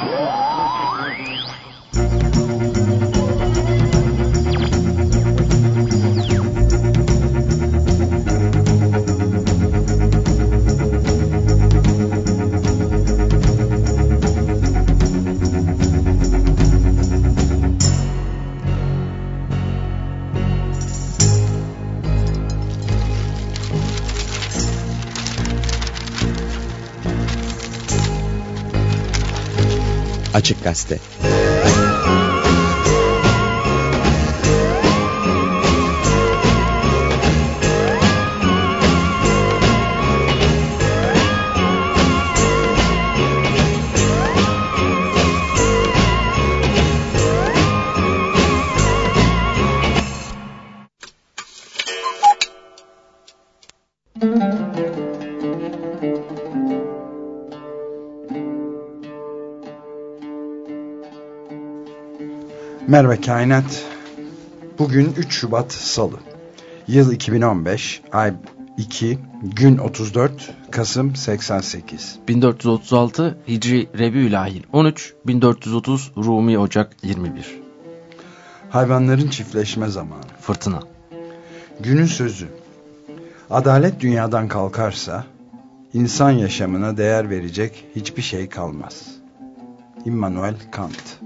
Açık Gazete Merhaba Kainat. Bugün 3 Şubat Salı. Yıl 2015, ay 2, gün 34, Kasım 88. 1436 Hicri Rebiülahil 13, 1430 Rumi Ocak 21. Hayvanların çiftleşme zamanı. Fırtına. Günün sözü. Adalet dünyadan kalkarsa, insan yaşamına değer verecek hiçbir şey kalmaz. Immanuel Kant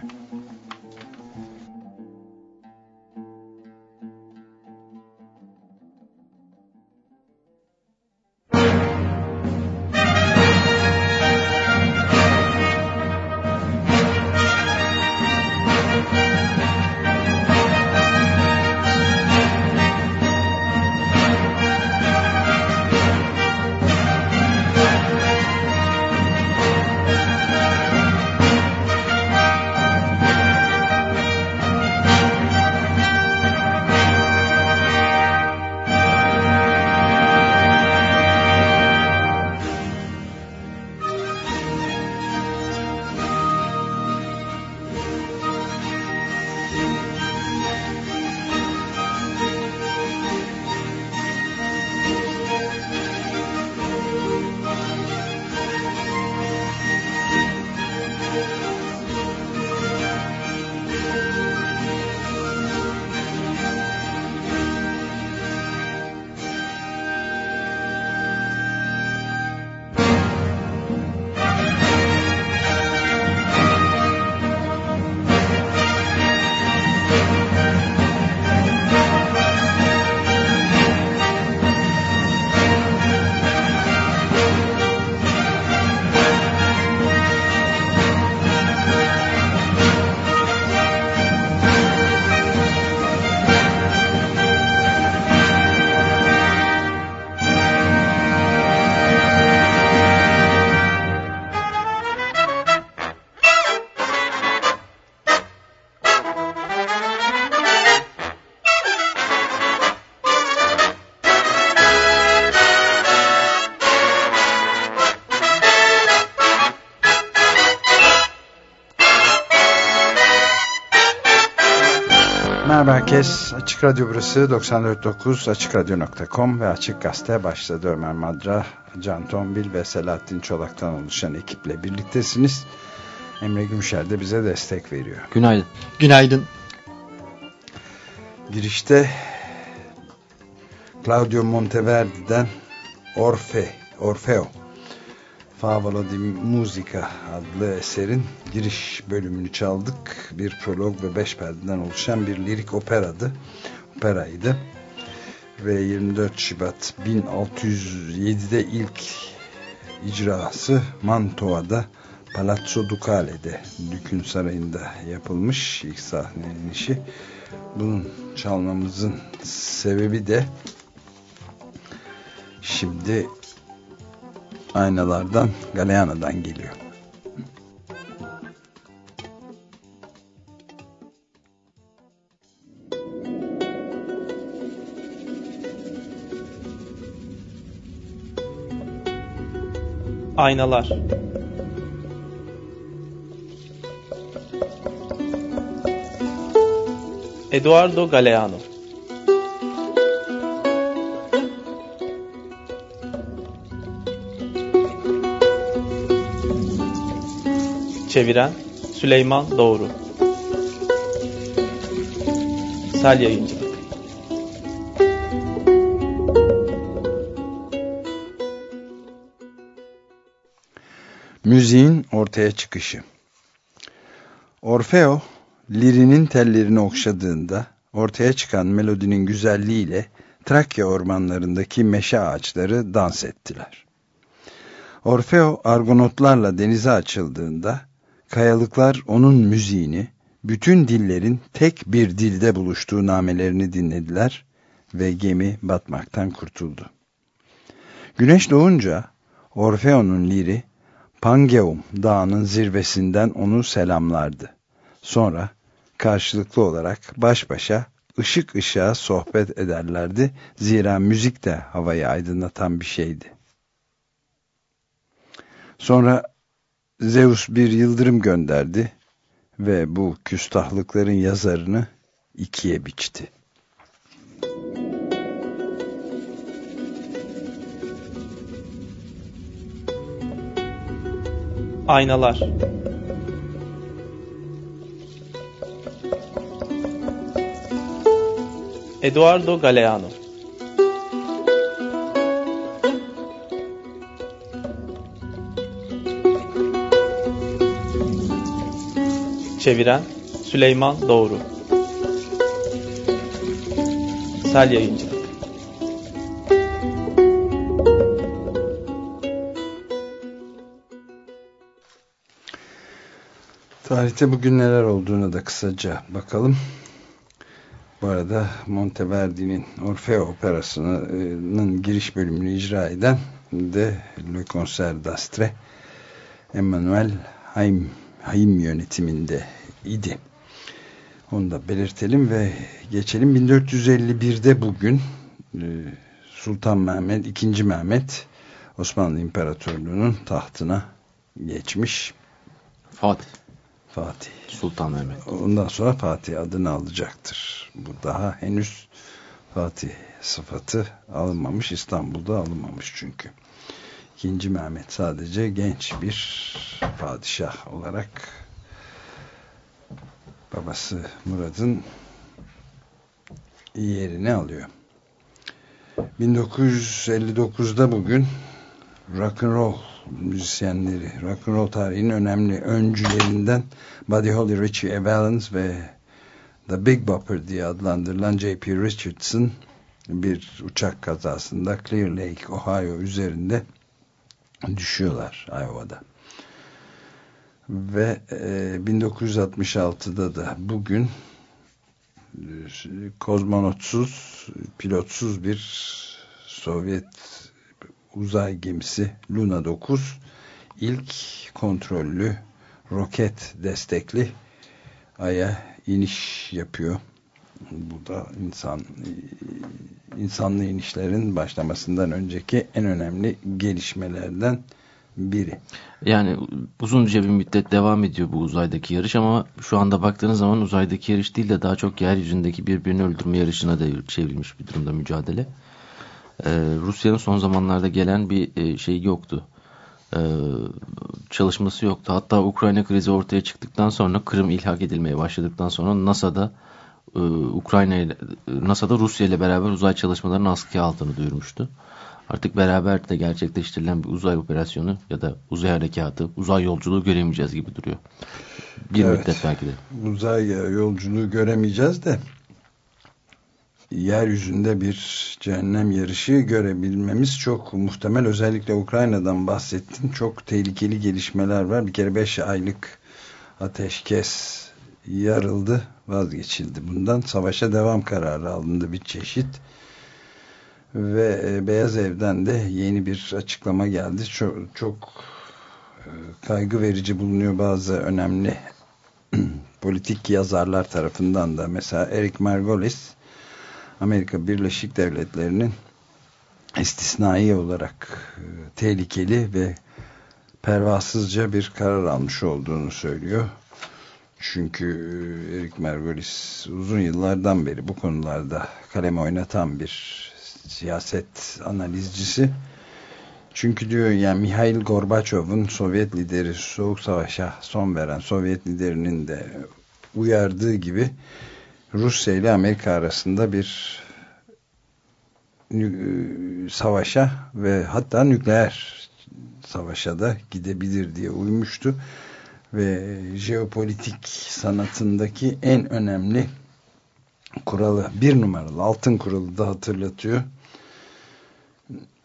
Açık Radyo burası 94.9 AçıkRadyo.com ve Açık Gazete başladı. Ömer Madra, Can Tombil ve Selahattin Çolak'tan oluşan ekiple birliktesiniz. Emre Gümüşer de bize destek veriyor. Günaydın. Günaydın. Girişte Claudio Monteverdi'den Orfe, Orfeo Favolo di Musica adlı eserin giriş bölümünü çaldık. Bir prolog ve beş perdeden oluşan bir lirik operadı. Operaydı. Ve 24 Şubat 1607'de ilk icrası Mantova'da Palazzo Ducale'de Dükün Sarayı'nda yapılmış ilk sahnelenişi. Bunun çalmamızın sebebi de şimdi aynalardan Galeano'dan geliyor. Aynalar Eduardo Galeano Çeviren Süleyman Doğru. Sel Yayıncılık Müziğin ortaya çıkışı. Orfeo, lirinin tellerini okşadığında ortaya çıkan melodinin güzelliğiyle Trakya ormanlarındaki meşe ağaçları dans ettiler. Orfeo argonotlarla denize açıldığında kayalıklar onun müziğini, bütün dillerin tek bir dilde buluştuğu namelerini dinlediler ve gemi batmaktan kurtuldu. Güneş doğunca Orfeo'nun liri Pangeum dağının zirvesinden onu selamlardı. Sonra karşılıklı olarak baş başa ışık ışığa sohbet ederlerdi. Zira müzik de havayı aydınlatan bir şeydi. Sonra Zeus bir yıldırım gönderdi ve bu küstahlıkların yazarını ikiye biçti. Aynalar Eduardo Galeano Çeviren Süleyman Doğru Sel Yayıncılık Tarihte bugün neler olduğuna da kısaca bakalım. Bu arada Monteverdi'nin Orfeo Operası'nın giriş bölümünü icra eden de Le Concert d'Astre Emmanuel Haim, Haim yönetiminde idi. Onu da belirtelim ve geçelim. 1451'de bugün e, Sultan Mehmet, II. Mehmet Osmanlı İmparatorluğu'nun tahtına geçmiş. Fatih. Fatih. Sultan Mehmet. Ondan sonra Fatih adını alacaktır. Bu daha henüz Fatih sıfatı alınmamış. İstanbul'da alınmamış çünkü. İkinci Mehmet sadece genç bir padişah olarak babası Murad'ın yerini alıyor. 1959'da bugün rock'n'roll müzisyenleri, rock'n'roll tarihinin önemli öncülerinden Buddy Holly, Richie Valens ve The Big Bopper diye adlandırılan J.P. Richardson bir uçak kazasında Clear Lake, Ohio üzerinde düşüyorlar Iowa'da. Ve e, 1966'da da bugün e, kozmonotsuz, pilotsuz bir Sovyet uzay gemisi Luna 9 ilk kontrollü roket destekli Ay'a iniş yapıyor. Bu da insan insanlı inişlerin başlamasından önceki en önemli gelişmelerden biri. Yani uzunca bir müddet devam ediyor bu uzaydaki yarış ama şu anda baktığınız zaman uzaydaki yarış değil de daha çok yeryüzündeki birbirini öldürme yarışına da çevrilmiş bir durumda mücadele. Ee, Rusya'nın son zamanlarda gelen bir e, şey yoktu. Ee, çalışması yoktu. Hatta Ukrayna krizi ortaya çıktıktan sonra Kırım ilhak edilmeye başladıktan sonra NASA'da e, Ukrayna ile NASA'da Rusya ile beraber uzay çalışmalarının askıya altını duyurmuştu. Artık beraber de gerçekleştirilen bir uzay operasyonu ya da uzay harekatı, uzay yolculuğu göremeyeceğiz gibi duruyor. Bir evet, müddet belki de. Uzay yolculuğu göremeyeceğiz de yeryüzünde bir cehennem yarışı görebilmemiz çok muhtemel. Özellikle Ukrayna'dan bahsettin. Çok tehlikeli gelişmeler var. Bir kere 5 aylık ateşkes yarıldı, vazgeçildi bundan. Savaşa devam kararı alındı bir çeşit. Ve e, Beyaz Ev'den de yeni bir açıklama geldi. Çok, çok e, kaygı verici bulunuyor bazı önemli politik yazarlar tarafından da. Mesela Eric Margolis Amerika Birleşik Devletleri'nin istisnai olarak e, tehlikeli ve pervasızca bir karar almış olduğunu söylüyor. Çünkü e, Eric Margolis uzun yıllardan beri bu konularda kalem oynatan bir siyaset analizcisi. Çünkü diyor yani Mihail Gorbaçov'un Sovyet lideri Soğuk Savaş'a son veren Sovyet liderinin de uyardığı gibi Rusya ile Amerika arasında bir savaşa ve hatta nükleer savaşa da gidebilir diye uymuştu ve jeopolitik sanatındaki en önemli kuralı bir numaralı altın kuralı da hatırlatıyor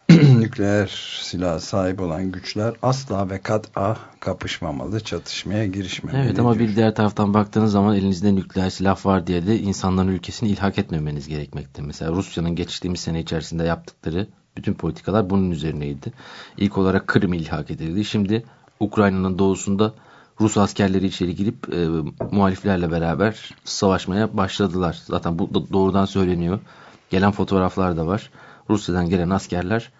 nükleer silah sahip olan güçler asla ve kat'a kapışmamalı, çatışmaya girişmemeli. Evet ama bir diğer taraftan baktığınız zaman elinizde nükleer silah var diye de insanların ülkesini ilhak etmemeniz gerekmekte. Mesela Rusya'nın geçtiğimiz sene içerisinde yaptıkları bütün politikalar bunun üzerineydi. İlk olarak Kırım ilhak edildi. Şimdi Ukrayna'nın doğusunda Rus askerleri içeri girip e, muhaliflerle beraber savaşmaya başladılar. Zaten bu da doğrudan söyleniyor. Gelen fotoğraflar da var. Rusya'dan gelen askerler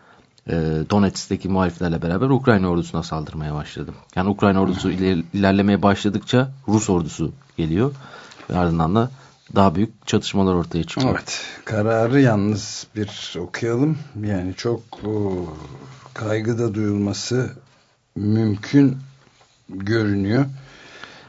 e, Donetsk'teki muhaliflerle beraber Ukrayna ordusuna saldırmaya başladı. Yani Ukrayna ordusu iler, ilerlemeye başladıkça Rus ordusu geliyor ve ardından da daha büyük çatışmalar ortaya çıkıyor. Evet. Kararı yalnız bir okuyalım. Yani çok o, kaygıda duyulması mümkün görünüyor.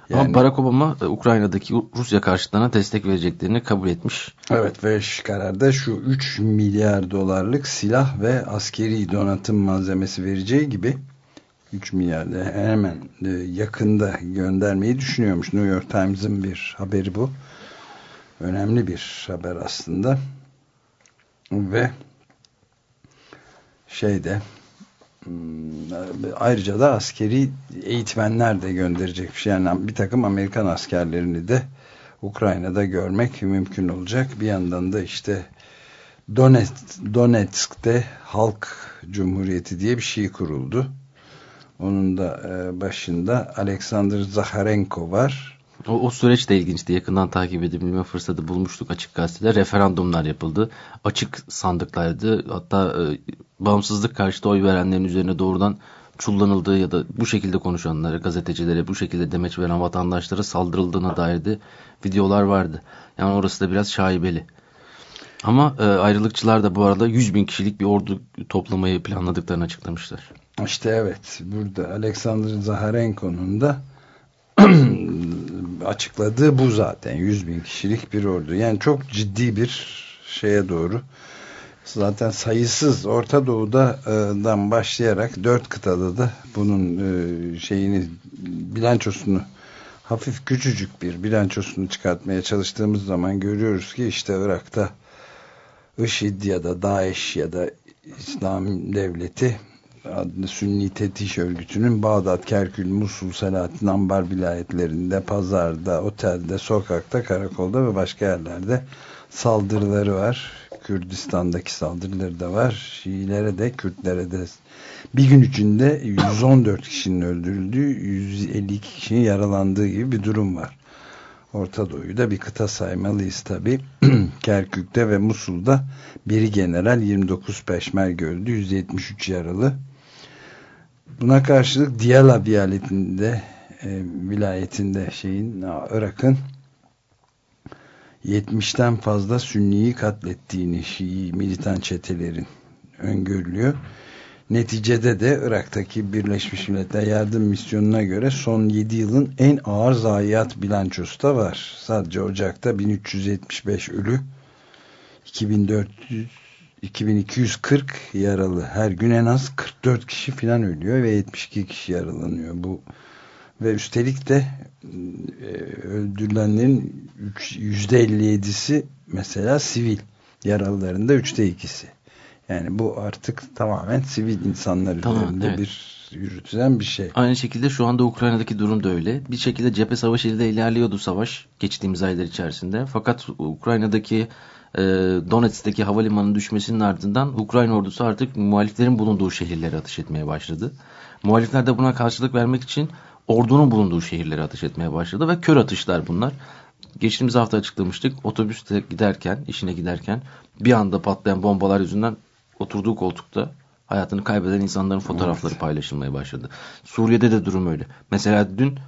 Yani, Ama Barack Obama e, Ukrayna'daki Rusya karşıtlarına destek vereceklerini kabul etmiş. Evet ve kararda şu 3 milyar dolarlık silah ve askeri donatım malzemesi vereceği gibi 3 milyar hemen e, yakında göndermeyi düşünüyormuş. New York Times'ın bir haberi bu. Önemli bir haber aslında. Ve şeyde ayrıca da askeri eğitmenler de gönderecekmiş. Yani bir takım Amerikan askerlerini de Ukrayna'da görmek mümkün olacak. Bir yandan da işte Donetsk, Donetsk'te Halk Cumhuriyeti diye bir şey kuruldu. Onun da e, başında Alexander Zaharenko var. O, o süreç de ilginçti. Yakından takip edebilme fırsatı bulmuştuk açık gazetede. Referandumlar yapıldı. Açık sandıklardı. Hatta e, bağımsızlık karşıtı oy verenlerin üzerine doğrudan çullanıldığı ya da bu şekilde konuşanlara, gazetecilere, bu şekilde demeç veren vatandaşlara saldırıldığına dair de videolar vardı. Yani orası da biraz şaibeli. Ama e, ayrılıkçılar da bu arada 100 bin kişilik bir ordu toplamayı planladıklarını açıklamışlar. İşte evet. Burada Alexander Zaharenko'nun da açıkladığı bu zaten. 100 bin kişilik bir ordu. Yani çok ciddi bir şeye doğru zaten sayısız Orta Doğu'dan başlayarak dört kıtada da bunun e, şeyini bilançosunu hafif küçücük bir bilançosunu çıkartmaya çalıştığımız zaman görüyoruz ki işte Irak'ta IŞİD ya da DAEŞ ya da İslam Devleti adlı Sünni Tetiş Örgütü'nün Bağdat, Kerkül, Musul, Selahattin, Ambar vilayetlerinde, pazarda, otelde, sokakta, karakolda ve başka yerlerde saldırıları var. Kürdistan'daki saldırıları da var. Şiilere de, Kürtlere de bir gün içinde 114 kişinin öldürüldüğü, 152 kişinin yaralandığı gibi bir durum var. Orta Doğu'yu da bir kıta saymalıyız tabi. Kerkük'te ve Musul'da biri general 29 peşmerge öldü, 173 yaralı. Buna karşılık Diyala vilayetinde, e, vilayetinde şeyin Irak'ın 70'ten fazla Sünniyi katlettiğini Şii militan çetelerin öngörülüyor. Neticede de Irak'taki Birleşmiş Milletler Yardım Misyonu'na göre son 7 yılın en ağır zayiat bilançosu da var. Sadece Ocak'ta 1375 ölü, 2400 2240 yaralı. Her gün en az 44 kişi filan ölüyor ve 72 kişi yaralanıyor. Bu ve üstelik de e, öldürülenlerin %57'si mesela sivil yaralıların da üçte ikisi. Yani bu artık tamamen sivil insanlar tamam, üzerinde evet. bir yürütülen bir şey. Aynı şekilde şu anda Ukrayna'daki durum da öyle. Bir şekilde cephe savaşıyla ilerliyordu savaş geçtiğimiz aylar içerisinde. Fakat Ukrayna'daki e, Donetsk'teki havalimanının düşmesinin ardından Ukrayna ordusu artık muhaliflerin bulunduğu şehirlere ateş etmeye başladı. Muhalifler de buna karşılık vermek için ordunun bulunduğu şehirlere ateş etmeye başladı ve kör atışlar bunlar. Geçtiğimiz hafta açıklamıştık. Otobüste giderken, işine giderken bir anda patlayan bombalar yüzünden oturduğu koltukta hayatını kaybeden insanların fotoğrafları evet. paylaşılmaya başladı. Suriye'de de durum öyle. Mesela dün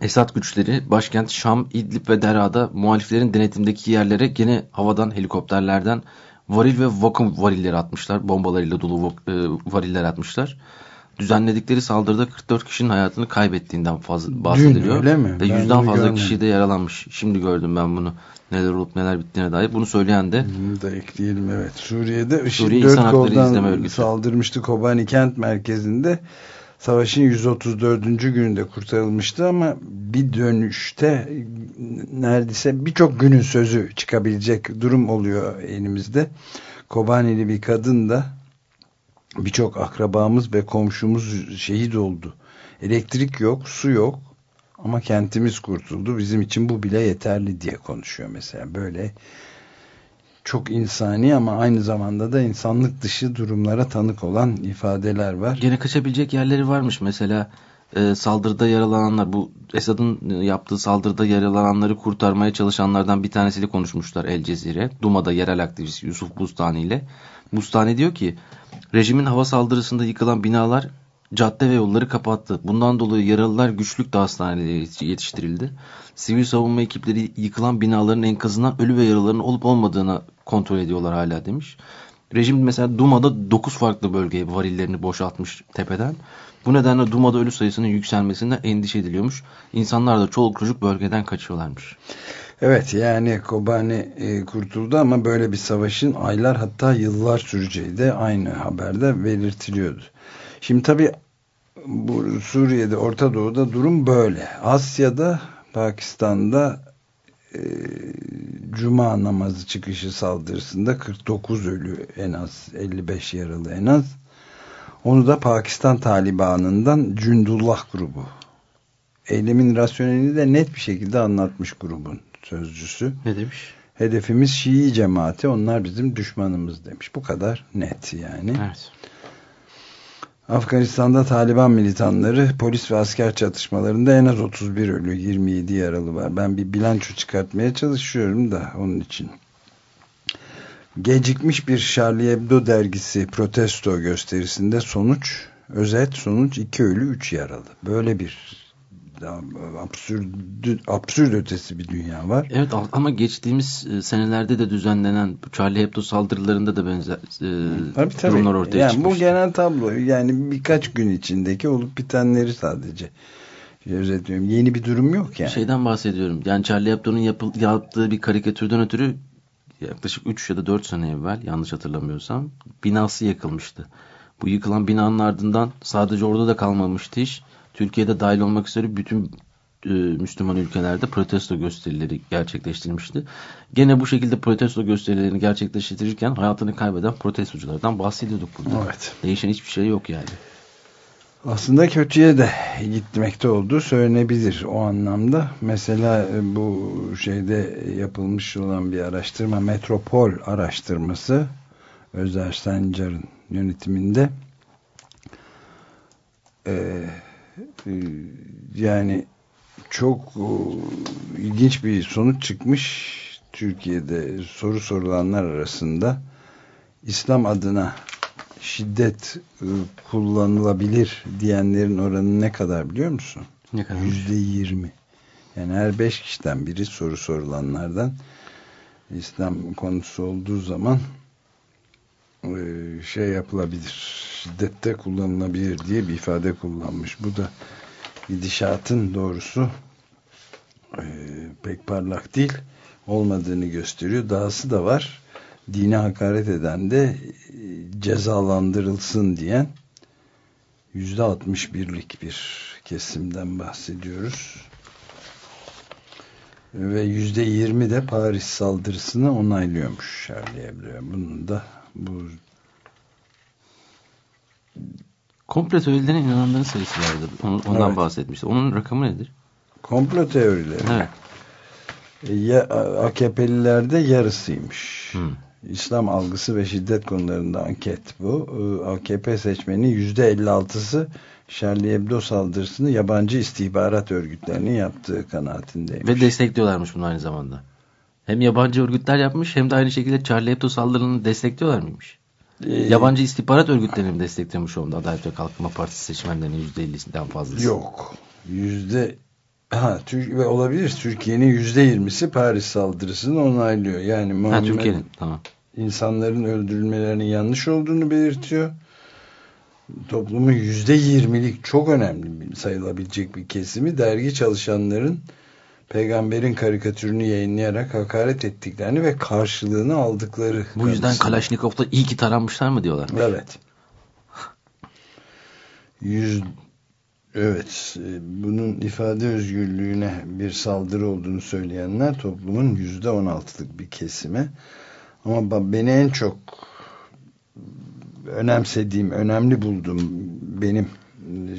Esad güçleri başkent Şam, İdlib ve Dera'da muhaliflerin denetimdeki yerlere gene havadan, helikopterlerden varil ve vakum varilleri atmışlar. Bombalarıyla dolu e, variller atmışlar. Düzenledikleri saldırıda 44 kişinin hayatını kaybettiğinden fazla bahsediliyor. Dün öyle mi? Ve yüzden fazla görmedim. kişi de yaralanmış. Şimdi gördüm ben bunu. Neler olup neler bittiğine dair. Bunu söyleyen de bunu da ekleyelim evet. Suriye'de IŞİD Suriye 4 koldan saldırmıştı Kobani kent merkezinde. Savaşın 134. gününde kurtarılmıştı ama bir dönüşte neredeyse birçok günün sözü çıkabilecek durum oluyor elimizde. Kobani'li bir kadın da birçok akrabamız ve komşumuz şehit oldu. Elektrik yok, su yok ama kentimiz kurtuldu. Bizim için bu bile yeterli diye konuşuyor mesela. Böyle çok insani ama aynı zamanda da insanlık dışı durumlara tanık olan ifadeler var. Gene kaçabilecek yerleri varmış. Mesela e, saldırıda yaralananlar bu Esad'ın yaptığı saldırıda yaralananları kurtarmaya çalışanlardan bir tanesiyle konuşmuşlar El Cezire. Duma'da yerel aktivist Yusuf Bustani ile. Bustani diyor ki rejimin hava saldırısında yıkılan binalar cadde ve yolları kapattı. Bundan dolayı yaralılar güçlükle hastanelere yetiştirildi. Sivil savunma ekipleri yıkılan binaların enkazından ölü ve yaralıların olup olmadığını kontrol ediyorlar hala demiş. Rejim mesela Duma'da 9 farklı bölgeye varillerini boşaltmış tepeden. Bu nedenle Duma'da ölü sayısının yükselmesinden endişe ediliyormuş. İnsanlar da çoluk çocuk bölgeden kaçıyorlarmış. Evet yani Kobani e, kurtuldu ama böyle bir savaşın aylar hatta yıllar süreceği de aynı haberde belirtiliyordu. Şimdi tabi bu Suriye'de Orta Doğu'da durum böyle. Asya'da Pakistan'da e, Cuma namazı çıkışı saldırısında 49 ölü en az 55 yaralı en az. Onu da Pakistan Taliban'ından Cündullah grubu. Eylemin rasyonelini de net bir şekilde anlatmış grubun sözcüsü. Ne demiş? Hedefimiz Şii cemaati onlar bizim düşmanımız demiş. Bu kadar net yani. Evet. Afganistan'da Taliban militanları polis ve asker çatışmalarında en az 31 ölü 27 yaralı var. Ben bir bilanço çıkartmaya çalışıyorum da onun için. Gecikmiş bir Charlie Hebdo dergisi protesto gösterisinde sonuç, özet sonuç 2 ölü 3 yaralı. Böyle bir absürt, absürt ötesi bir dünya var. Evet ama geçtiğimiz e, senelerde de düzenlenen Charlie Hebdo saldırılarında da benzer e, tabii, tabii. durumlar ortaya yani çıkmış. Bu genel tablo yani birkaç gün içindeki olup bitenleri sadece özetliyorum. Yeni bir durum yok yani. Şeyden bahsediyorum. Yani Charlie Hebdo'nun yaptığı bir karikatürden ötürü yaklaşık 3 ya da 4 sene evvel yanlış hatırlamıyorsam binası yakılmıştı. Bu yıkılan binanın ardından sadece orada da kalmamıştı iş Türkiye'de dahil olmak üzere bütün e, Müslüman ülkelerde protesto gösterileri gerçekleştirilmişti. Gene bu şekilde protesto gösterilerini gerçekleştirirken hayatını kaybeden protestoculardan bahsediyorduk burada. Evet. Değişen hiçbir şey yok yani. Aslında kötüye de gitmekte olduğu söylenebilir o anlamda. Mesela e, bu şeyde yapılmış olan bir araştırma Metropol araştırması Özer Sencar'ın yönetiminde eee ee, yani çok e, ilginç bir sonuç çıkmış Türkiye'de soru sorulanlar arasında İslam adına şiddet e, kullanılabilir diyenlerin oranı ne kadar biliyor musun? Ne kadar? Yüzde yirmi. Yani her beş kişiden biri soru sorulanlardan İslam konusu olduğu zaman şey yapılabilir şiddette kullanılabilir diye bir ifade kullanmış. Bu da gidişatın doğrusu e, pek parlak değil olmadığını gösteriyor. Dahası da var. Dine hakaret eden de e, cezalandırılsın diyen yüzde altmış birlik bir kesimden bahsediyoruz. Ve yüzde yirmi de Paris saldırısını onaylıyormuş Charlie Hebdo. Bunun da bu Komplo teorilerine inananların sayısı vardı. Ondan evet. bahsetmişti. Onun rakamı nedir? Komplo teorileri. Evet. E, ya, AKP'lilerde yarısıymış. Hmm. İslam algısı ve şiddet konularında anket bu. E, AKP seçmenin yüzde 56'sı Charlie Hebdo saldırısını yabancı istihbarat örgütlerinin yaptığı kanaatindeymiş. Ve destekliyorlarmış bunu aynı zamanda. Hem yabancı örgütler yapmış hem de aynı şekilde Charlie Hebdo saldırını destekliyorlar mıymış? Ee, Yabancı istihbarat örgütlerini mi desteklemiş oldu Adalet ve Kalkınma Partisi seçmenlerinin %50'sinden fazlası? Yok. Yüzde Ha, ve olabilir. Türkiye'nin yüzde yirmisi Paris saldırısını onaylıyor. Yani Muhammed, ha, Türkiye'nin tamam. insanların öldürülmelerinin yanlış olduğunu belirtiyor. Toplumun yüzde yirmilik çok önemli sayılabilecek bir kesimi dergi çalışanların peygamberin karikatürünü yayınlayarak hakaret ettiklerini ve karşılığını aldıkları. Bu yüzden kanısı. Kalaşnikov'da iyi ki taranmışlar mı diyorlar. Evet. Yüz, evet. Bunun ifade özgürlüğüne bir saldırı olduğunu söyleyenler toplumun yüzde on altılık bir kesimi. Ama beni en çok önemsediğim, önemli bulduğum benim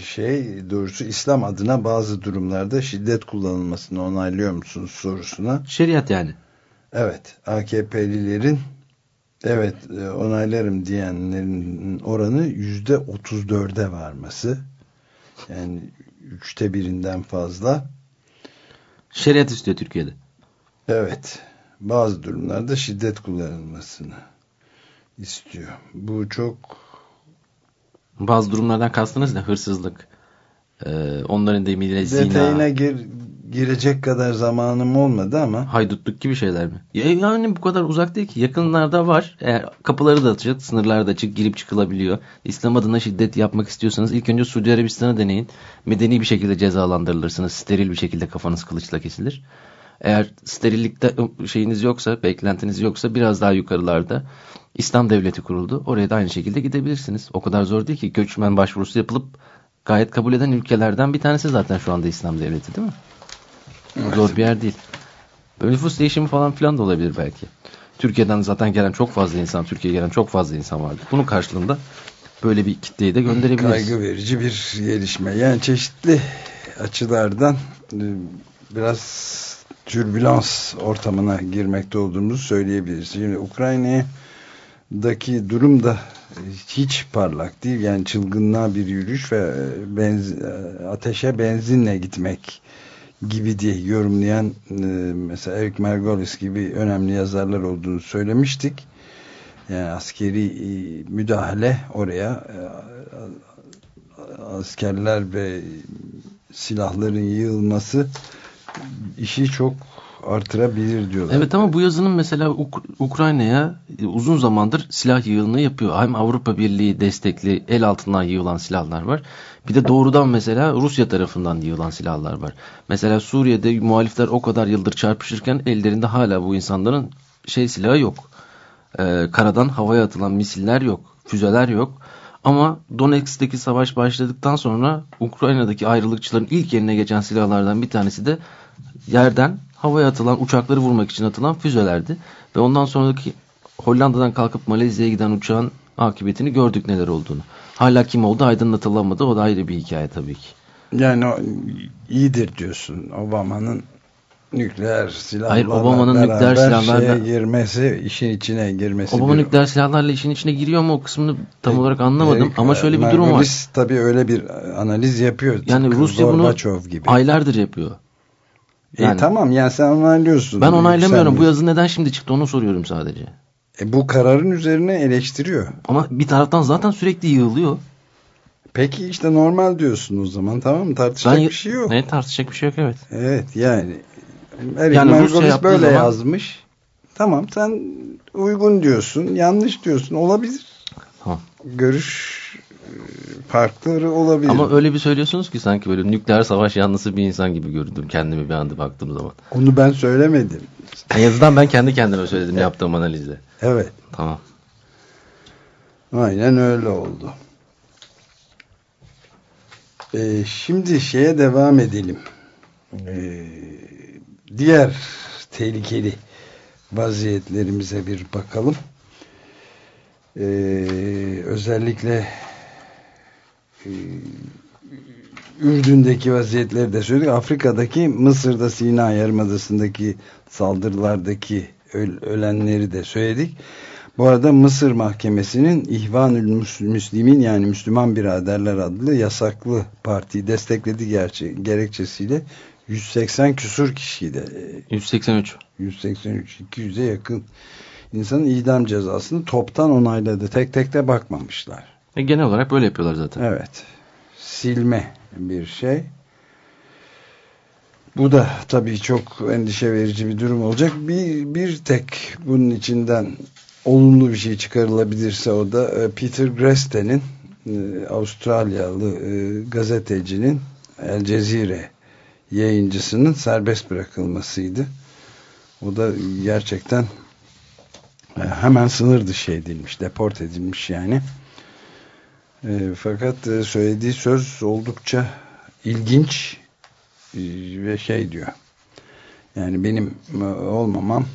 şey doğrusu İslam adına bazı durumlarda şiddet kullanılmasını onaylıyor musunuz sorusuna. Şeriat yani. Evet, AKP'lilerin evet e, onaylarım diyenlerin oranı yüzde otuz dörde varması. Yani üçte birinden fazla. Şeriat istiyor Türkiye'de. Evet, bazı durumlarda şiddet kullanılmasını istiyor. Bu çok Bazı durumlardan kastınız ne? Hırsızlık. Ee, onların deyimiyle zina. detayına gir, girecek kadar zamanım olmadı ama Haydutluk gibi şeyler mi? Ya, yani bu kadar uzak değil ki. Yakınlarda var. Eğer kapıları da açık, sınırlar da açık, girip çıkılabiliyor. İslam adına şiddet yapmak istiyorsanız ilk önce Suudi Arabistan'ı deneyin. Medeni bir şekilde cezalandırılırsınız. Steril bir şekilde kafanız kılıçla kesilir. Eğer sterillikte şeyiniz yoksa, beklentiniz yoksa biraz daha yukarılarda İslam devleti kuruldu. Oraya da aynı şekilde gidebilirsiniz. O kadar zor değil ki. Göçmen başvurusu yapılıp gayet kabul eden ülkelerden bir tanesi zaten şu anda İslam devleti değil mi? Zor bir yer değil. Böyle nüfus değişimi falan filan da olabilir belki. Türkiye'den zaten gelen çok fazla insan, Türkiye'ye gelen çok fazla insan vardı. Bunun karşılığında böyle bir kitleyi de gönderebiliriz. kaygı verici bir gelişme. Yani çeşitli açılardan e, biraz türbülans ortamına girmekte olduğumuzu söyleyebiliriz. Şimdi Ukrayna'daki durum da hiç parlak değil. Yani çılgınlığa bir yürüyüş ve benz, ateşe benzinle gitmek gibi diye yorumlayan e, mesela Eric Margolis gibi önemli yazarlar olduğunu söylemiştik. Yani askeri e, müdahale oraya e, askerler ve silahların yığılması işi çok artırabilir diyorlar. Evet ama bu yazının mesela Uk- Ukrayna'ya uzun zamandır silah yığını yapıyor. Hem Avrupa Birliği destekli el altından yığılan silahlar var. Bir de doğrudan mesela Rusya tarafından yığılan silahlar var. Mesela Suriye'de muhalifler o kadar yıldır çarpışırken ellerinde hala bu insanların şey silahı yok. Ee, karadan havaya atılan misiller yok. Füzeler yok. Ama Donetsk'teki savaş başladıktan sonra Ukrayna'daki ayrılıkçıların ilk eline geçen silahlardan bir tanesi de yerden havaya atılan uçakları vurmak için atılan füzelerdi. Ve ondan sonraki Hollanda'dan kalkıp Malezya'ya giden uçağın akıbetini gördük neler olduğunu. Hala kim oldu aydınlatılamadı o da ayrı bir hikaye tabii ki. Yani o iyidir diyorsun Obama'nın nükleer silahlarla Hayır, Obama'nın nükleer silahlarla- girmesi, işin içine girmesi. Obama bir- nükleer silahlarla işin içine giriyor mu o kısmını tam olarak anlamadım. Eric Ama şöyle bir durum var. Tabii öyle bir analiz yapıyor. Yani Rusya bunu gibi. aylardır yapıyor. E, yani- tamam yani sen onaylıyorsun. Ben onaylamıyorum. Bu Yükselmiyorsun. yazı neden şimdi çıktı onu soruyorum sadece. E, bu kararın üzerine eleştiriyor. Ama bir taraftan zaten sürekli yığılıyor. Peki işte normal diyorsun o zaman tamam mı? Tartışacak Ben- bir şey yok. Ne tartışacak bir şey yok evet. Evet yani. Eric Yani Margolis böyle zaman- yazmış. Tamam sen uygun diyorsun, yanlış diyorsun. Olabilir. Tamam. Görüş e, farkları olabilir. Ama öyle bir söylüyorsunuz ki sanki böyle nükleer savaş yanlısı bir insan gibi gördüm kendimi bir anda baktığım zaman. Onu ben söylemedim. En yazıdan ben kendi kendime söyledim yaptığım analizde. Evet. Tamam. Aynen öyle oldu. Ee, şimdi şeye devam edelim. Ee, diğer tehlikeli vaziyetlerimize bir bakalım. Ee, özellikle Ürdün'deki vaziyetleri de söyledik. Afrika'daki Mısır'da Sina Yarımadası'ndaki saldırılardaki öl- ölenleri de söyledik. Bu arada Mısır Mahkemesi'nin İhvanül Müs- Müslimin yani Müslüman Biraderler adlı yasaklı partiyi destekledi gerçi, gerekçesiyle 180 küsur kişiyi de 183. 183 200'e yakın insanın idam cezasını toptan onayladı. Tek tek de bakmamışlar. E, genel olarak böyle yapıyorlar zaten. Evet. Silme bir şey. Bu da tabii çok endişe verici bir durum olacak. Bir, bir tek bunun içinden olumlu bir şey çıkarılabilirse o da e, Peter Gresten'in e, Avustralyalı e, gazetecinin El Cezire yayıncısının serbest bırakılmasıydı. O da gerçekten hemen sınır dışı edilmiş, deport edilmiş yani. Fakat söylediği söz oldukça ilginç ve şey diyor. Yani benim olmamam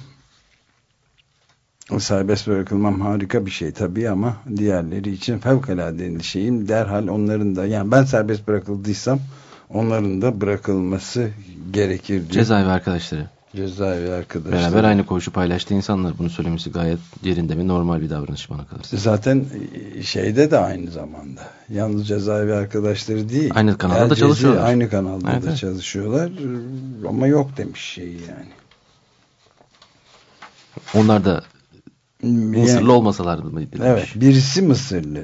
serbest bırakılmam harika bir şey tabii ama diğerleri için fevkalade endişeyim. Derhal onların da yani ben serbest bırakıldıysam onların da bırakılması gerekir diyor. Cezaevi arkadaşları. Cezaevi arkadaşları. Beraber aynı koğuşu paylaştığı insanlar bunu söylemesi gayet yerinde ve normal bir davranış bana kalırsa. Zaten şeyde de aynı zamanda. Yalnız cezaevi arkadaşları değil. Aynı kanalda da çalışıyorlar. Aynı kanalda evet, da çalışıyorlar. Ama yok demiş şeyi yani. Onlar da Mısırlı yani, olmasalardı mı? Evet. Birisi Mısırlı.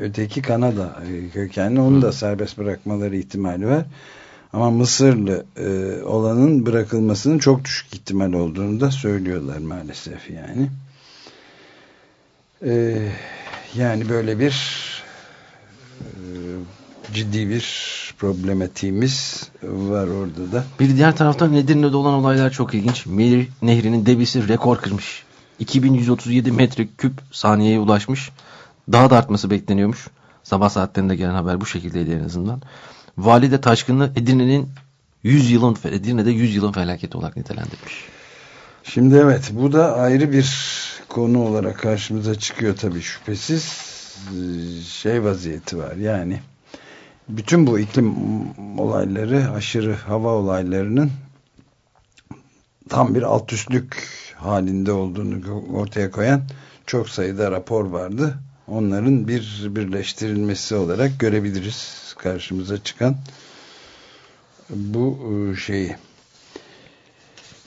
Öteki Kanada kökenli. Onu Hı. da serbest bırakmaları ihtimali var. Ama Mısırlı e, olanın bırakılmasının çok düşük ihtimal olduğunu da söylüyorlar maalesef yani. E, yani böyle bir e, ciddi bir problematiğimiz var orada da. Bir diğer taraftan Edirne'de olan olaylar çok ilginç. Meri Nehri'nin debisi rekor kırmış. 2137 metre küp saniyeye ulaşmış. Daha da artması bekleniyormuş. Sabah saatlerinde gelen haber bu şekildeydi en azından. Valide taşkını Edirne'nin 100 yılın Edirne'de 100 yılın felaketi olarak nitelendirmiş. Şimdi evet bu da ayrı bir konu olarak karşımıza çıkıyor tabii şüphesiz. Şey vaziyeti var yani bütün bu iklim olayları aşırı hava olaylarının tam bir alt üstlük halinde olduğunu ortaya koyan çok sayıda rapor vardı. Onların bir birleştirilmesi olarak görebiliriz karşımıza çıkan bu e, şeyi.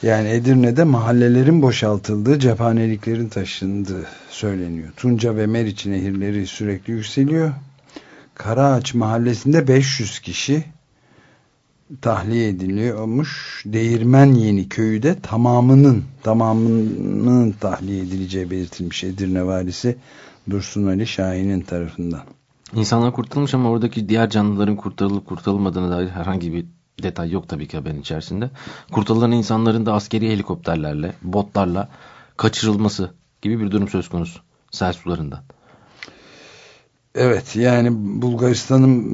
Yani Edirne'de mahallelerin boşaltıldığı, cephaneliklerin taşındığı söyleniyor. Tunca ve Meriç nehirleri sürekli yükseliyor. Karaağaç mahallesinde 500 kişi tahliye ediliyormuş. Değirmen Yeni köyü de tamamının tamamının tahliye edileceği belirtilmiş Edirne valisi Dursun Ali Şahin'in tarafından. İnsanlar kurtulmuş ama oradaki diğer canlıların kurtarılıp kurtarılmadığına dair herhangi bir detay yok tabii ki haberin içerisinde. Kurtarılan insanların da askeri helikopterlerle, botlarla kaçırılması gibi bir durum söz konusu sel sularından. Evet yani Bulgaristan'ın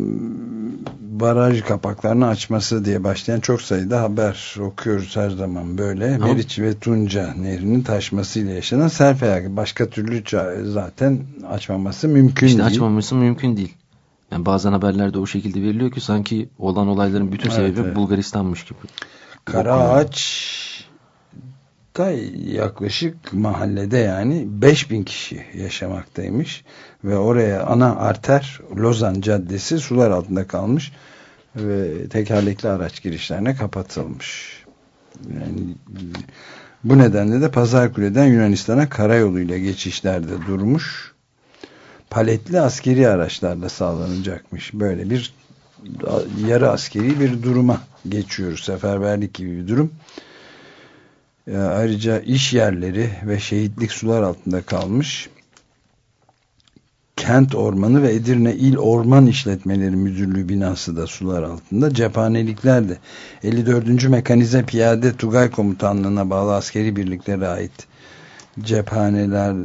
baraj kapaklarını açması diye başlayan çok sayıda haber okuyoruz her zaman böyle. Ama, Meriç ve Tunca nehrinin taşmasıyla yaşanan sel felaketi. Başka türlü zaten açmaması mümkün işte değil. İşte açmaması mümkün değil. Yani bazen haberlerde o şekilde veriliyor ki sanki olan olayların bütün sebebi evet, evet. Bulgaristan'mış gibi. Karaağaç da yaklaşık mahallede yani 5000 kişi yaşamaktaymış ve oraya ana arter Lozan Caddesi sular altında kalmış ve tekerlekli araç girişlerine kapatılmış. Yani bu nedenle de Pazarkule'den Yunanistan'a karayoluyla geçişlerde durmuş. Paletli askeri araçlarla sağlanacakmış. Böyle bir yarı askeri bir duruma geçiyoruz. Seferberlik gibi bir durum. Ayrıca iş yerleri ve şehitlik sular altında kalmış Kent Ormanı ve Edirne İl Orman İşletmeleri Müdürlüğü binası da sular altında. Cephanelikler de 54. Mekanize Piyade Tugay Komutanlığı'na bağlı askeri birliklere ait cephaneler,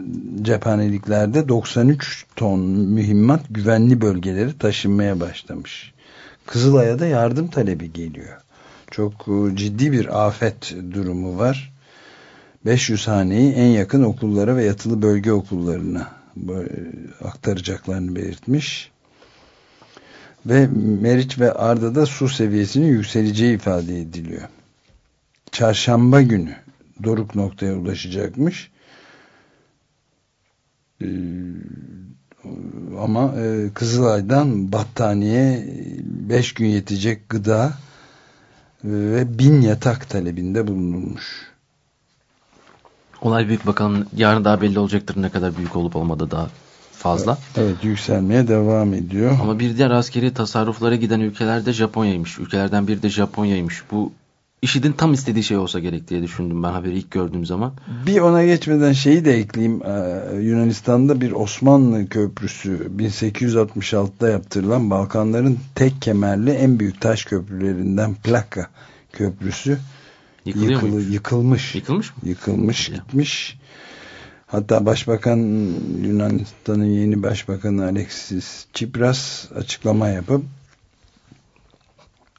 cephaneliklerde 93 ton mühimmat güvenli bölgeleri taşınmaya başlamış. Kızılay'a da yardım talebi geliyor. Çok e, ciddi bir afet durumu var. 500 haneyi en yakın okullara ve yatılı bölge okullarına aktaracaklarını belirtmiş. Ve Meriç ve Arda'da su seviyesinin yükseleceği ifade ediliyor. Çarşamba günü doruk noktaya ulaşacakmış. Ee, ama e, Kızılay'dan battaniye 5 gün yetecek gıda ve bin yatak talebinde bulunulmuş. Olay büyük bakalım yarın daha belli olacaktır ne kadar büyük olup olmadığı daha fazla. Evet yükselmeye devam ediyor. Ama bir diğer askeri tasarruflara giden ülkelerde Japonya'ymış. Ülkelerden biri de Japonya'ymış. Bu IŞİD'in tam istediği şey olsa gerek diye düşündüm ben haberi ilk gördüğüm zaman. Bir ona geçmeden şeyi de ekleyeyim. Ee, Yunanistan'da bir Osmanlı köprüsü 1866'da yaptırılan Balkanların tek kemerli en büyük taş köprülerinden Plaka köprüsü yıkılı, yıkılmış. Yıkılmış mı? Yıkılmış, gitmiş. Hatta Başbakan Yunanistan'ın yeni Başbakanı Alexis Tsipras açıklama yapıp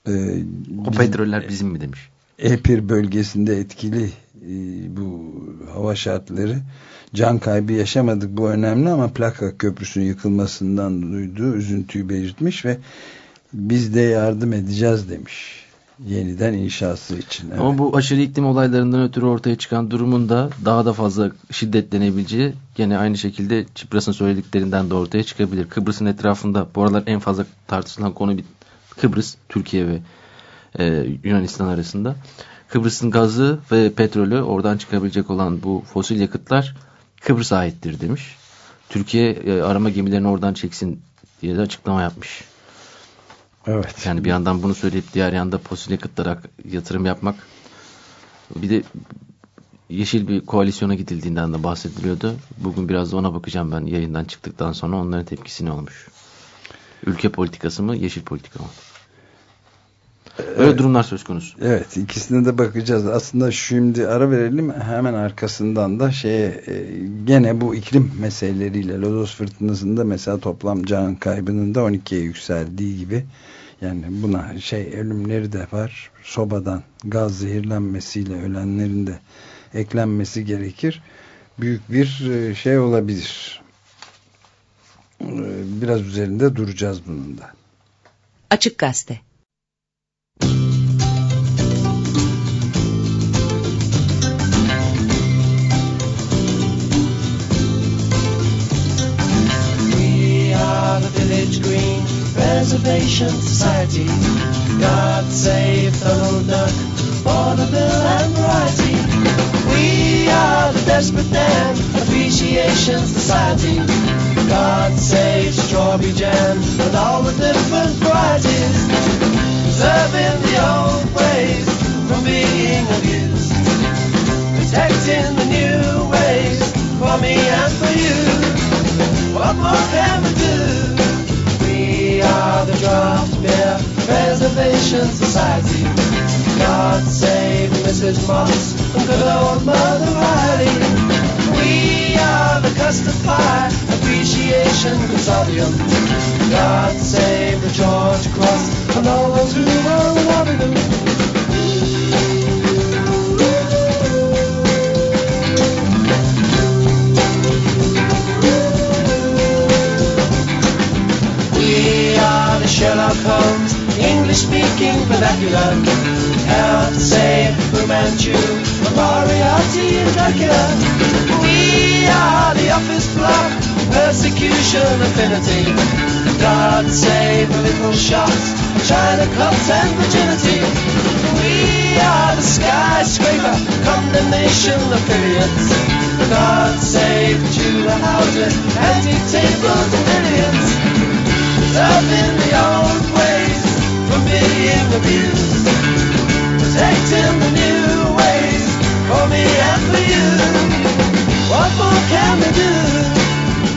e, o petroller bizim mi demiş? Epir bölgesinde etkili e, bu hava şartları can kaybı yaşamadık bu önemli ama Plaka Köprüsü'nün yıkılmasından duyduğu üzüntüyü belirtmiş ve biz de yardım edeceğiz demiş yeniden inşası için. Evet. Ama bu aşırı iklim olaylarından ötürü ortaya çıkan durumun da daha da fazla şiddetlenebileceği gene aynı şekilde Çipras'ın söylediklerinden de ortaya çıkabilir. Kıbrıs'ın etrafında bu aralar en fazla tartışılan konu bir Kıbrıs, Türkiye ve e, Yunanistan arasında. Kıbrıs'ın gazı ve petrolü oradan çıkabilecek olan bu fosil yakıtlar Kıbrıs'a aittir demiş. Türkiye e, arama gemilerini oradan çeksin diye de açıklama yapmış. Evet. Yani bir yandan bunu söyleyip diğer yanda fosil yakıtlara yatırım yapmak. Bir de yeşil bir koalisyona gidildiğinden de bahsediliyordu. Bugün biraz da ona bakacağım ben yayından çıktıktan sonra onların tepkisi ne olmuş. Ülke politikası mı, yeşil politika mı? Öyle evet. durumlar söz konusu. Evet ikisine de bakacağız. Aslında şimdi ara verelim hemen arkasından da şeye e, gene bu iklim meseleleriyle Lodos fırtınasında mesela toplam can kaybının da 12'ye yükseldiği gibi yani buna şey ölümleri de var. Sobadan gaz zehirlenmesiyle ölenlerin de eklenmesi gerekir. Büyük bir e, şey olabilir. E, biraz üzerinde duracağız bunun da. Açık Gazete We are the village green Preservation Society. God save Donald Duck, Vaudeville and Variety. We are the Desperate Dan Appreciation Society. God save Strawberry Jam and all the different varieties. Preserving the old ways from being abused. Protecting the new ways for me and for you. What more can we do? Are the Draft Beer Preservation Society. God save Mrs. Moss and good old Mother Riley. We are the Custard Pie Appreciation Consortium. God save the George Cross and all those who are loving them. Sherlock Holmes, English speaking vernacular. Help save Fu Manchu, the Moriarty and Dracula. We are the office block, persecution affinity. God save the little shots, China clubs and virginity. We are the skyscraper, condemnation affiliates. God save antique tables and billions. The old ways. Protecting the new ways for me and for you. What more can we do?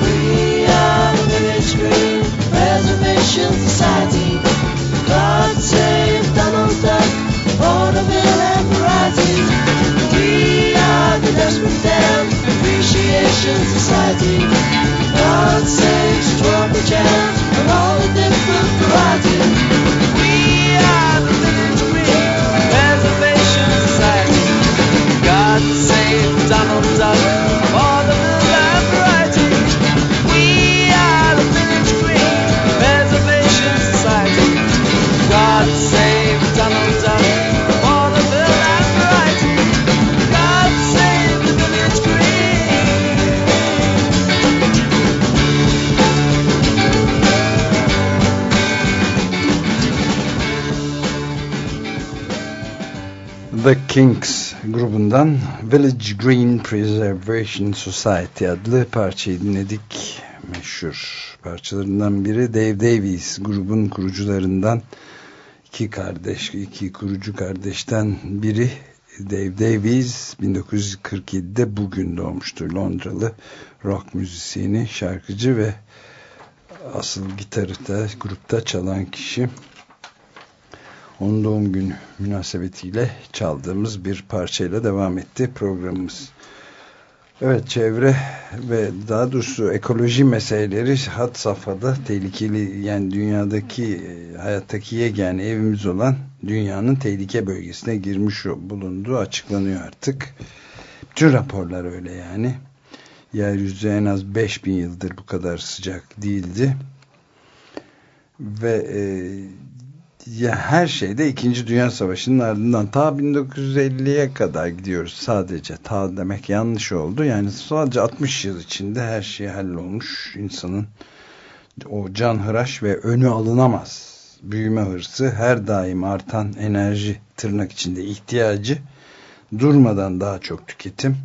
We are the Village Green Preservation Society. God save Donald Duck, and Variety. We are the Desperate Dan Appreciation Society. Save Strawberry Jam and all the different varieties. Kings grubundan Village Green Preservation Society adlı parçayı dinledik. Meşhur parçalarından biri Dave Davies grubun kurucularından iki kardeş, iki kurucu kardeşten biri Dave Davies 1947'de bugün doğmuştur. Londralı rock müzisyeni, şarkıcı ve asıl gitarı da grupta çalan kişi. Onun doğum günü münasebetiyle çaldığımız bir parçayla devam etti programımız. Evet çevre ve daha doğrusu ekoloji meseleleri hat safhada tehlikeli yani dünyadaki hayattaki yegane evimiz olan dünyanın tehlike bölgesine girmiş bulunduğu açıklanıyor artık. Bütün raporlar öyle yani. Yeryüzü en az 5000 yıldır bu kadar sıcak değildi. Ve e, ya her şeyde 2. Dünya Savaşı'nın ardından ta 1950'ye kadar gidiyoruz sadece. Ta demek yanlış oldu. Yani sadece 60 yıl içinde her şey hallolmuş. insanın o can hıraş ve önü alınamaz büyüme hırsı her daim artan enerji tırnak içinde ihtiyacı durmadan daha çok tüketim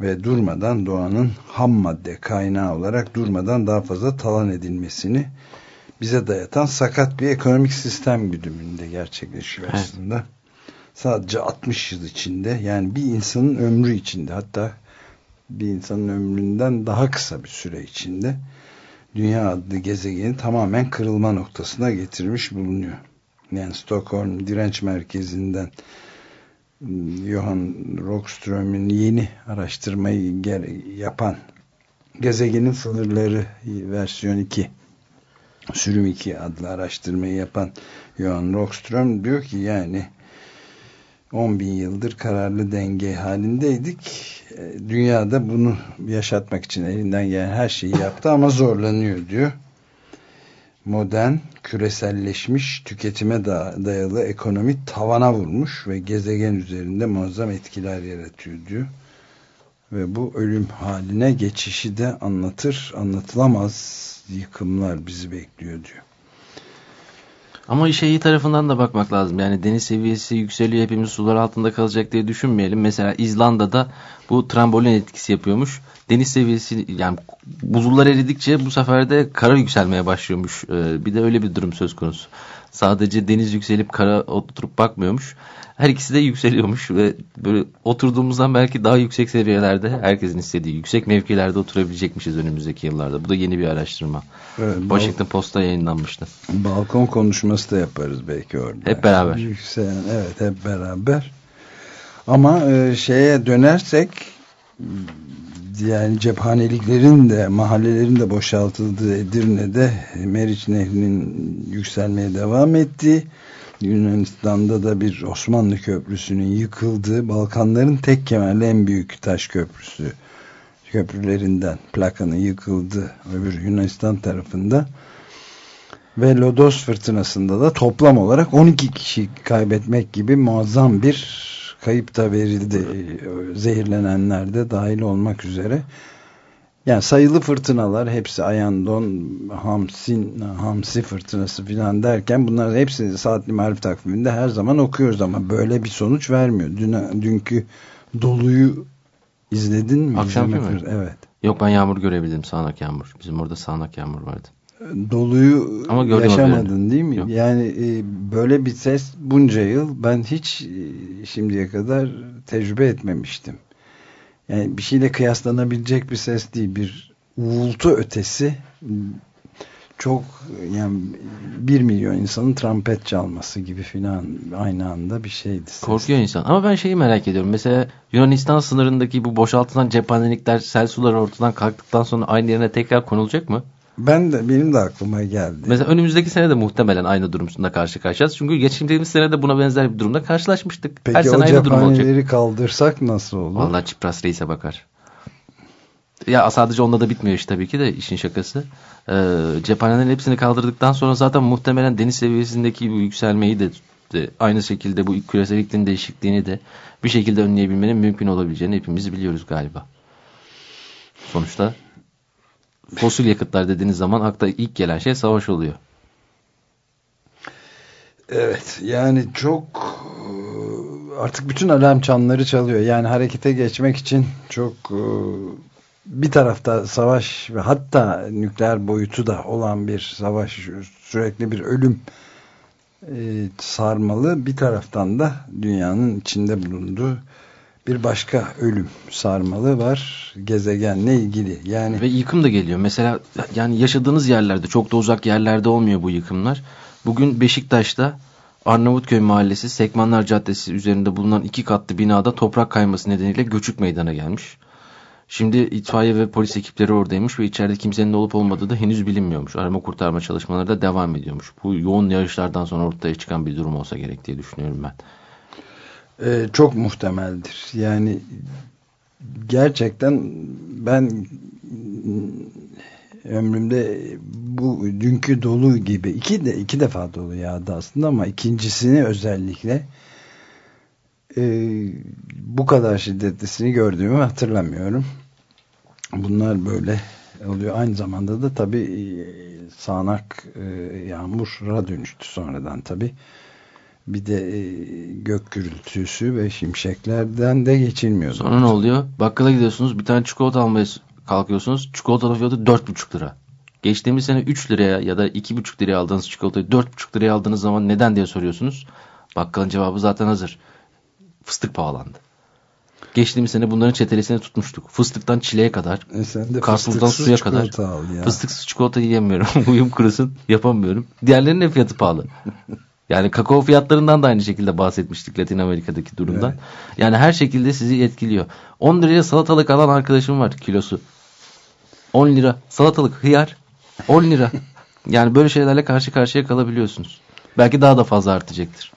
ve durmadan doğanın ham madde kaynağı olarak durmadan daha fazla talan edilmesini bize dayatan sakat bir ekonomik sistem güdümünde gerçekleşiyor evet. aslında. Sadece 60 yıl içinde yani bir insanın ömrü içinde hatta bir insanın ömründen daha kısa bir süre içinde Dünya adlı gezegeni tamamen kırılma noktasına getirmiş bulunuyor. Yani Stockholm direnç merkezinden ıı, Johan Rockström'ün yeni araştırmayı yapan gezegenin sınırları versiyon 2 sürüm 2 adlı araştırmayı yapan Johan Rockström diyor ki yani 10 bin yıldır kararlı denge halindeydik. E, dünyada bunu yaşatmak için elinden gelen her şeyi yaptı ama zorlanıyor diyor. Modern, küreselleşmiş, tüketime dayalı ekonomi tavana vurmuş ve gezegen üzerinde muazzam etkiler yaratıyor diyor. Ve bu ölüm haline geçişi de anlatır, anlatılamaz yıkımlar bizi bekliyor diyor. Ama işe iyi tarafından da bakmak lazım. Yani deniz seviyesi yükseliyor hepimiz sular altında kalacak diye düşünmeyelim. Mesela İzlanda'da bu trambolin etkisi yapıyormuş. Deniz seviyesi yani buzullar eridikçe bu sefer de kara yükselmeye başlıyormuş. Ee, bir de öyle bir durum söz konusu. Sadece deniz yükselip kara oturup bakmıyormuş her ikisi de yükseliyormuş ve böyle oturduğumuzdan belki daha yüksek seviyelerde herkesin istediği yüksek mevkilerde oturabilecekmişiz önümüzdeki yıllarda. Bu da yeni bir araştırma. Evet, Washington Post'ta yayınlanmıştı. Balkon konuşması da yaparız belki orada. Hep beraber. Yükselen, evet hep beraber. Ama e, şeye dönersek yani cephaneliklerin de mahallelerin de boşaltıldığı Edirne'de Meriç Nehri'nin yükselmeye devam ettiği Yunanistan'da da bir Osmanlı Köprüsü'nün yıkıldığı Balkanların tek kemerli en büyük taş köprüsü köprülerinden plakanın yıkıldı öbür Yunanistan tarafında. Ve Lodos fırtınasında da toplam olarak 12 kişi kaybetmek gibi muazzam bir kayıp da verildi zehirlenenler de dahil olmak üzere yani sayılı fırtınalar hepsi Ayandon, Hamsin, Hamsi fırtınası filan derken bunlar hepsi saatli marif takviminde her zaman okuyoruz ama böyle bir sonuç vermiyor. Dün, dünkü doluyu izledin mi? Akşam mi? Evet. Yok ben yağmur görebildim sağanak yağmur. Bizim orada sağanak yağmur vardı. Doluyu Ama yaşamadın değil mi? Yok. Yani e, böyle bir ses bunca yıl ben hiç e, şimdiye kadar tecrübe etmemiştim yani bir şeyle kıyaslanabilecek bir ses değil bir uğultu ötesi çok yani bir milyon insanın trompet çalması gibi filan aynı anda bir şeydi. Ses. Korkuyor insan. Ama ben şeyi merak ediyorum. Mesela Yunanistan sınırındaki bu boşaltılan cephanelikler sel suları ortadan kalktıktan sonra aynı yerine tekrar konulacak mı? Ben de benim de aklıma geldi. Mesela önümüzdeki sene de muhtemelen aynı durumda karşı karşıyayız. Çünkü geçtiğimiz sene de buna benzer bir durumda karşılaşmıştık. Peki Her sene o aynı durum olacak. kaldırsak nasıl olur? Vallahi Çipras Reis'e bakar. Ya sadece onda da bitmiyor iş tabii ki de işin şakası. Ee, cephanelerin hepsini kaldırdıktan sonra zaten muhtemelen deniz seviyesindeki bu yükselmeyi de, de aynı şekilde bu küresel iklim değişikliğini de bir şekilde önleyebilmenin mümkün olabileceğini hepimiz biliyoruz galiba. Sonuçta fosil yakıtlar dediğiniz zaman akla ilk gelen şey savaş oluyor. Evet yani çok e, artık bütün alarm çanları çalıyor. Yani harekete geçmek için çok e, bir tarafta savaş ve hatta nükleer boyutu da olan bir savaş sürekli bir ölüm e, sarmalı bir taraftan da dünyanın içinde bulunduğu bir başka ölüm sarmalı var gezegenle ilgili. Yani Ve yıkım da geliyor. Mesela yani yaşadığınız yerlerde çok da uzak yerlerde olmuyor bu yıkımlar. Bugün Beşiktaş'ta Arnavutköy Mahallesi Sekmanlar Caddesi üzerinde bulunan iki katlı binada toprak kayması nedeniyle göçük meydana gelmiş. Şimdi itfaiye ve polis ekipleri oradaymış ve içeride kimsenin olup olmadığı da henüz bilinmiyormuş. Arama kurtarma çalışmaları da devam ediyormuş. Bu yoğun yağışlardan sonra ortaya çıkan bir durum olsa gerek diye düşünüyorum ben. E, çok muhtemeldir. Yani gerçekten ben ömrümde bu dünkü dolu gibi iki de iki defa dolu yağdı aslında ama ikincisini özellikle e, bu kadar şiddetlisini gördüğümü hatırlamıyorum. Bunlar böyle oluyor. Aynı zamanda da tabi sağanak e, yağmura dönüştü sonradan tabi. Bir de e, gök gürültüsü ve şimşeklerden de geçilmiyor. Sonra ne oluyor? Bakkala gidiyorsunuz bir tane çikolata almaya kalkıyorsunuz. Çikolatanın fiyatı 4,5 lira. Geçtiğimiz sene 3 liraya ya da 2,5 liraya aldığınız çikolatayı 4,5 liraya aldığınız zaman neden diye soruyorsunuz. Bakkalın cevabı zaten hazır. Fıstık pahalandı. Geçtiğimiz sene bunların çetelesini tutmuştuk. Fıstıktan çileğe kadar, E fıstıksız suya kadar. çikolata. Fıstıksız çikolata yiyemiyorum. Uyum kurusun, yapamıyorum. Diğerlerinin de fiyatı pahalı. Yani kakao fiyatlarından da aynı şekilde bahsetmiştik Latin Amerika'daki durumdan. Yani her şekilde sizi etkiliyor. 10 liraya salatalık alan arkadaşım var kilosu. 10 lira salatalık hıyar 10 lira. Yani böyle şeylerle karşı karşıya kalabiliyorsunuz. Belki daha da fazla artacaktır.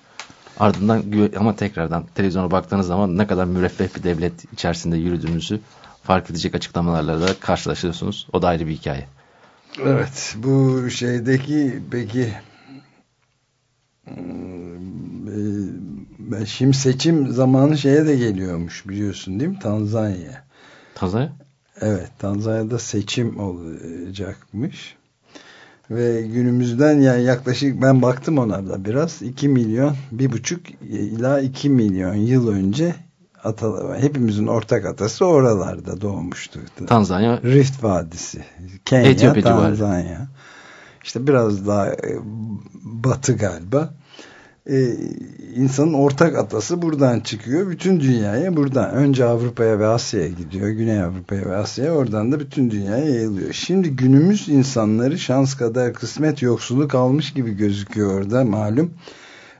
Ardından ama tekrardan televizyona baktığınız zaman ne kadar müreffeh bir devlet içerisinde yürüdüğünüzü fark edecek açıklamalarla da karşılaşıyorsunuz. O da ayrı bir hikaye. Evet bu şeydeki peki şimdi seçim zamanı şeye de geliyormuş biliyorsun değil mi Tanzanya. Tanzanya? Evet Tanzanya'da seçim olacakmış. Ve günümüzden yani yaklaşık ben baktım ona da biraz 2 milyon bir buçuk ila 2 milyon yıl önce ata, hepimizin ortak atası oralarda doğmuştu. Tanzanya Rift Vadisi, Kenya, Etiyopya civarı. İşte biraz daha e, batı galiba. Ee, insanın ortak atası buradan çıkıyor. Bütün dünyaya buradan. Önce Avrupa'ya ve Asya'ya gidiyor. Güney Avrupa'ya ve Asya'ya. Oradan da bütün dünyaya yayılıyor. Şimdi günümüz insanları şans kadar kısmet yoksulu kalmış gibi gözüküyor orada malum.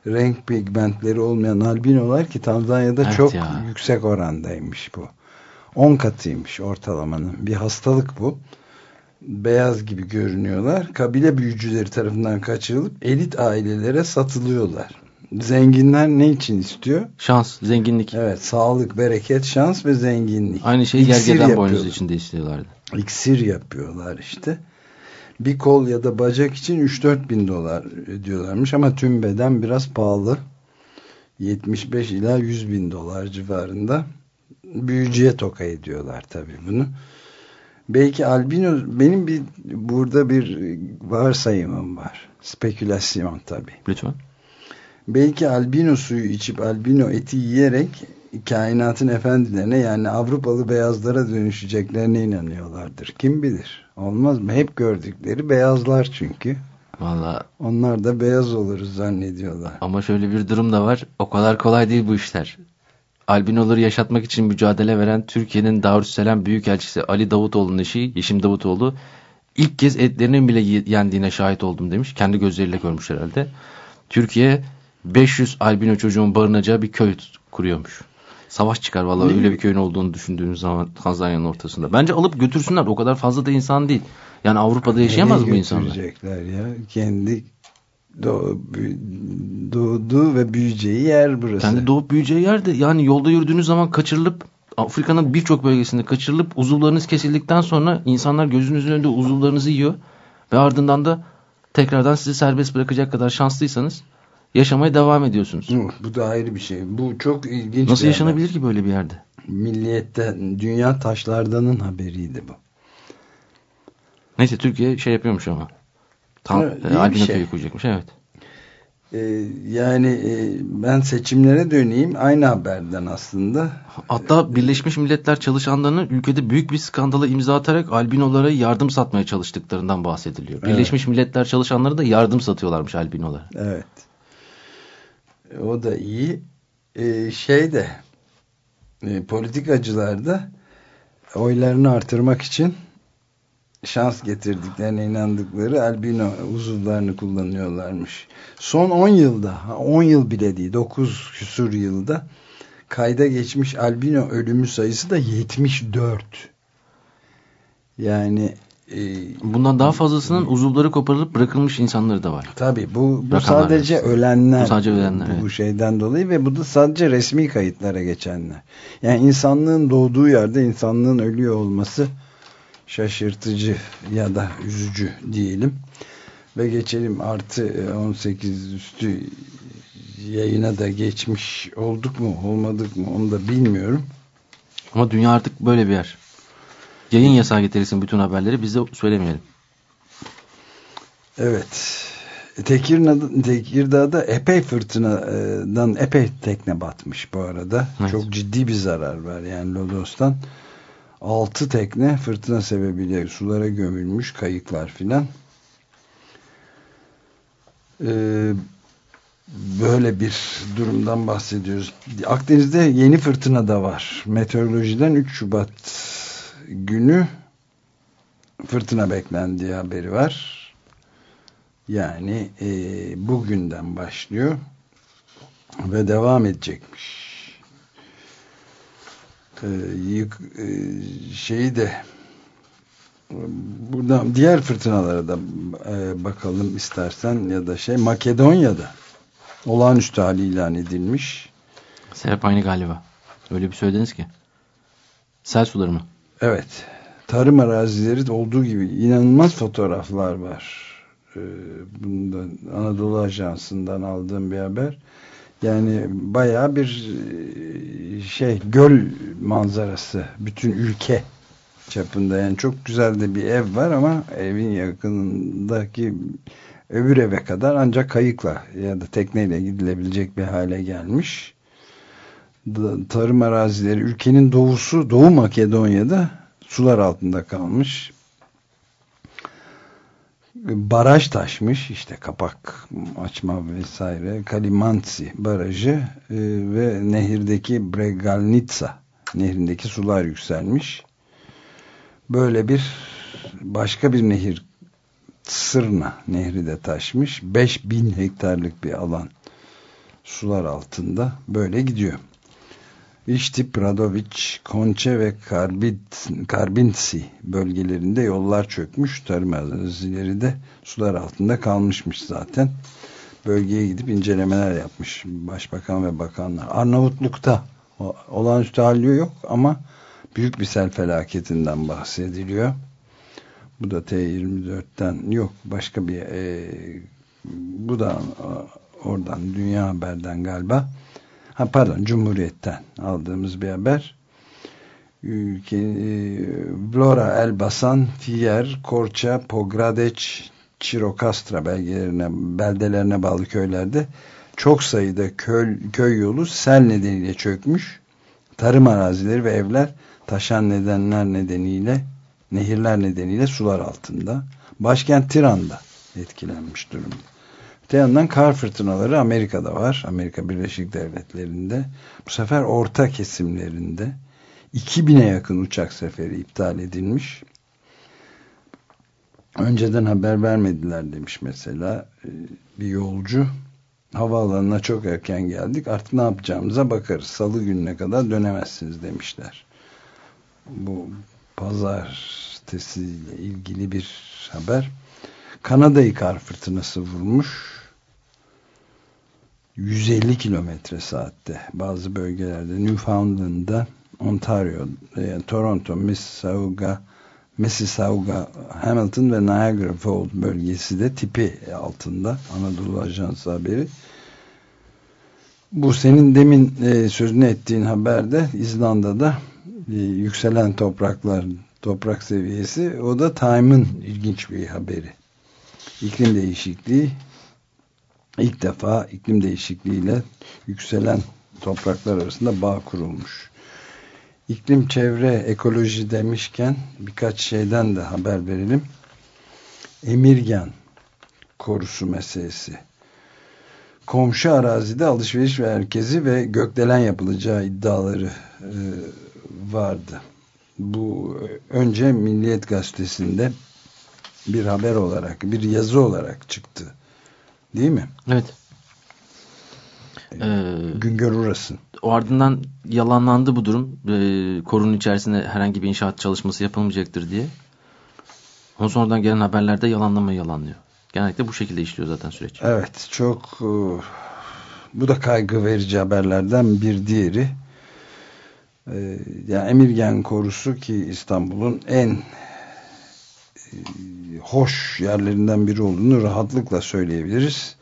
Renk pigmentleri olmayan albinolar ki Tanzanya'da Evet çok ya. yüksek orandaymış bu. 10 katıymış ortalamanın. Bir hastalık bu. Beyaz gibi görünüyorlar. Kabile büyücüleri tarafından kaçırılıp elit ailelere satılıyorlar. Zenginler ne için istiyor? şans, zenginlik. Evet, sağlık, bereket, şans ve zenginlik. Aynı şeyi İksir gergedan boynuzu için de istiyorlardı. İksir yapıyorlar işte. Bir kol ya da bacak için 3-4 bin dolar ödüyorlarmış ama tüm beden biraz pahalı. 75 ila 100 bin dolar civarında. Büyücüye toka ediyorlar tabii bunu. Belki albino benim bir burada bir varsayımım var. Spekülasyon tabii. Lütfen. Belki albino suyu içip albino eti yiyerek kainatın efendilerine yani Avrupalı beyazlara dönüşeceklerine inanıyorlardır. Kim bilir? Olmaz mı? Hep gördükleri beyazlar çünkü. Valla Onlar da beyaz oluruz zannediyorlar. ama şöyle bir durum da var. O kadar kolay değil bu işler. Albinoları yaşatmak için mücadele veren Türkiye'nin Darüsselam Büyükelçisi Ali Davutoğlu'nun eşi Yeşim Davutoğlu ilk kez etlerinin bile ye- yendiğine şahit oldum demiş. Kendi gözleriyle görmüş herhalde. Türkiye 500 albino çocuğun barınacağı bir köy kuruyormuş. Savaş çıkar vallahi öyle bir köyün olduğunu düşündüğünüz zaman Tanzanya'nın ortasında. Bence alıp götürsünler. O kadar fazla da insan değil. Yani Avrupa'da yaşayamaz Nereye bu insanlar. götürecekler ya? Kendi doğ- doğduğu ve büyüyeceği yer burası. Kendi doğup büyüyeceği yerde yani yolda yürüdüğünüz zaman kaçırılıp Afrika'nın birçok bölgesinde kaçırılıp uzuvlarınız kesildikten sonra insanlar gözünüzün önünde uzuvlarınızı yiyor ve ardından da tekrardan sizi serbest bırakacak kadar şanslıysanız yaşamaya devam ediyorsunuz. Bu da ayrı bir şey. Bu çok ilginç Nasıl yaşanabilir ki böyle bir yerde? haber. Milliyette Dünya Taşlardan'ın haberiydi bu. Neyse Türkiye şey yapıyormuş ama. Tam Evet, e, bir albino şey. köyü kuracakmış evet. Ee, yani e, ben seçimlere döneyim aynı haberden aslında. Hatta Birleşmiş Milletler çalışanlarının ülkede büyük bir skandala imza atarak albinolara yardım satmaya çalıştıklarından bahsediliyor. Evet. Birleşmiş Milletler çalışanları da yardım satıyorlarmış albinolara. Evet. O da iyi. Ee, şey de e, politikacılar da oylarını artırmak için şans getirdiklerine inandıkları albino uzuvlarını kullanıyorlarmış. Son 10 yılda 10 yıl bile değil 9 küsur yılda kayda geçmiş albino ölümü sayısı da 74. Yani e, Bundan daha fazlasının uzuvları koparılıp bırakılmış insanları da var. tabi bu, bu Rakamlar sadece arasında. ölenler. Bu sadece ölenler, Bu, bu evet. şeyden dolayı ve bu da sadece resmi kayıtlara geçenler. Yani insanlığın doğduğu yerde insanlığın ölüyor olması şaşırtıcı ya da üzücü diyelim. Ve geçelim artı 18 üstü yayına da geçmiş olduk mu olmadık mı onu da bilmiyorum. Ama dünya artık böyle bir yer. Yayın yasağı getirirsin bütün haberleri biz de söylemeyelim. Evet. Tekirdağ'da, Tekirdağ'da epey fırtınadan epey tekne batmış bu arada. Evet. Çok ciddi bir zarar var yani Lodos'tan. 6 tekne fırtına sebebiyle sulara gömülmüş kayıklar filan. Ee, böyle bir durumdan bahsediyoruz. Akdeniz'de yeni fırtına da var. Meteorolojiden 3 Şubat günü fırtına beklendiği haberi var. Yani e, bugünden başlıyor ve devam edecekmiş. E, yık, e, şeyi de buradan diğer fırtınalara da e, bakalım istersen ya da şey Makedonya'da olağanüstü hali ilan edilmiş. Serap aynı galiba. Öyle bir söylediniz ki. Sel suları mı? Evet. Tarım arazileri de olduğu gibi inanılmaz fotoğraflar var. Ee, bundan Anadolu Ajansı'ndan aldığım bir haber. Yani bayağı bir e, şey göl manzarası bütün ülke çapında yani çok güzel de bir ev var ama evin yakınındaki öbür eve kadar ancak kayıkla ya da tekneyle gidilebilecek bir hale gelmiş. Tarım arazileri ülkenin doğusu Doğu Makedonya'da sular altında kalmış. Baraj taşmış işte kapak açma vesaire Kalimansi barajı e, ve nehirdeki Bregalnitsa nehrindeki sular yükselmiş. Böyle bir başka bir nehir Sırna nehri de taşmış. 5000 hektarlık bir alan sular altında böyle gidiyor. İşti Pradoviç, Konçe ve Karbit, Karbinsi bölgelerinde yollar çökmüş. Tarım arazileri de sular altında kalmışmış zaten. Bölgeye gidip incelemeler yapmış başbakan ve bakanlar. Arnavutluk'ta olağanüstü hali yok ama büyük bir sel felaketinden bahsediliyor. Bu da T24'ten yok başka bir e, bu da e, oradan Dünya Haber'den galiba. Ha pardon Cumhuriyet'ten aldığımız bir haber. Ülke, e, Vlora, Elbasan, Fiyer, Korça, Pogradeç, Çirokastra belgelerine, beldelerine bağlı köylerde çok sayıda köy, köy yolu sel nedeniyle çökmüş. Tarım arazileri ve evler taşan nedenler nedeniyle nehirler nedeniyle sular altında. Başkent Tiran'da etkilenmiş durumda. Öte yandan kar fırtınaları Amerika'da var. Amerika Birleşik Devletleri'nde. Bu sefer orta kesimlerinde 2000'e yakın uçak seferi iptal edilmiş. Önceden haber vermediler demiş mesela e, bir yolcu. Havaalanına çok erken geldik. Artık ne yapacağımıza bakarız. Salı gününe kadar dönemezsiniz demişler. Bu pazartesiyle ilgili bir haber. Kanada'yı kar fırtınası vurmuş. 150 kilometre saatte bazı bölgelerde Newfoundland'da Ontario, e, Toronto, Mississauga, Mississauga, Hamilton ve Niagara Falls bölgesi de tipi altında Anadolu Ajansı haberi. Bu senin demin e, sözünü ettiğin haberde İzlanda'da e, yükselen topraklar toprak seviyesi o da Time'ın ilginç bir haberi. İklim değişikliği ilk defa iklim değişikliğiyle yükselen topraklar arasında bağ kurulmuş. İklim, çevre, ekoloji demişken birkaç şeyden de haber verelim. Emirgan korusu meselesi. komşu arazide alışveriş merkezi ve gökdelen yapılacağı iddiaları e, vardı. Bu e, önce Milliyet Gazetesi'nde bir haber olarak, bir yazı olarak çıktı. Değil mi? Evet. Ee, Güngör Uras'ın. o ardından yalanlandı bu durum. Ee, korunun içerisinde herhangi bir inşaat çalışması yapılmayacaktır diye. Ama sonradan gelen haberlerde yalanlamayı yalanlıyor. Genellikle bu şekilde işliyor zaten süreç. Evet çok e, bu da kaygı verici haberlerden bir diğeri. E, yani Emirgen Korusu ki İstanbul'un en hoş yerlerinden biri olduğunu rahatlıkla söyleyebiliriz.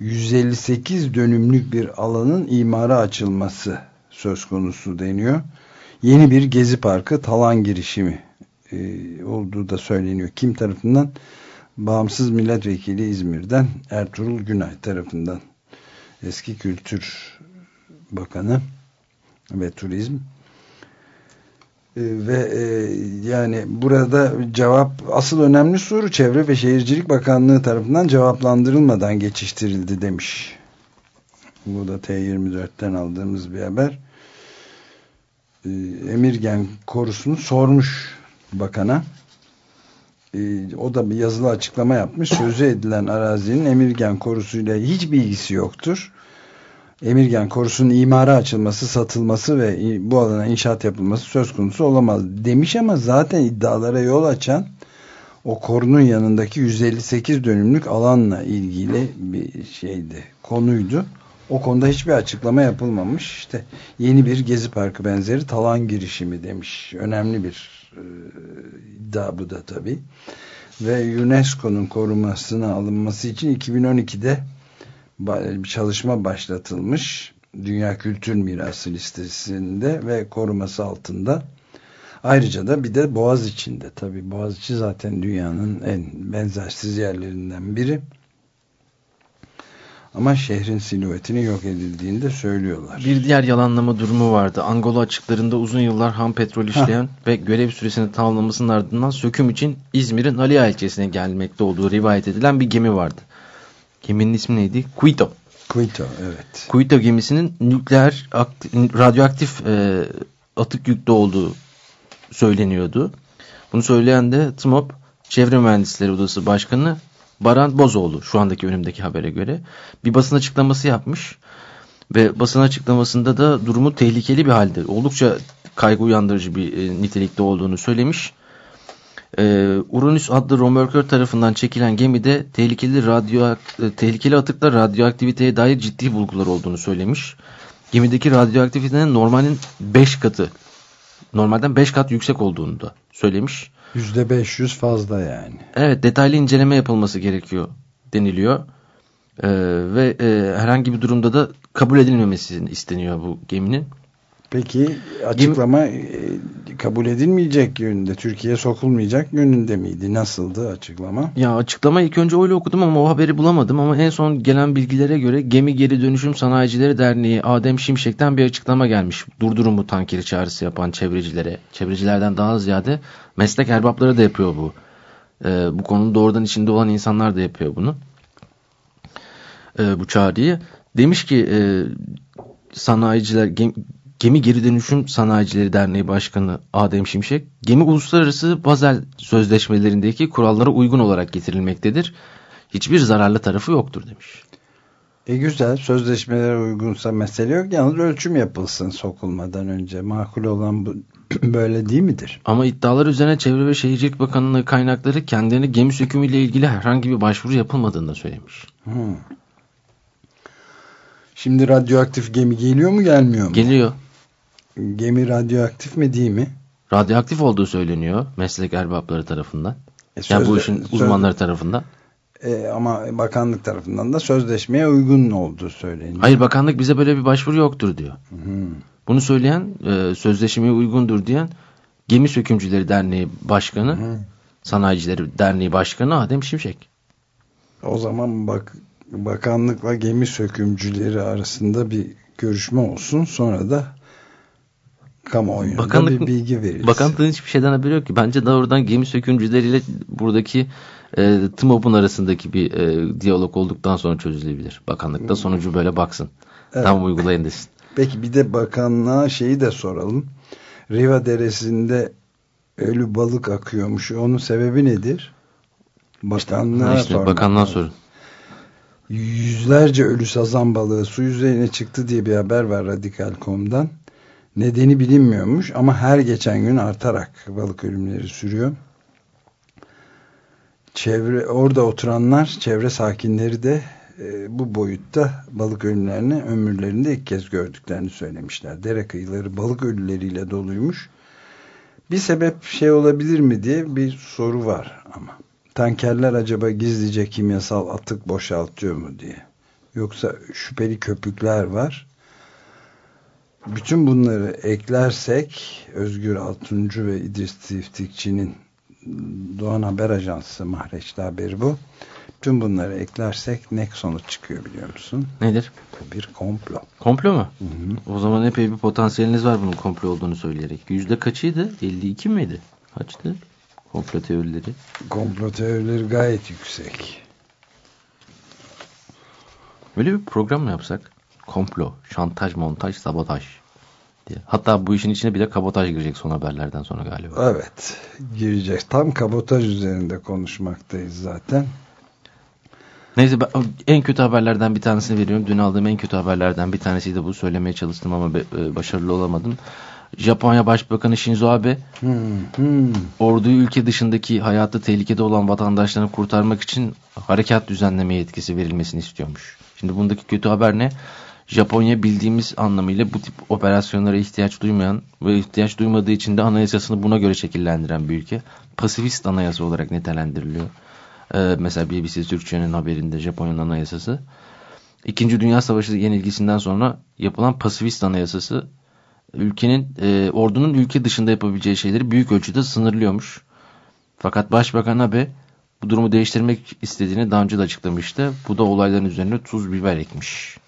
158 dönümlük bir alanın imara açılması söz konusu deniyor. Yeni bir gezi parkı talan girişimi e, olduğu da söyleniyor. Kim tarafından? Bağımsız milletvekili İzmir'den Ertuğrul Günay tarafından eski Kültür Bakanı ve Turizm ve e, yani burada cevap asıl önemli soru Çevre ve Şehircilik Bakanlığı tarafından cevaplandırılmadan geçiştirildi demiş. Bu da T24'ten aldığımız bir haber. Ee, Emirgen korusunu sormuş bakana. Ee, o da bir yazılı açıklama yapmış. Sözü edilen arazinin Emirgen korusuyla hiç bilgisi yoktur. Emirgen korusunun imara açılması, satılması ve bu alana inşaat yapılması söz konusu olamaz demiş ama zaten iddialara yol açan o korunun yanındaki 158 dönümlük alanla ilgili bir şeydi, konuydu. O konuda hiçbir açıklama yapılmamış. İşte yeni bir gezi parkı benzeri talan girişimi demiş. Önemli bir e, iddia bu da tabii. Ve UNESCO'nun korumasına alınması için 2012'de bir çalışma başlatılmış. Dünya Kültür Mirası listesinde ve koruması altında. Ayrıca da bir de Boğaz içinde. Tabi Boğaziçi zaten dünyanın en benzersiz yerlerinden biri. Ama şehrin silüetini yok edildiğini de söylüyorlar. Bir diğer yalanlama durumu vardı. Angola açıklarında uzun yıllar ham petrol işleyen ve görev süresini tamamlamasının ardından söküm için İzmir'in Aliya ilçesine gelmekte olduğu rivayet edilen bir gemi vardı. Geminin ismi neydi? Quito. Quito evet. Quito gemisinin nükleer aktif, radyoaktif e, atık yüklü olduğu söyleniyordu. Bunu söyleyen de TMOP Çevre Mühendisleri Odası Başkanı Baran Bozoğlu şu andaki önümdeki habere göre bir basın açıklaması yapmış ve basın açıklamasında da durumu tehlikeli bir halde oldukça kaygı uyandırıcı bir e, nitelikte olduğunu söylemiş. Ee, Uranüs adlı romörkör tarafından çekilen gemide tehlikeli radyo e, tehlikeli atıklar radyoaktiviteye dair ciddi bulgular olduğunu söylemiş. Gemideki radyoaktivitenin normalin 5 katı normalden 5 kat yüksek olduğunu da söylemiş. %500 fazla yani. Evet detaylı inceleme yapılması gerekiyor deniliyor. Ee, ve e, herhangi bir durumda da kabul edilmemesi isteniyor bu geminin. Peki açıklama Gemi... kabul edilmeyecek yönünde, Türkiye sokulmayacak yönünde miydi? Nasıldı açıklama? Ya açıklama ilk önce öyle okudum ama o haberi bulamadım ama en son gelen bilgilere göre Gemi Geri Dönüşüm Sanayicileri Derneği Adem Şimşek'ten bir açıklama gelmiş. Durdurun bu tankeri çağrısı yapan çevrecilere. Çevrecilerden daha ziyade meslek erbapları da yapıyor bu. Ee, bu konunun doğrudan içinde olan insanlar da yapıyor bunu. Ee, bu çağrıyı. Demiş ki e, sanayiciler Gemi Geri Dönüşüm Sanayicileri Derneği Başkanı Adem Şimşek, gemi uluslararası Bazel sözleşmelerindeki kurallara uygun olarak getirilmektedir. Hiçbir zararlı tarafı yoktur demiş. E güzel sözleşmelere uygunsa mesele yok. Yalnız ölçüm yapılsın sokulmadan önce. Makul olan bu böyle değil midir? Ama iddialar üzerine Çevre ve Şehircilik Bakanlığı kaynakları kendilerine gemi sökümüyle ilgili herhangi bir başvuru yapılmadığını da söylemiş. Hmm. Şimdi radyoaktif gemi geliyor mu gelmiyor mu? Geliyor. Gemi radyoaktif mi değil mi? Radyoaktif olduğu söyleniyor meslek erbapları tarafından. E, sözde, yani bu işin uzmanları söz, tarafından. E, ama bakanlık tarafından da sözleşmeye uygun olduğu söyleniyor. Hayır bakanlık bize böyle bir başvuru yoktur diyor. Hmm. Bunu söyleyen e, sözleşmeye uygundur diyen Gemi Sökümcüleri Derneği Başkanı, hmm. Sanayicileri Derneği Başkanı Adem Şimşek. O zaman bak bakanlıkla gemi sökümcüleri arasında bir görüşme olsun. Sonra da kamuoyuna Bakanlık- bir bilgi verilsin. Bakanlığın hiçbir şeyden haberi yok ki. Bence doğrudan gemi sökümcüleriyle buradaki e, TMOB'un arasındaki bir e, diyalog olduktan sonra çözülebilir. Bakanlıkta sonucu böyle baksın. Evet. Tam uygulayın desin. Peki bir de bakanlığa şeyi de soralım. Riva Deresi'nde ölü balık akıyormuş. Onun sebebi nedir? Bakanlığa işte sormak bakanlığa sorun. Yüzlerce ölü sazan balığı su yüzeyine çıktı diye bir haber var Radikal.com'dan. Nedeni bilinmiyormuş ama her geçen gün artarak balık ölümleri sürüyor. Çevre orada oturanlar, çevre sakinleri de e, bu boyutta balık ölümlerini ömürlerinde ilk kez gördüklerini söylemişler. Dere kıyıları balık ölüleriyle doluymuş. Bir sebep şey olabilir mi diye bir soru var ama. Tankerler acaba gizlice kimyasal atık boşaltıyor mu diye. Yoksa şüpheli köpükler var. Bütün bunları eklersek Özgür Altuncu ve İdris Tiftikçi'nin Doğan Haber Ajansı mahreçli haberi bu. Tüm bunları eklersek ne sonuç çıkıyor biliyor musun? Nedir? Bir komplo. Komplo mu? Hı hı. O zaman epey bir potansiyeliniz var bunun komplo olduğunu söyleyerek. Yüzde kaçıydı? 52 miydi? Kaçtı? Komplo teorileri. Komplo teorileri gayet yüksek. Böyle bir program mı yapsak? Komplo, şantaj, montaj, sabotaj diye. Hatta bu işin içine bir de kabotaj girecek son haberlerden sonra galiba. Evet. Gireceğiz. Tam kabotaj üzerinde konuşmaktayız zaten. Neyse ben en kötü haberlerden bir tanesini veriyorum. Dün aldığım en kötü haberlerden bir tanesiydi bu. Söylemeye çalıştım ama e, başarılı olamadım. Japonya Başbakanı Shinzo Abe Hmm, hmm. orduyu ülke dışındaki hayatı tehlikede olan vatandaşlarını kurtarmak için harekat düzenleme yetkisi verilmesini istiyormuş. Şimdi bundaki kötü haber ne? Japonya bildiğimiz anlamıyla bu tip operasyonlara ihtiyaç duymayan ve ihtiyaç duymadığı için de anayasasını buna göre şekillendiren bir ülke. Pasifist anayasa olarak nitelendiriliyor. Ee, mesela BBC Türkçe'nin haberinde Japonya'nın anayasası. İkinci Dünya Savaşı yenilgisinden sonra yapılan pasifist anayasası ülkenin e, ordunun ülke dışında yapabileceği şeyleri büyük ölçüde sınırlıyormuş. Fakat Başbakan Abe bu durumu değiştirmek istediğini daha önce de açıklamıştı. Bu da olayların üzerine tuz biber ekmiş.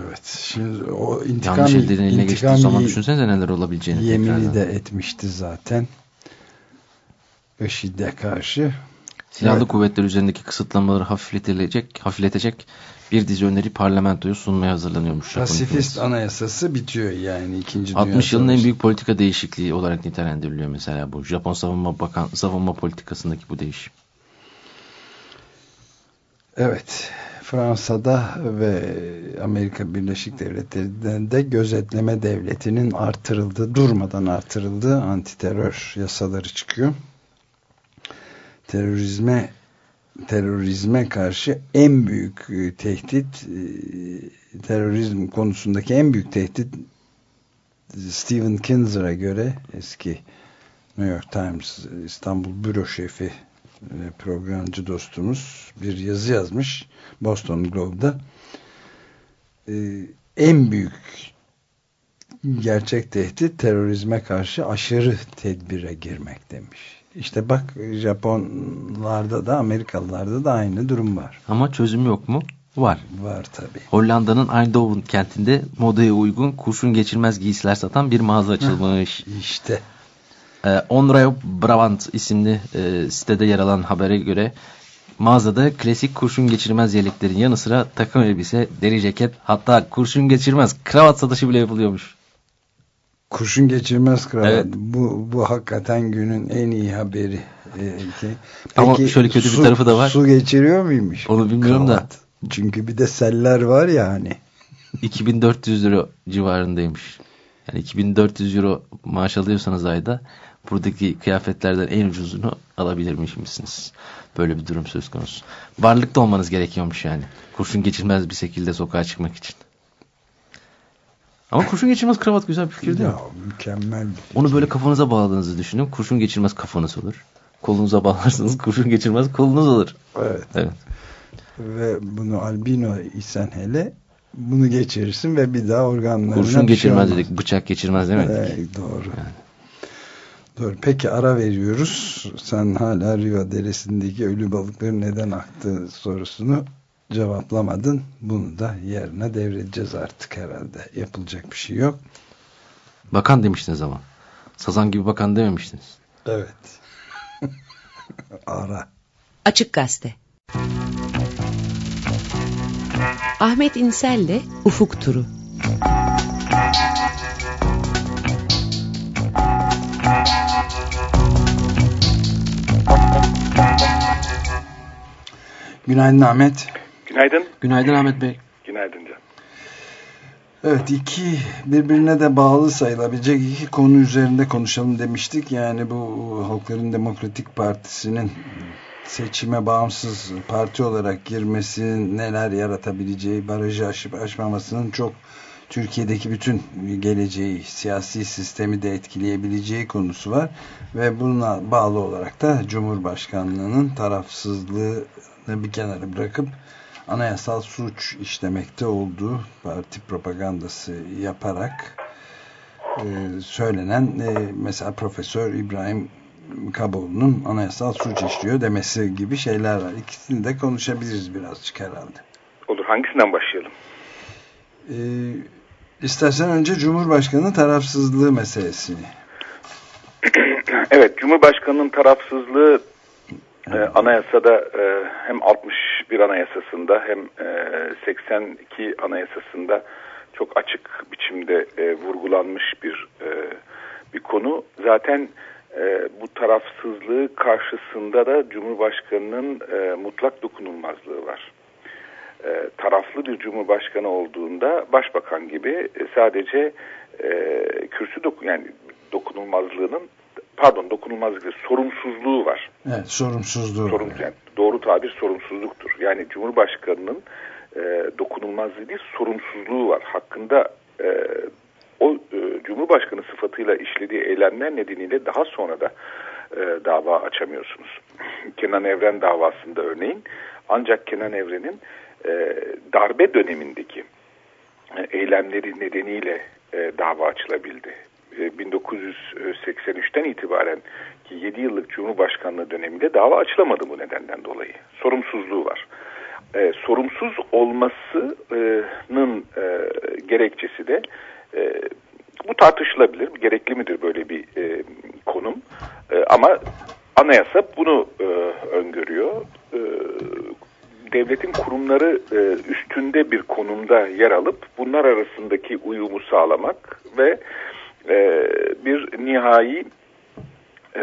Evet. Şimdi o intikam, Yanlış ellerin eline geçtiği zaman düşünsenize neler olabileceğini. yemini tekrardan. de etmişti zaten. IŞİD'e karşı. Silahlı Evet. kuvvetler üzerindeki kısıtlamaları hafifletilecek, hafifletecek bir dizi öneri parlamentoya sunmaya hazırlanıyormuş. Pasifist anayasası bitiyor yani 2. Dünya 60 yılın en büyük politika değişikliği olarak nitelendiriliyor mesela bu. Japon savunma bakan savunma politikasındaki bu değişim. Evet. Fransa'da ve Amerika Birleşik Devletleri'nde de gözetleme devletinin artırıldığı, durmadan artırıldığı antiterör yasaları çıkıyor. Terörizme terörizme karşı en büyük e, tehdit e, terörizm konusundaki en büyük tehdit Stephen Kinzer'a göre eski New York Times İstanbul büro şefi programcı dostumuz bir yazı yazmış Boston Globe'da Ee, en büyük gerçek tehdit terörizme karşı aşırı tedbire girmek demiş. İşte bak Japonlarda da Amerikalılarda da aynı durum var. Ama çözüm yok mu? Var. Var tabi. Hollanda'nın Eindhoven kentinde modaya uygun kurşun geçirmez giysiler satan bir mağaza açılmış. İşte Ee, Onrayo Brabant isimli e, sitede yer alan habere göre mağazada klasik kurşun geçirmez yeleklerin yanı sıra takım elbise, deri ceket hatta kurşun geçirmez kravat satışı bile yapılıyormuş. kurşun geçirmez kravat. Evet. Bu, bu hakikaten günün en iyi haberi. Ee, ki- Ama şöyle kötü bir su- tarafı da var. Su geçiriyor muymuş? Onu bilmiyorum da. Kravat. Çünkü bir de seller var ya hani. 2400 euro civarındaymış. Yani 2400 euro maaş alıyorsanız ayda buradaki kıyafetlerden en ucuzunu alabilirmişsiniz. Böyle bir durum söz konusu. Varlıkta olmanız gerekiyormuş yani. Kurşun geçirmez bir şekilde sokağa çıkmak için. Ama kurşun geçirmez kravat güzel bir fikir değil mi? Ya mükemmel bir Onu böyle kafanıza bağladığınızı düşünün. Kurşun geçirmez kafanız olur. Kolunuza bağlarsanız kurşun geçirmez kolunuz olur. Evet. Evet. Ve bunu albino isen hele bunu geçirirsin ve bir daha organlarına Kurşun şey geçirmez olmaz. dedik. Bıçak geçirmez demedik. Evet, doğru. Doğru. Peki ara veriyoruz. Sen hala Rio Deresi'ndeki ölü balıkların neden aktığı sorusunu cevaplamadın. Bunu da yerine devredeceğiz artık herhalde. Yapılacak bir şey yok. Bakan demiştiniz ama. Sazan gibi bakan dememiştiniz. Evet. Ara. Açık Gazete Ahmet İnsel'le Ufuk Turu Günaydın Ahmet. Günaydın. Günaydın Ahmet Bey. Günaydın Can. Evet iki birbirine de bağlı sayılabilecek iki konu üzerinde konuşalım demiştik. Yani bu Halkların Demokratik Partisi'nin seçime bağımsız parti olarak girmesinin neler yaratabileceği, barajı aşıp aşmamasının çok Türkiye'deki bütün geleceği, siyasi sistemi de etkileyebileceği konusu var. Ve buna bağlı olarak da Cumhurbaşkanlığının tarafsızlığını bir kenara bırakıp anayasal suç işlemekte olduğu parti propagandası yaparak e, söylenen e, mesela Profesör İbrahim Kaboğlu'nun anayasal suç işliyor demesi gibi şeyler var. İkisini de konuşabiliriz birazcık herhalde. Olur. Hangisinden başlayalım? E, istersen önce Cumhurbaşkanı tarafsızlığı meselesini. evet. Cumhurbaşkanının tarafsızlığı e, anayasada e, hem 61 anayasasında hem e, 82 anayasasında çok açık biçimde e, vurgulanmış bir e, bir konu. Zaten e, bu tarafsızlığı karşısında da Cumhurbaşkanının e, mutlak dokunulmazlığı var. E, taraflı bir Cumhurbaşkanı olduğunda Başbakan gibi e, sadece e, kürsü doku yani dokunulmazlığının pardon dokunulmazlık değil, sorumsuzluğu var. Evet, sorumsuzluğu. Sorum, var. yani doğru tabir sorumsuzluktur. Yani Cumhurbaşkanının e, dokunulmazlığı değil, sorumsuzluğu var. Hakkında e, o e, Cumhurbaşkanı sıfatıyla işlediği eylemler nedeniyle daha sonra da e, dava açamıyorsunuz. Kenan Evren davasında örneğin ancak Kenan Evren'in e, darbe dönemindeki e, eylemleri nedeniyle e, dava açılabildi. 1983'ten itibaren ki 7 yıllık Cumhurbaşkanlığı döneminde dava açılamadı bu nedenden dolayı. Sorumsuzluğu var. E, sorumsuz olmasının e, gerekçesi de e, bu tartışılabilir. Gerekli midir böyle bir e, konum? E, ama anayasa bunu e, öngörüyor. E, devletin kurumları e, üstünde bir konumda yer alıp bunlar arasındaki uyumu sağlamak ve e, bir nihai e,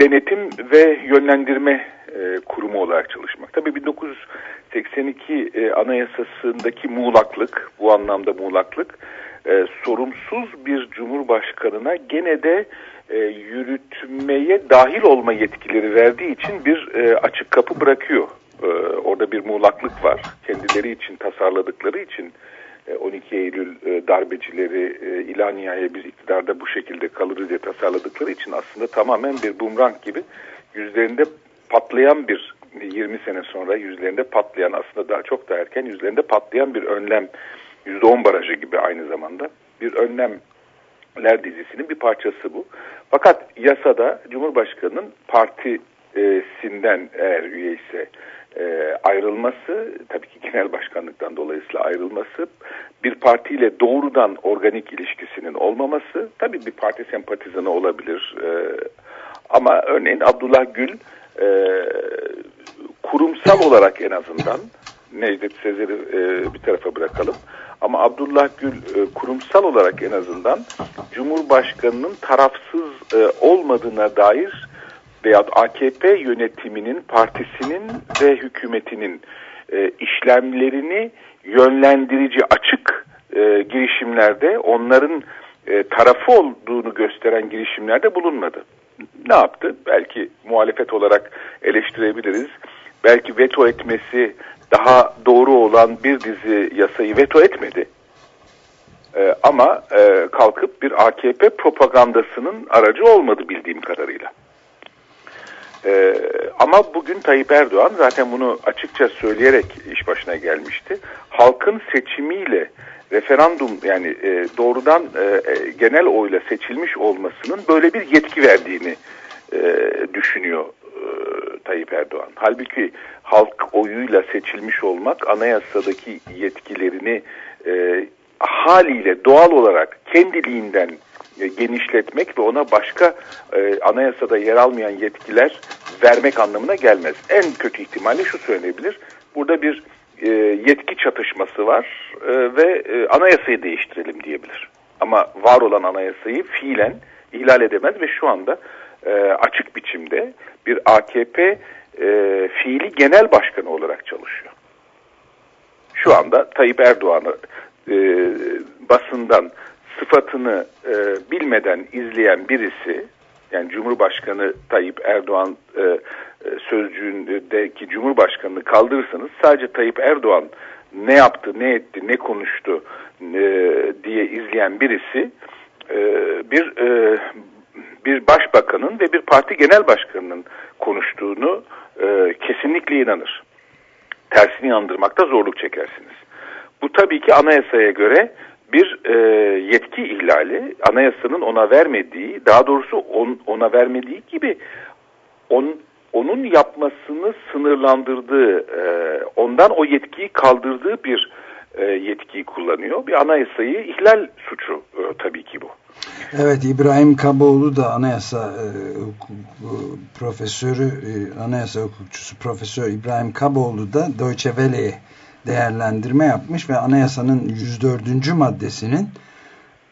denetim ve yönlendirme e, kurumu olarak çalışmak. Tabii 1982 e, anayasasındaki muğlaklık, bu anlamda muğlaklık, e, sorumsuz bir cumhurbaşkanına gene de e, yürütmeye dahil olma yetkileri verdiği için bir e, açık kapı bırakıyor. E, orada bir muğlaklık var. Kendileri için tasarladıkları için 12 Eylül darbecileri ila nihaya biz iktidarda bu şekilde kalırız diye tasarladıkları için aslında tamamen bir bumerang gibi yüzlerinde patlayan bir 20 sene sonra yüzlerinde patlayan aslında daha çok da erken yüzlerinde patlayan bir önlem %10 barajı gibi aynı zamanda bir önlemler dizisinin bir parçası bu. Fakat yasada Cumhurbaşkanı'nın partisinden eğer üye ise e, ayrılması, tabii ki genel başkanlıktan dolayısıyla ayrılması, bir partiyle doğrudan organik ilişkisinin olmaması, tabii bir parti sempatizanı olabilir. E, ama örneğin Abdullah Gül e, kurumsal olarak en azından, Necdet Sezer'i e, bir tarafa bırakalım, ama Abdullah Gül e, kurumsal olarak en azından Cumhurbaşkanı'nın tarafsız e, olmadığına dair veyahut AKP yönetiminin, partisinin ve hükümetinin e, işlemlerini yönlendirici açık e, girişimlerde onların e, tarafı olduğunu gösteren girişimlerde bulunmadı. Ne yaptı? Belki muhalefet olarak eleştirebiliriz. Belki veto etmesi daha doğru olan bir dizi yasayı veto etmedi. E, ama e, kalkıp bir AKP propagandasının aracı olmadı bildiğim kadarıyla. Ee, ama bugün Tayyip Erdoğan zaten bunu açıkça söyleyerek iş başına gelmişti. Halkın seçimiyle referandum yani e, doğrudan e, e, genel oyla seçilmiş olmasının böyle bir yetki verdiğini e, düşünüyor e, Tayyip Erdoğan. Halbuki halk oyuyla seçilmiş olmak anayasadaki yetkilerini e, haliyle doğal olarak kendiliğinden genişletmek ve ona başka e, anayasada yer almayan yetkiler vermek anlamına gelmez. En kötü ihtimalle şu söylenebilir. Burada bir e, yetki çatışması var e, ve e, anayasayı değiştirelim diyebilir. Ama var olan anayasayı fiilen ihlal edemez ve şu anda e, açık biçimde bir AKP e, fiili genel başkanı olarak çalışıyor. Şu anda Tayyip Erdoğan'ı e, basından sıfatını e, bilmeden izleyen birisi yani Cumhurbaşkanı Tayyip Erdoğan e, e, sözcüğündeki Cumhurbaşkanını kaldırırsanız sadece Tayyip Erdoğan ne yaptı, ne etti, ne konuştu e, diye izleyen birisi e, bir e, bir başbakanın ve bir parti genel başkanının konuştuğunu e, kesinlikle inanır. Tersini inandırmakta zorluk çekersiniz. Bu tabii ki anayasaya göre bir e, yetki ihlali, anayasanın ona vermediği, daha doğrusu on, ona vermediği gibi on, onun yapmasını sınırlandırdığı, e, ondan o yetkiyi kaldırdığı bir e, yetkiyi kullanıyor. Bir anayasayı ihlal suçu e, tabii ki bu. Evet İbrahim Kaboğlu da anayasa e, hukuk, profesörü, e, anayasa hukukçusu Profesör İbrahim Kaboğlu da Deutsche Welle'ye değerlendirme yapmış ve anayasanın 104. maddesinin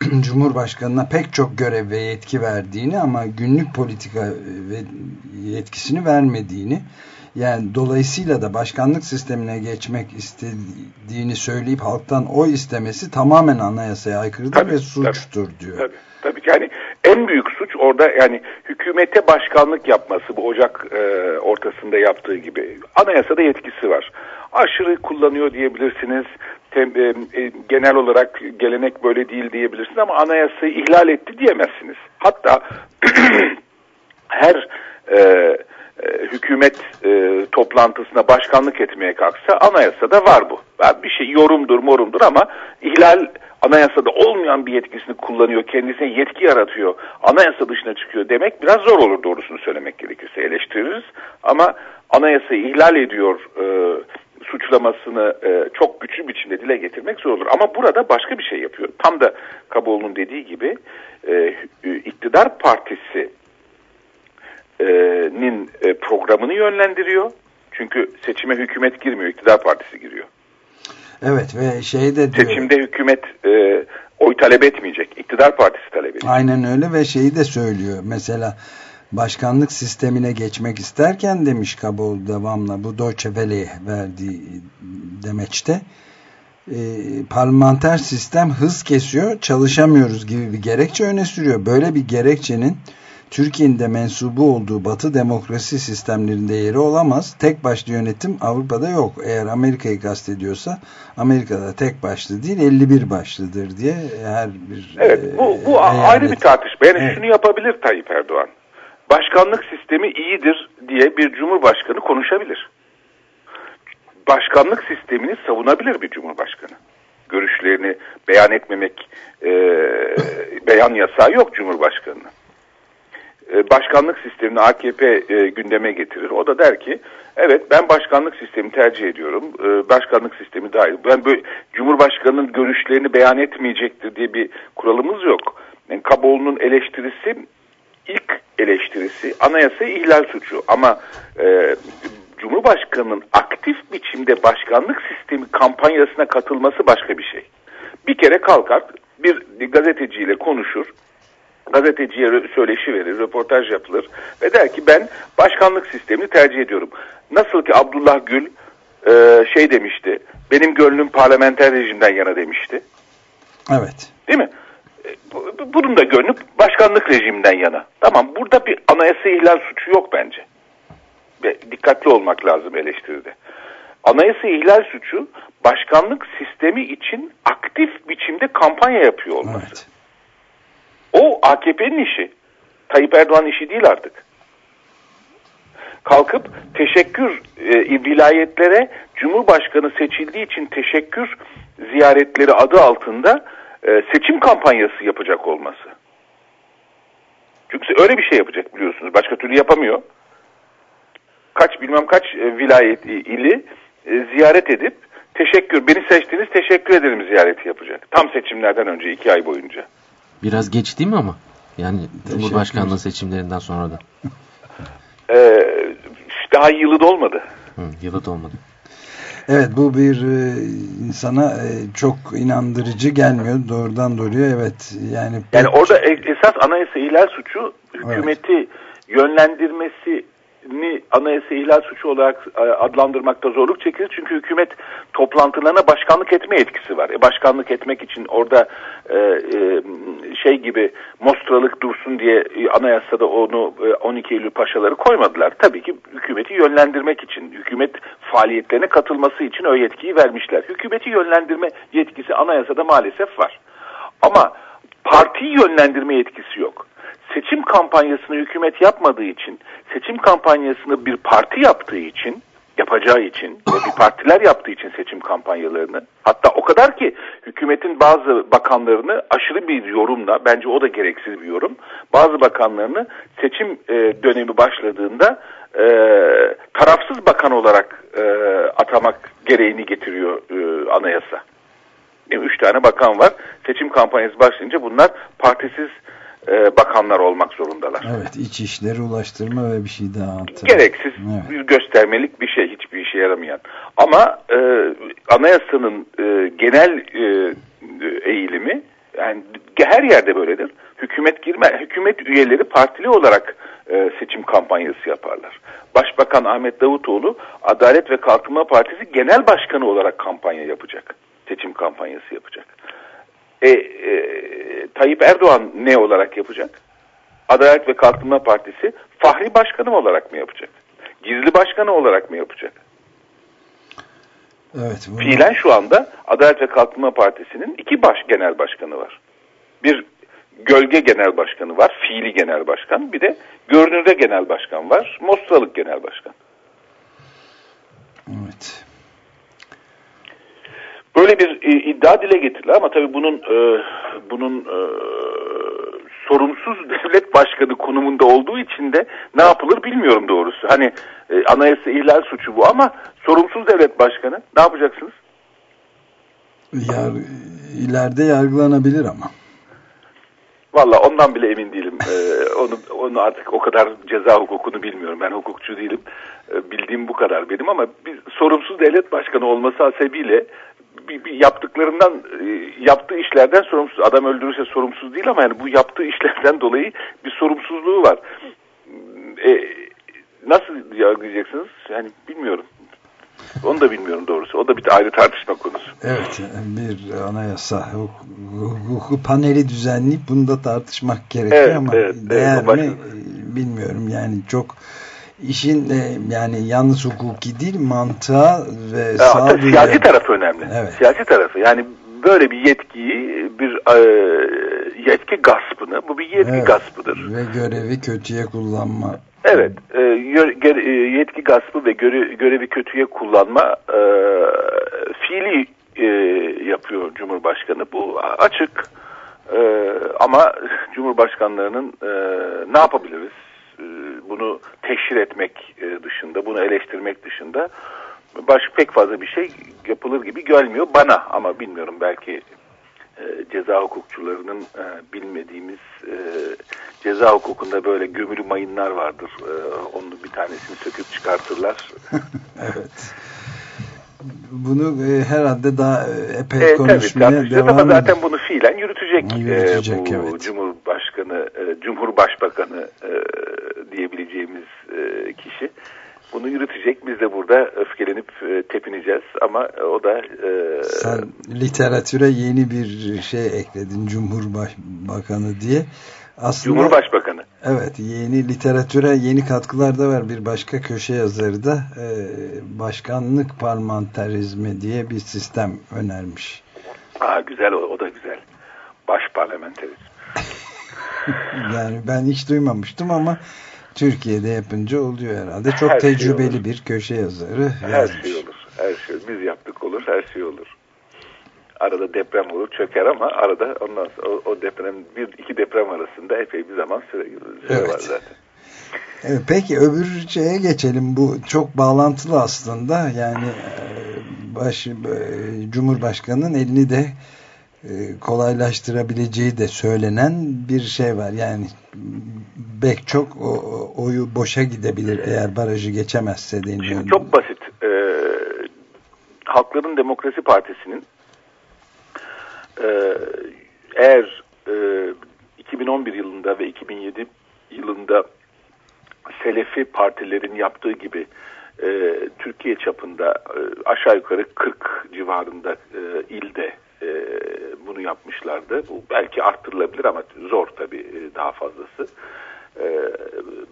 Cumhurbaşkanına pek çok görev ve yetki verdiğini ama günlük politika ve yetkisini vermediğini yani dolayısıyla da başkanlık sistemine geçmek istediğini söyleyip halktan oy istemesi tamamen anayasaya aykırıdır Tabii, ve suçtur tabii, diyor. Tabii, tabii ki yani en büyük suç orada yani hükümete başkanlık yapması bu Ocak e, ortasında yaptığı gibi anayasada yetkisi var. Aşırı kullanıyor diyebilirsiniz. Tem, e, e, genel olarak gelenek böyle değil diyebilirsiniz ama anayasayı ihlal etti diyemezsiniz. Hatta her e, e, hükümet e, toplantısına başkanlık etmeye kalksa anayasada var bu. Yani bir şey yorumdur morumdur ama ihlal anayasada olmayan bir yetkisini kullanıyor, kendisine yetki yaratıyor, anayasa dışına çıkıyor demek biraz zor olur doğrusunu söylemek gerekirse eleştiririz. Ama anayasayı ihlal ediyor e, suçlamasını e, çok güçlü biçimde dile getirmek zor olur. Ama burada başka bir şey yapıyor. Tam da Kaboğlu'nun dediği gibi e, iktidar partisi nin e, programını yönlendiriyor. Çünkü seçime hükümet girmiyor, iktidar partisi giriyor. Evet ve şey de diyor. Seçimde hükümet e, oy talep etmeyecek, iktidar partisi talep edecek. Aynen öyle ve şeyi de söylüyor. Mesela başkanlık sistemine geçmek isterken demiş Kabul devamla bu Deutsche Welle'ye verdiği demeçte e, parlamenter sistem hız kesiyor, çalışamıyoruz gibi bir gerekçe öne sürüyor. Böyle bir gerekçenin Türkiye'nin de mensubu olduğu batı demokrasi sistemlerinde yeri olamaz. Tek başlı yönetim Avrupa'da yok. Eğer Amerika'yı kastediyorsa Amerika'da tek başlı değil 51 başlıdır diye her bir Evet bu, bu e, ayrı bir tartışma. Yani Evet. şunu yapabilir Tayyip Erdoğan. Başkanlık sistemi iyidir diye bir cumhurbaşkanı konuşabilir. Başkanlık sistemini savunabilir bir cumhurbaşkanı. Görüşlerini beyan etmemek e, beyan yasağı yok cumhurbaşkanının. E, başkanlık sistemini AKP e, gündeme getirir. O da der ki evet ben başkanlık sistemi tercih ediyorum. E, başkanlık sistemi daha iyi. Ben böyle Cumhurbaşkanının görüşlerini beyan etmeyecektir diye bir kuralımız yok. Yani Kaboğlu'nun eleştirisi ilk eleştirisi anayasayı ihlal suçu ama e, Cumhurbaşkanının aktif biçimde başkanlık sistemi kampanyasına katılması başka bir şey. Bir kere kalkar bir gazeteciyle konuşur gazeteciye söyleşi verir, röportaj yapılır ve der ki ben başkanlık sistemini tercih ediyorum. Nasıl ki Abdullah Gül e, şey demişti, benim gönlüm parlamenter rejimden yana demişti. Evet. Değil mi? E, bu- bu- Bunun da gönlü başkanlık rejiminden yana. Tamam burada bir anayasa ihlal suçu yok bence. Ve dikkatli olmak lazım eleştiride. Anayasa ihlal suçu başkanlık sistemi için aktif biçimde kampanya yapıyor olması. Evet. O AKP'nin işi. Tayyip Erdoğan işi değil artık. Kalkıp teşekkür e, vilayetlere Cumhurbaşkanı seçildiği için teşekkür ziyaretleri adı altında e, seçim kampanyası yapacak olması. Çünkü öyle bir şey yapacak biliyorsunuz. Başka türlü yapamıyor. Kaç bilmem kaç e, vilayet ili e, ziyaret edip Teşekkür. Beni seçtiniz. Teşekkür ederim ziyareti yapacak. Tam seçimlerden önce iki ay boyunca. Biraz geç değil mi ama? Yani Cumhurbaşkanlığı seçimlerinden sonra da. Ee, daha yılı dolmadı. Hı, yılı da olmadı. Evet bu bir e, insana e, çok inandırıcı gelmiyor doğrudan doğruya evet yani Yani orada esas anayasa ihlal suçu hükümeti yönlendirmesini anayasa ihlal suçu olarak e, adlandırmakta zorluk çekiyor. Çünkü hükümet toplantılarına başkanlık etme yetkisi var. E, başkanlık etmek için orada e, e, şey gibi mostralık dursun diye e, anayasada onu e, 12 Eylül paşaları koymadılar. Tabii ki hükümeti yönlendirmek için, hükümet faaliyetlerine katılması için o yetkiyi vermişler. Hükümeti yönlendirme yetkisi anayasada maalesef var. Ama partiyi yönlendirme yetkisi yok. Seçim kampanyasını hükümet yapmadığı için, seçim kampanyasını bir parti yaptığı için, yapacağı için ve bir partiler yaptığı için seçim kampanyalarını, hatta o kadar ki hükümetin bazı bakanlarını aşırı bir yorumla, bence o da gereksiz bir yorum, bazı bakanlarını seçim e, dönemi başladığında e, tarafsız bakan olarak e, atamak gereğini getiriyor e, anayasa. Yani üç tane bakan var. Seçim kampanyası başlayınca bunlar partisiz e, bakanlar olmak zorundalar. evet İçişleri Ulaştırma ve bir şey daha hatırladım. Gereksiz Evet. göstermelik bir şey, hiçbir işe yaramayan. Ama e, anayasanın e, genel e, eğilimi yani her yerde böyledir. Hükümet girme, hükümet üyeleri partili olarak e, seçim kampanyası yaparlar. Başbakan Ahmet Davutoğlu Adalet ve Kalkınma Partisi Genel Başkanı olarak kampanya yapacak. Seçim kampanyası yapacak. E, e, Tayyip Erdoğan ne olarak yapacak? Adalet ve Kalkınma Partisi Fahri Başkanı olarak mı yapacak? Gizli Başkanı olarak mı yapacak? Evet, bunu- Fiilen şu anda Adalet ve Kalkınma Partisi'nin iki baş genel başkanı var. Bir gölge genel başkanı var, fiili genel başkan. Bir de görünürde genel başkan var, mostralık genel başkan. evet. Böyle bir e, iddia dile getirildi ama tabii bunun e, bunun e, sorumsuz devlet başkanı konumunda olduğu için de ne yapılır bilmiyorum doğrusu. Hani e, anayasa ihlal suçu bu ama sorumsuz devlet başkanı ne yapacaksınız? Yar, ileride yargılanabilir ama. Valla ondan bile emin değilim. Ee, onu, onu artık o kadar ceza hukukunu bilmiyorum. Ben hukukçu değilim. Ee, bildiğim bu kadar benim ama bir sorumsuz devlet başkanı olması hasebiyle yaptıklarından e, yaptığı işlerden sorumsuz. Adam öldürürse sorumsuz değil ama yani bu yaptığı işlerden dolayı bir sorumsuzluğu var. E, nasıl yargılayacaksınız? Yani bilmiyorum. Onu da bilmiyorum doğrusu. O da bir ayrı tartışma konusu. Evet bir anayasa hukuk, hukuk paneli düzenleyip bunu da tartışmak gerekiyor Evet, ama evet, evet, değer başka- mi bilmiyorum yani çok işin e, yani yalnız hukuki değil mantığa ve Ya, sağduyuya siyasi tarafı önemli. Evet. Siyasi tarafı. Yani böyle bir yetkiyi, bir e, yetki gaspını, bu bir yetki Evet. gaspıdır. ve görevi kötüye kullanma Evet, e, e, yetki gaspı ve göre- görevi kötüye kullanma e, fiili e, yapıyor Cumhurbaşkanı. Bu açık. E, ama Cumhurbaşkanlarının e, ne yapabiliriz? E, bunu teşhir etmek e, dışında, bunu eleştirmek dışında başka pek fazla bir şey yapılır gibi gelmiyor bana ama bilmiyorum belki e, ceza hukukçularının bilmediğimiz ceza hukukunda böyle gömülü mayınlar vardır. Onun bir tanesini söküp çıkartırlar. evet bunu herhalde daha epey E, tabii konuşmaya tartışacağız devam ama zaten bunu fiilen yürütecek, Yürütecek, e, bu evet. Cumhurbaşkanı, e, Cumhurbaşbakanı e, diyebileceğimiz e, kişi. Bunu yürütecek. Biz de burada öfkelenip e, tepineceğiz ama o da e, Sen literatüre yeni bir şey ekledin Cumhurbaşkanı diye. Aslında Cumhurbaşbakanı. Evet yeni literatüre yeni katkılar da var. Bir başka köşe yazarı da e, başkanlık parlamenterizmi diye bir sistem önermiş. Aa, güzel o, o da güzel. Baş parlamenterizm. Yani ben hiç duymamıştım ama Türkiye'de yapınca oluyor herhalde. Çok Her şey tecrübeli olur. bir köşe yazarı Her yazmış. şey olur. Her şey. Biz yaptık olur. Her şey olur. Arada deprem olur, çöker ama arada ondan sonra o, o deprem bir iki deprem arasında epey bir zaman süre, süre Evet. var zaten. Evet, peki öbür şeye geçelim. Bu çok bağlantılı aslında. Yani e, baş, e, Cumhurbaşkanı'nın elini de kolaylaştırabileceği de söylenen bir şey var. Yani bek çok oyu boşa gidebilir eğer barajı geçemezse deniliyor. Şimdi çok basit. Ee, Halkların Demokrasi Partisi'nin e, eğer e, 2011 yılında ve 2007 yılında Selefi partilerin yaptığı gibi e, Türkiye çapında e, aşağı yukarı 40 civarında e, ilde e, bunu yapmışlardı. Bu belki arttırılabilir ama zor tabii e, daha fazlası. E,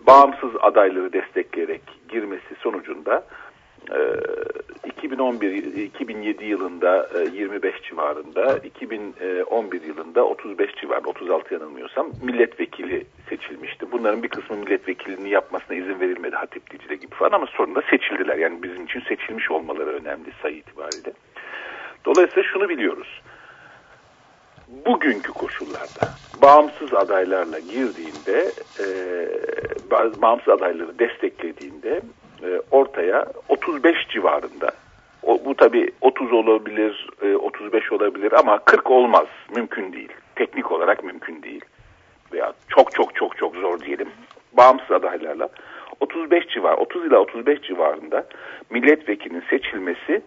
bağımsız adayları destekleyerek girmesi sonucunda e, 2011-2007 yılında e, 25 civarında, 2011 yılında 35 civarında, 36 yanılmıyorsam milletvekili seçilmişti. Bunların bir kısmı milletvekilliğini yapmasına izin verilmedi Hatip Dicle gibi falan ama sonunda seçildiler. Yani bizim için seçilmiş olmaları önemli sayı itibariyle. Dolayısıyla şunu biliyoruz. Bugünkü koşullarda bağımsız adaylarla girdiğinde, e, bağımsız adayları desteklediğinde e, ortaya 35 civarında, o, bu tabi 30 olabilir, e, 35 olabilir ama 40 olmaz, mümkün değil. Teknik olarak mümkün değil. Veya çok çok çok çok zor diyelim. Bağımsız adaylarla 35 civar, 30 ila 35 civarında milletvekilinin seçilmesi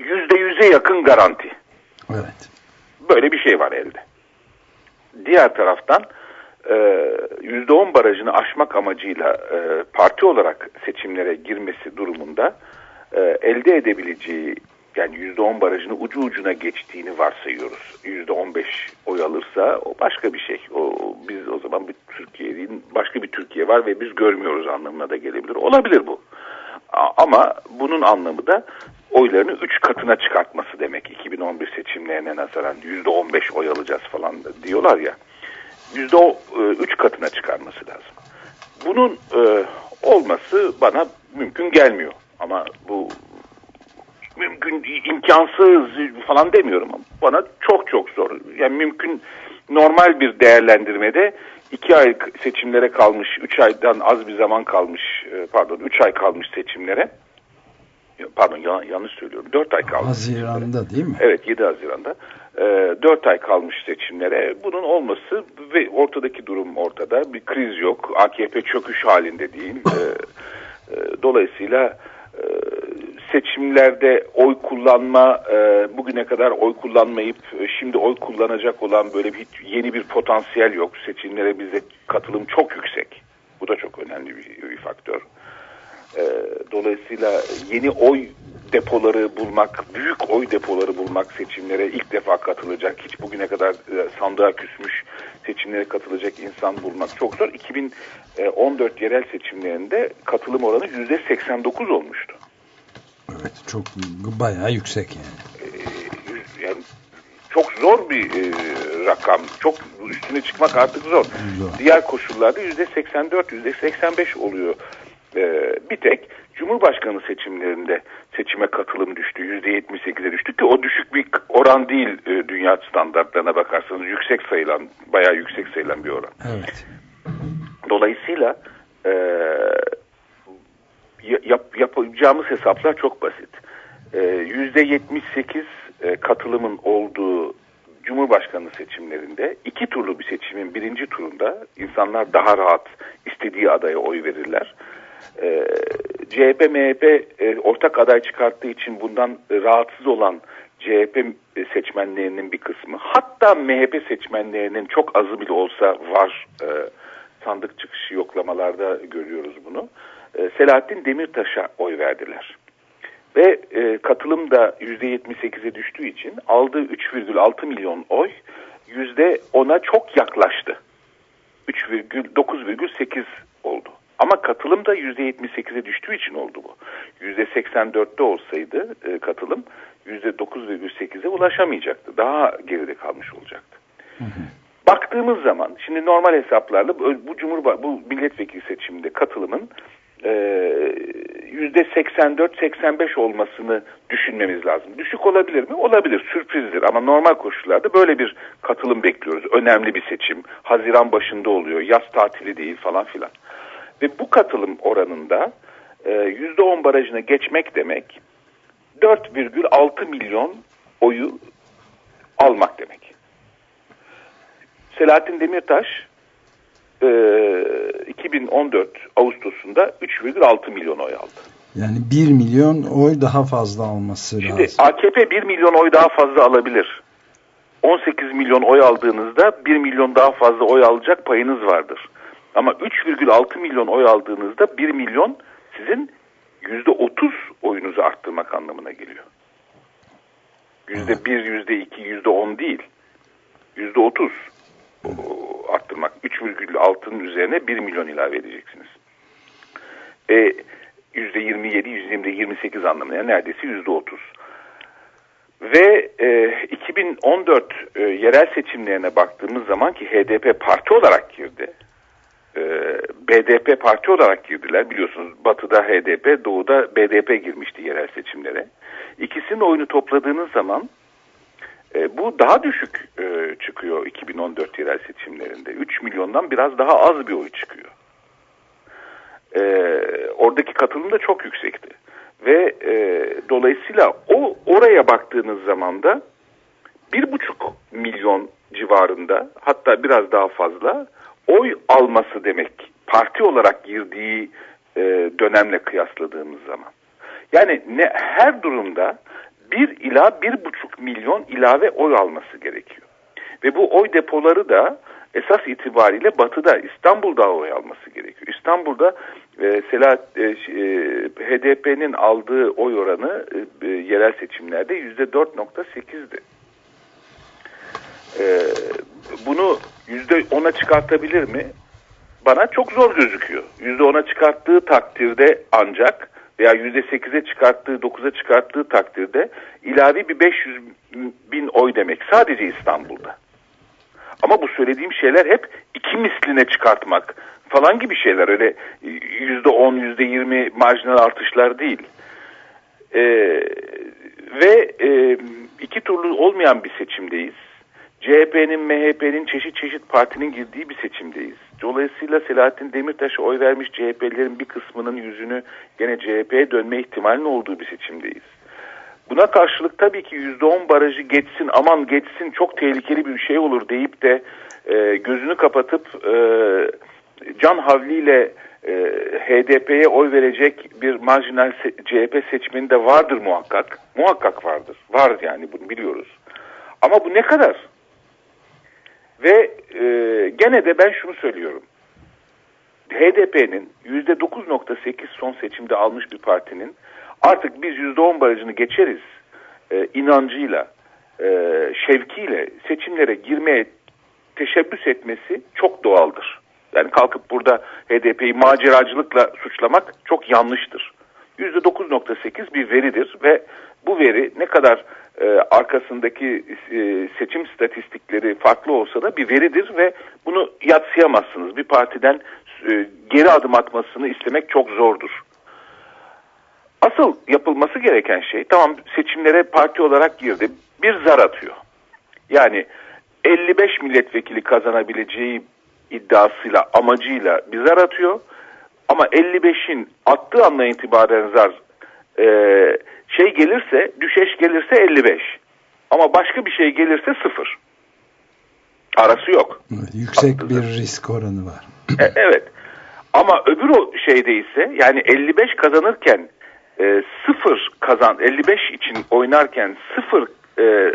%100'e yakın garanti. Evet. Böyle bir şey var elde. Diğer taraftan %10 barajını aşmak amacıyla e, parti olarak seçimlere girmesi durumunda e, elde edebileceği yani %10 barajını ucu ucuna geçtiğini varsayıyoruz. %15 oy alırsa o başka bir şey. O biz o zaman bir Türkiye'nin başka bir Türkiye var ve biz görmüyoruz anlamına da gelebilir. Olabilir bu. Ama bunun anlamı da oylarını 3 katına çıkartması demek. 2011 seçimlerine nazaran %15 oy alacağız falan diyorlar ya. %3 katına çıkarması lazım. Bunun e, olması bana mümkün gelmiyor. Ama bu mümkün imkansız falan demiyorum ama bana çok çok zor. Yani mümkün normal bir değerlendirmede iki ay seçimlere kalmış, üç aydan az bir zaman kalmış, e, pardon üç ay kalmış seçimlere. Pardon yanlış söylüyorum. Dört ay kalmış. Haziran'da değil mi? Evet 7 Haziran'da. E, 4 ay kalmış seçimlere. Bunun olması ve ortadaki durum ortada. Bir kriz yok. AKP çöküş halinde değil. E, e, dolayısıyla e, seçimlerde oy kullanma e, bugüne kadar oy kullanmayıp şimdi oy kullanacak olan böyle bir yeni bir potansiyel yok. Seçimlere bize katılım çok yüksek. Bu da çok önemli bir, bir faktör. E, dolayısıyla yeni oy depoları bulmak, büyük oy depoları bulmak seçimlere ilk defa katılacak, hiç bugüne kadar e, sandığa küsmüş seçimlere katılacak insan bulmak çok zor. 2014 yerel seçimlerinde katılım oranı %89 olmuştu. Evet, çok bayağı yüksek yani. Ee, yani çok zor bir e, rakam. Çok üstüne çıkmak artık zor. zor. Diğer koşullarda %84, %85 oluyor. Ee, bir tek Cumhurbaşkanı seçimlerinde seçime katılım düştü. %78'e düştü ki o düşük bir oran değil e, dünya standartlarına bakarsanız. Yüksek sayılan, bayağı yüksek sayılan bir oran. Evet. Dolayısıyla e, yap, yapacağımız hesaplar çok basit. E, %78 e, katılımın olduğu Cumhurbaşkanı seçimlerinde iki turlu bir seçimin birinci turunda insanlar daha rahat istediği adaya oy verirler. E, CHP, MHP e, ortak aday çıkarttığı için bundan e, rahatsız olan CHP seçmenlerinin bir kısmı hatta MHP seçmenlerinin çok azı bile olsa var e, sandık çıkışı yoklamalarda görüyoruz bunu. E, Selahattin Demirtaş'a oy verdiler. Ve e, katılım da %78'e düştüğü için aldığı 3,6 milyon oy %10'a çok yaklaştı. 3,9,8 oldu. Ama katılım da %78'e düştüğü için oldu bu. %84'te olsaydı e, katılım %9,8'e ulaşamayacaktı. Daha geride kalmış olacaktı. Hı hı. Baktığımız zaman şimdi normal hesaplarla bu Cumhurba bu milletvekili seçiminde katılımın %84-85 e, olmasını düşünmemiz lazım. Düşük olabilir mi? Olabilir. Sürprizdir ama normal koşullarda böyle bir katılım bekliyoruz. Önemli bir seçim. Haziran başında oluyor. Yaz tatili değil falan filan. Ve bu katılım oranında %10 barajına geçmek demek 4,6 milyon oyu almak demek. Selahattin Demirtaş e, 2014 Ağustos'unda 3,6 milyon oy aldı. Yani 1 milyon oy daha fazla alması Şimdi lazım. AKP 1 milyon oy daha fazla alabilir. 18 milyon oy aldığınızda 1 milyon daha fazla oy alacak payınız vardır. Ama 3,6 milyon oy aldığınızda 1 milyon sizin %30 oyunuzu arttırmak anlamına geliyor. %1, %2, %10 değil. %30 o, arttırmak. 3,6'nın üzerine 1 milyon ilave edeceksiniz. E, %27, %28 anlamına yani neredeyse %30. Ve e, 2014 e, yerel seçimlerine baktığımız zaman ki HDP parti olarak girdi. E, BDP parti olarak girdiler. Biliyorsunuz batıda HDP, doğuda BDP girmişti yerel seçimlere. İkisinin oyunu topladığınız zaman e, bu daha düşük e, çıkıyor 2014 yerel seçimlerinde. 3 milyondan biraz daha az bir oy çıkıyor. E, oradaki katılım da çok yüksekti. Ve e, dolayısıyla o oraya baktığınız zaman da bir buçuk milyon civarında hatta biraz daha fazla oy alması demek parti olarak girdiği e, dönemle kıyasladığımız zaman. Yani ne, her durumda bir ila bir buçuk milyon ilave oy alması gerekiyor. Ve bu oy depoları da esas itibariyle batıda İstanbul'da oy alması gerekiyor. İstanbul'da e, Selahat e, e, HDP'nin aldığı oy oranı e, yerel seçimlerde yüzde 4.8'di. E, bunu yüzde 10'a çıkartabilir mi? Bana çok zor gözüküyor. Yüzde 10'a çıkarttığı takdirde ancak veya yüzde 8'e çıkarttığı 9'a çıkarttığı takdirde ilave bir 500 bin oy demek sadece İstanbul'da. Ama bu söylediğim şeyler hep iki misline çıkartmak falan gibi şeyler. Öyle yüzde on, yüzde yirmi marjinal artışlar değil. Ee, ve e, iki turlu olmayan bir seçimdeyiz. CHP'nin, MHP'nin, çeşit çeşit partinin girdiği bir seçimdeyiz. Dolayısıyla Selahattin Demirtaş'a oy vermiş CHP'lerin bir kısmının yüzünü gene CHP'ye dönme ihtimalinin olduğu bir seçimdeyiz. Buna karşılık tabii ki %10 barajı geçsin aman geçsin çok tehlikeli bir şey olur deyip de e, gözünü kapatıp e, can havliyle e, HDP'ye oy verecek bir marjinal se CHP seçmeni de vardır muhakkak. Muhakkak vardır. Var yani bunu biliyoruz. Ama bu ne kadar? Ve e, gene de ben şunu söylüyorum. HDP'nin %9.8 son seçimde almış bir partinin artık biz %10 barajını geçeriz e, inancıyla, e, şevkiyle seçimlere girmeye teşebbüs etmesi çok doğaldır. Yani kalkıp burada HDP'yi maceracılıkla suçlamak çok yanlıştır. %9.8 bir veridir ve bu veri ne kadar e, arkasındaki e, seçim statistikleri farklı olsa da bir veridir ve bunu yatsıyamazsınız. Bir partiden e, geri adım atmasını istemek çok zordur. Asıl yapılması gereken şey tamam seçimlere parti olarak girdi bir zar atıyor. Yani 55 milletvekili kazanabileceği iddiasıyla amacıyla bir zar atıyor. Ama 55'in attığı andan itibaren zar e, şey gelirse düşeş gelirse 55. Ama başka bir şey gelirse sıfır. Arası yok. Yüksek bir risk oranı var. E, evet. Ama öbür o şeyde ise yani 55 kazanırken e, sıfır kazan 55 için oynarken sıfır e,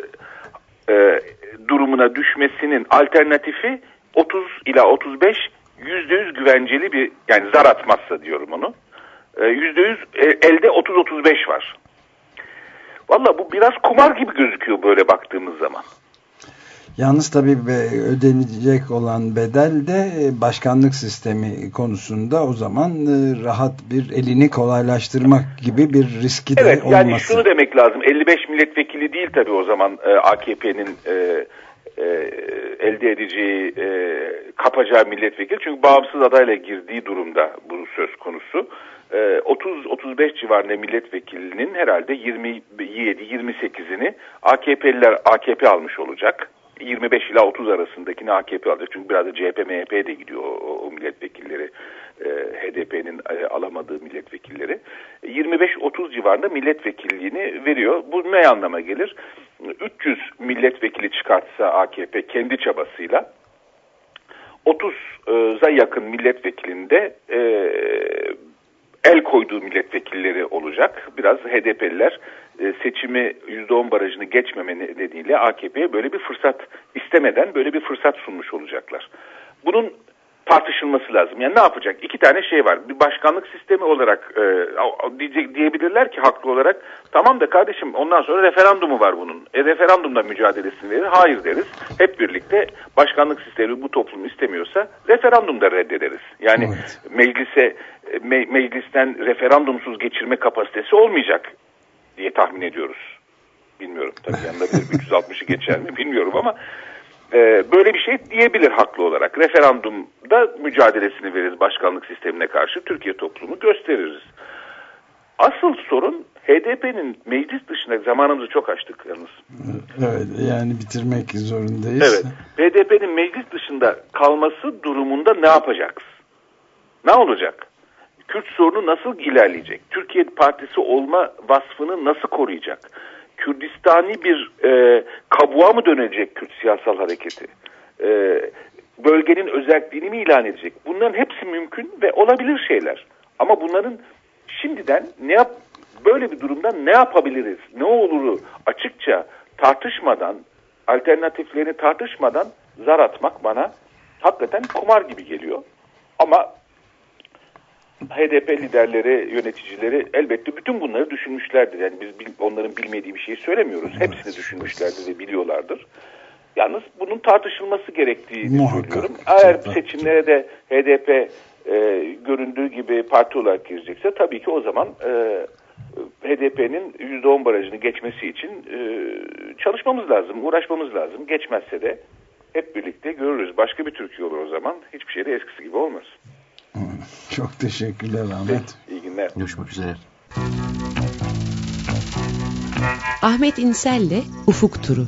e, durumuna düşmesinin alternatifi 30 ila 35 yüzde yüz güvenceli bir yani zar atmazsa diyorum onu. Yüzde yüz elde 30-35 var. Valla bu biraz kumar gibi gözüküyor böyle baktığımız zaman. Yalnız tabii ödenecek olan bedel de e, başkanlık sistemi konusunda o zaman e, rahat bir elini kolaylaştırmak gibi bir riski de evet, olması. Yani şunu demek lazım 55 milletvekili değil tabii o zaman e, AKP'nin elde edeceği kapacağı milletvekili çünkü bağımsız adayla girdiği durumda bu söz konusu. 30-35 civarında milletvekilinin herhalde 27-28'ini AKP'liler AKP almış olacak. 25 ila 30 arasındakini AKP alacak. Çünkü biraz da CHP, MHP de gidiyor o, milletvekilleri. E, HDP'nin e, alamadığı milletvekilleri. 25-30 civarında milletvekilliğini veriyor. Bu ne anlama gelir? 300 milletvekili çıkartsa AKP kendi çabasıyla 30'a yakın milletvekilinde e, el koyduğu milletvekilleri olacak. Biraz HDP'liler e, seçimi %10 barajını geçmeme nedeniyle AKP'ye böyle bir fırsat istemeden böyle bir fırsat sunmuş olacaklar. Bunun tartışılması lazım. Yani ne yapacak? İki tane şey var. Bir başkanlık sistemi olarak e, diyecek, diyebilirler ki haklı olarak tamam da kardeşim ondan sonra referandumu var bunun. E referandumda mücadelesini verir. Hayır deriz. Hep birlikte başkanlık sistemi bu toplum istemiyorsa referandumda reddederiz. Yani evet. meclise me, meclisten referandumsuz geçirme kapasitesi olmayacak diye tahmin ediyoruz. Bilmiyorum tabii yanında bir 360'ı geçer mi bilmiyorum ama e, böyle bir şey diyebilir haklı olarak. Referandumda mücadelesini veririz başkanlık sistemine karşı Türkiye toplumu gösteririz. Asıl sorun HDP'nin meclis dışında zamanımızı çok açtık yalnız. Evet yani bitirmek zorundayız. Evet. HDP'nin meclis dışında kalması durumunda ne yapacağız? Ne olacak? Kürt sorunu nasıl ilerleyecek? Türkiye Partisi olma vasfını nasıl koruyacak? Kürdistani bir e, kabuğa mı dönecek Kürt siyasal hareketi? E, bölgenin özelliğini mi ilan edecek? Bunların hepsi mümkün ve olabilir şeyler. Ama bunların şimdiden ne yap böyle bir durumda ne yapabiliriz? Ne oluru açıkça tartışmadan, alternatiflerini tartışmadan zar atmak bana hakikaten kumar gibi geliyor. Ama HDP liderleri, yöneticileri elbette bütün bunları düşünmüşlerdir. Yani biz onların bilmediği bir şeyi söylemiyoruz. Hepsini düşünmüşlerdir ve biliyorlardır. Yalnız bunun tartışılması gerektiğini Muhakkak. söylüyorum. Eğer seçimlere de HDP e, göründüğü gibi parti olarak girecekse tabii ki o zaman e, HDP'nin %10 barajını geçmesi için e, çalışmamız lazım, uğraşmamız lazım. Geçmezse de hep birlikte görürüz. Başka bir Türkiye olur o zaman. Hiçbir şey de eskisi gibi olmaz. Çok teşekkürler Ahmet. İyi günler. Görüşmek üzere. Ahmet İnsel'le Ufuk Turu.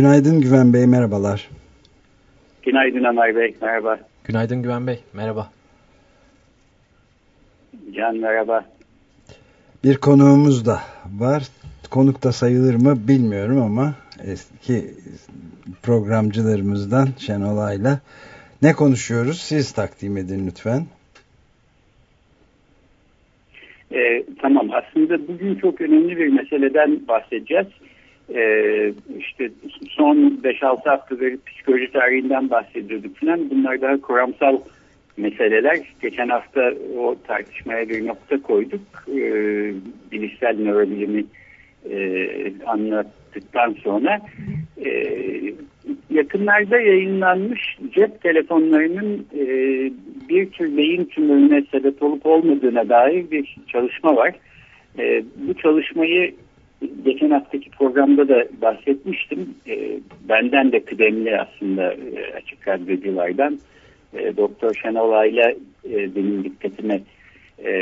Günaydın Güven Bey, merhabalar. Günaydın Ömer Bey, merhaba. Günaydın Güven Bey, merhaba. Can merhaba. Bir konuğumuz da var. Konuk da sayılır mı bilmiyorum ama eski programcılarımızdan Şenolay'la ne konuşuyoruz? Siz takdim edin lütfen. Ee, tamam aslında bugün çok önemli bir meseleden bahsedeceğiz e, işte son 5-6 haftadır psikoloji tarihinden bahsediyorduk falan. Bunlar daha kuramsal meseleler. Geçen hafta o tartışmaya bir nokta koyduk. E, bilişsel nörobilimi e, anlattıktan sonra e, yakınlarda yayınlanmış cep telefonlarının e, bir tür beyin tümörüne sebep olup olmadığına dair bir çalışma var. E, bu çalışmayı geçen haftaki programda da bahsetmiştim. E, benden de kıdemli aslında e, açık radyoculardan e, Doktor Şenolay'la e, benim dikkatime e,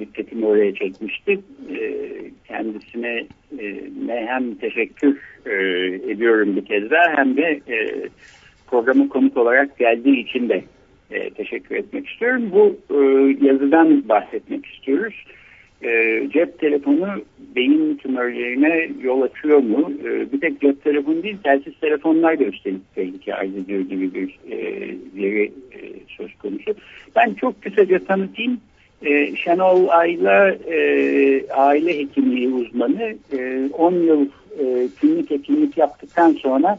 dikkatimi oraya çekmişti. E, kendisine e, hem teşekkür e, ediyorum bir kez daha hem de e, programın konuk olarak geldiği için de e, teşekkür etmek istiyorum. Bu e, yazıdan bahsetmek istiyoruz e, cep telefonu beyin tümörlerine yol açıyor mu? E, bir tek cep telefonu değil, telsiz telefonlar da üstelik tehlike arz ediyor gibi bir e, veri e, söz konusu. Ben çok kısaca tanıtayım. E, Şenol Ayla e, aile hekimliği uzmanı e, 10 yıl e, klinik hekimlik yaptıktan sonra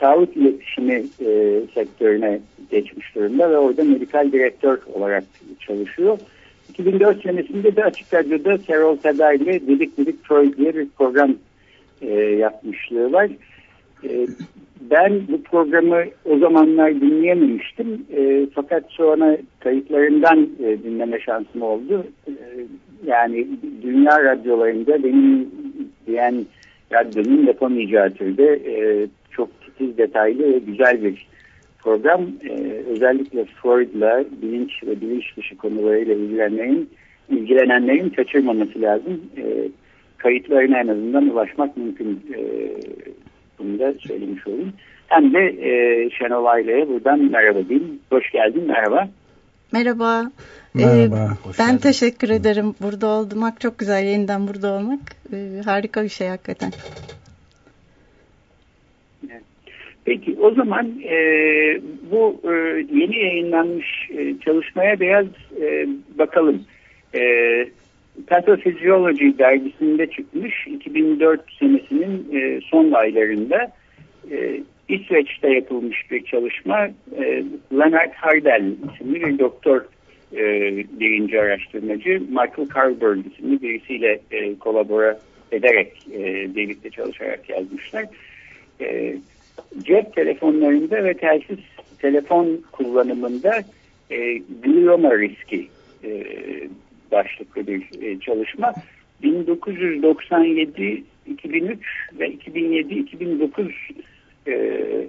sağlık iletişimi e, sektörüne geçmiş durumda ve orada medikal direktör olarak çalışıyor. 2004 senesinde de Açık Radyo'da Serol Tedar ile Dedik Dedik Freud diye bir program e, yapmışlığı var. E, ben bu programı o zamanlar dinleyememiştim. E, fakat sonra kayıtlarından e, dinleme şansım oldu. E, yani dünya radyolarında benim diyen radyonun yapamayacağı türde e, çok titiz, detaylı ve güzel bir program. E, özellikle Freud'la bilinç ve bilinç dışı konularıyla ilgilenenlerin, ilgilenenlerin kaçırmaması lazım. E, kayıtlarına en azından ulaşmak mümkün. E, bunu da söylemiş olayım. Hem de e, Şenol Aila'ya buradan merhaba diyeyim. Hoş geldin, merhaba. Merhaba. Merhaba. Ee, ben teşekkür ederim. Burada olmak çok güzel. Yeniden burada olmak ee, harika bir şey hakikaten. Peki o zaman e, bu e, yeni yayınlanmış e, çalışmaya biraz e, bakalım. E, Pathophysiology dergisinde çıkmış 2004 senesinin e, son aylarında e, İsveç'te yapılmış bir çalışma e, Leonard Hardell isimli bir doktor e, birinci araştırmacı Michael Carberg isimli birisiyle e, kolabora ederek e, birlikte çalışarak yazmışlar. E, cep telefonlarında ve telsiz telefon kullanımında e, glioma riski e, başlıklı bir e, çalışma. 1997, 2003 ve 2007-2009 e,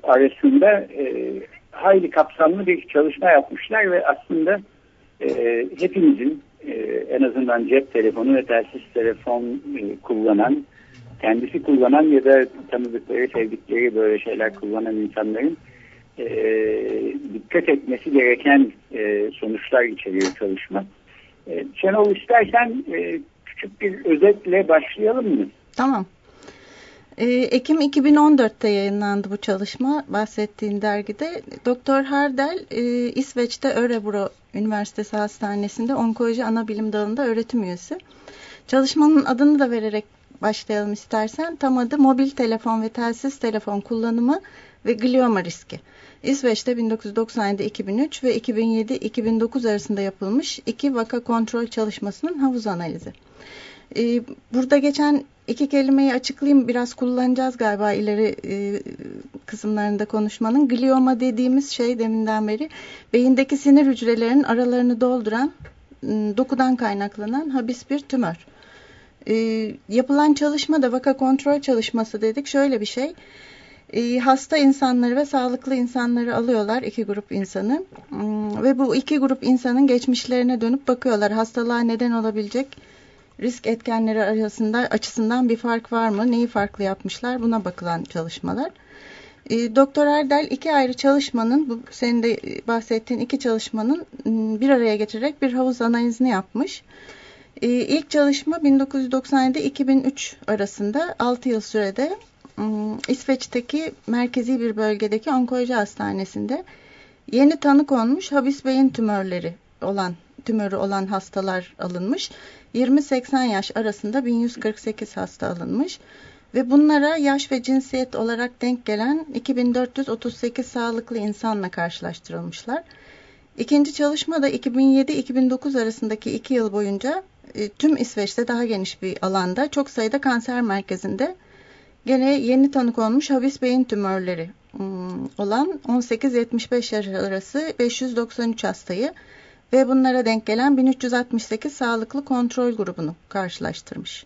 arasında e, hayli kapsamlı bir çalışma yapmışlar ve aslında e, hepimizin e, en azından cep telefonu ve telsiz telefon e, kullanan, kendisi kullanan ya da tanıdıkları, sevdikleri böyle şeyler kullanan insanların e, dikkat etmesi gereken e, sonuçlar içeriyor çalışma. E, Şenol istersen e, küçük bir özetle başlayalım mı? Tamam. Ee, Ekim 2014'te yayınlandı bu çalışma bahsettiğin dergide. Doktor Hardel e, İsveç'te Örebro Üniversitesi Hastanesi'nde onkoloji ana bilim dalında öğretim üyesi. Çalışmanın adını da vererek başlayalım istersen. Tam adı mobil telefon ve telsiz telefon kullanımı ve glioma riski. İsveç'te 1997-2003 ve 2007-2009 arasında yapılmış iki vaka kontrol çalışmasının havuz analizi. Ee, burada geçen iki kelimeyi açıklayayım. Biraz kullanacağız galiba ileri e, kısımlarında konuşmanın. Glioma dediğimiz şey deminden beri beyindeki sinir hücrelerinin aralarını dolduran dokudan kaynaklanan habis bir tümör. E, yapılan çalışma da vaka kontrol çalışması dedik. Şöyle bir şey. E, hasta insanları ve sağlıklı insanları alıyorlar iki grup insanı hmm, ve bu iki grup insanın geçmişlerine dönüp bakıyorlar hastalığa neden olabilecek risk etkenleri arasında açısından bir fark var mı? Neyi farklı yapmışlar? Buna bakılan çalışmalar. E, Doktor Erdel iki ayrı çalışmanın, bu senin de bahsettiğin iki çalışmanın bir araya getirerek bir havuz analizini yapmış. E, ilk çalışma 1997-2003 arasında 6 yıl sürede İsveç'teki merkezi bir bölgedeki onkoloji hastanesinde yeni tanı konmuş habis beyin tümörleri olan tümörü olan hastalar alınmış 20-80 yaş arasında 1148 hasta alınmış ve bunlara yaş ve cinsiyet olarak denk gelen 2438 sağlıklı insanla karşılaştırılmışlar. İkinci çalışma da 2007-2009 arasındaki iki yıl boyunca e, tüm İsveç'te daha geniş bir alanda çok sayıda kanser merkezinde gene yeni tanık olmuş habis beyin tümörleri hmm, olan 18-75 yaş arası 593 hastayı ve bunlara denk gelen 1368 sağlıklı kontrol grubunu karşılaştırmış.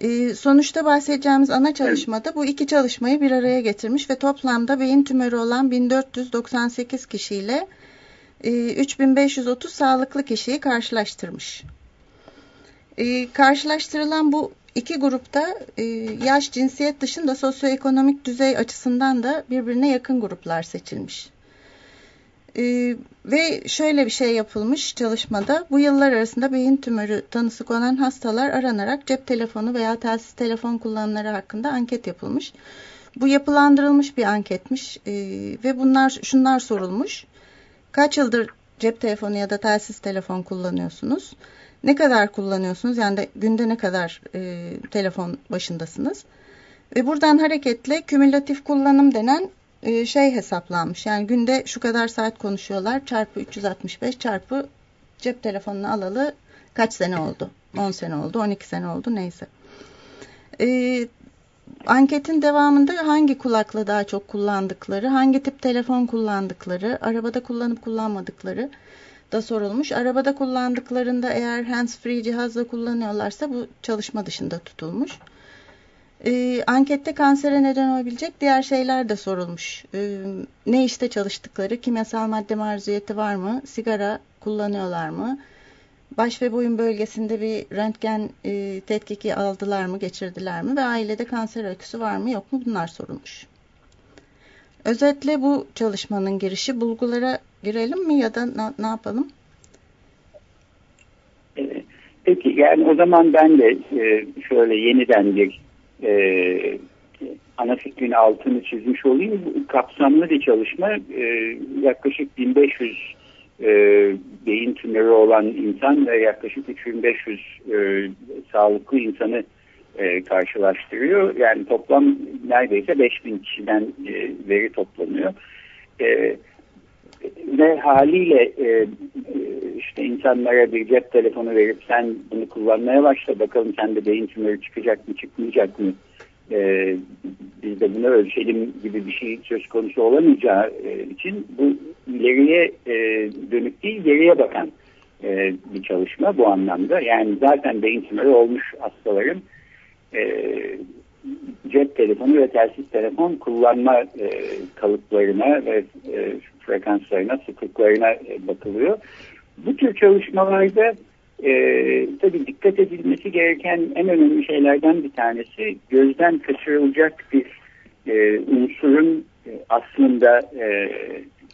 Ee, sonuçta bahsedeceğimiz ana çalışmada bu iki çalışmayı bir araya getirmiş ve toplamda beyin tümörü olan 1498 kişiyle e, 3530 sağlıklı kişiyi karşılaştırmış. E, karşılaştırılan bu iki grupta e, yaş, cinsiyet dışında sosyoekonomik düzey açısından da birbirine yakın gruplar seçilmiş. Ee, ve şöyle bir şey yapılmış çalışmada. Bu yıllar arasında beyin tümörü tanısı konan hastalar aranarak cep telefonu veya telsiz telefon kullanımları hakkında anket yapılmış. Bu yapılandırılmış bir anketmiş ee, ve bunlar şunlar sorulmuş. kaç yıldır cep telefonu ya da telsiz telefon kullanıyorsunuz? Ne kadar kullanıyorsunuz? Yani de günde ne kadar e, telefon başındasınız? Ve buradan hareketle kümülatif kullanım denen e, şey hesaplanmış. Yani günde şu kadar saat konuşuyorlar çarpı 365 çarpı cep telefonunu alalı kaç sene oldu? 10 sene oldu, 12 sene oldu neyse. E, anketin devamında hangi kulakla daha çok kullandıkları, hangi tip telefon kullandıkları, arabada kullanıp kullanmadıkları da sorulmuş. Arabada kullandıklarında eğer hands-free cihazla kullanıyorlarsa bu çalışma dışında tutulmuş. E, ankette kansere neden olabilecek diğer şeyler de sorulmuş. E, ne işte çalıştıkları, kimyasal madde maruziyeti var mı, sigara kullanıyorlar mı, baş ve boyun bölgesinde bir röntgen e, tetkiki aldılar mı, geçirdiler mi ve ailede kanser öyküsü var mı yok mu bunlar sorulmuş. Özetle bu çalışmanın girişi bulgulara girelim mi ya da na, ne yapalım? Peki yani o zaman ben de e, şöyle yeniden bir e, ana fikrin altını çizmiş olayım. Kapsamlı bir çalışma e, yaklaşık 1500 e, beyin tümörü olan insan ve yaklaşık 3500 e, sağlıklı insanı e, karşılaştırıyor. Yani toplam neredeyse 5000 kişiden e, veri toplanıyor. E, ve haliyle e, işte insanlara bir cep telefonu verip sen bunu kullanmaya başla bakalım sende beyin tümörü çıkacak mı çıkmayacak mı e, biz de bunu ölçelim gibi bir şey söz konusu olamayacağı e, için bu ileriye e, dönük değil geriye bakan e, bir çalışma bu anlamda. Yani zaten beyin tümörü olmuş hastaların e, cep telefonu ve telsiz telefon kullanma e, kalıplarına ve e, frekanslarına, sıklıklarına e, bakılıyor. Bu tür çalışmalarda e, tabii dikkat edilmesi gereken en önemli şeylerden bir tanesi gözden kaçırılacak bir e, unsurun e, aslında e,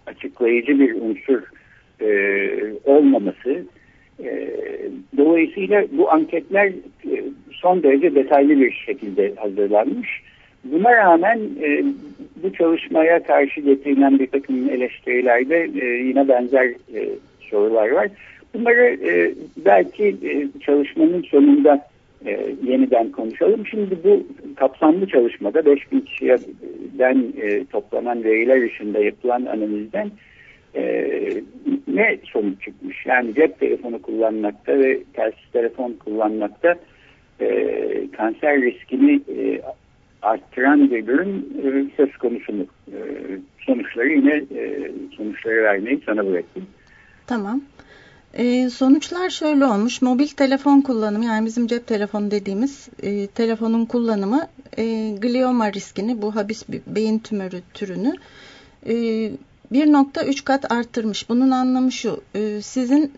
açıklayıcı bir unsur e, olmaması. E, dolayısıyla bu anketler e, son derece detaylı bir şekilde hazırlanmış. Buna rağmen e, bu çalışmaya karşı getirilen bir takım eleştirilerde e, yine benzer sorular var. Bunları belki çalışmanın sonunda yeniden konuşalım. Şimdi bu kapsamlı çalışmada 5000 kişiden toplanan veriler içinde yapılan analizden e, ne sonuç çıkmış? Yani cep telefonu kullanmakta ve telsiz telefon kullanmakta e, kanser riskini e, arttıran bir durum e, söz konusu mu? E, sonuçları yine e, sonuçları vermeyi sana bıraktım. Tamam. E, sonuçlar şöyle olmuş. Mobil telefon kullanımı yani bizim cep telefonu dediğimiz e, telefonun kullanımı e, glioma riskini bu habis beyin tümörü türünü e, 1.3 kat arttırmış. Bunun anlamı şu. E, sizin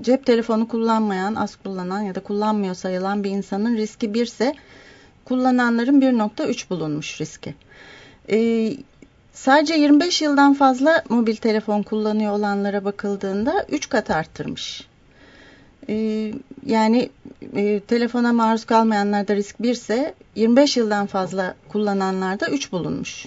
cep telefonu kullanmayan, az kullanan ya da kullanmıyor sayılan bir insanın riski 1 ise kullananların 1.3 bulunmuş riski. E, sadece 25 yıldan fazla mobil telefon kullanıyor olanlara bakıldığında 3 kat arttırmış. E, yani e, telefona maruz kalmayanlarda risk 1 ise 25 yıldan fazla kullananlarda 3 bulunmuş.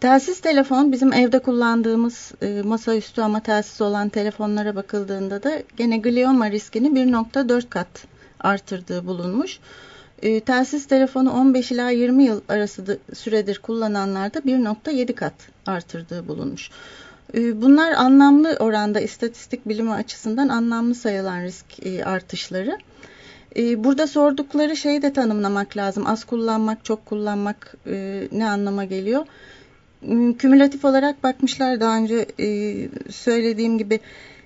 Telsiz telefon bizim evde kullandığımız e, masaüstü ama telsiz olan telefonlara bakıldığında da gene glioma riskini 1.4 kat artırdığı bulunmuş. E, telsiz telefonu 15 ila 20 yıl arası süredir kullananlarda 1.7 kat artırdığı bulunmuş. E, bunlar anlamlı oranda istatistik bilimi açısından anlamlı sayılan risk e, artışları. E, burada sordukları şeyi de tanımlamak lazım. Az kullanmak, çok kullanmak e, ne anlama geliyor? Kümülatif olarak bakmışlar daha önce e, söylediğim gibi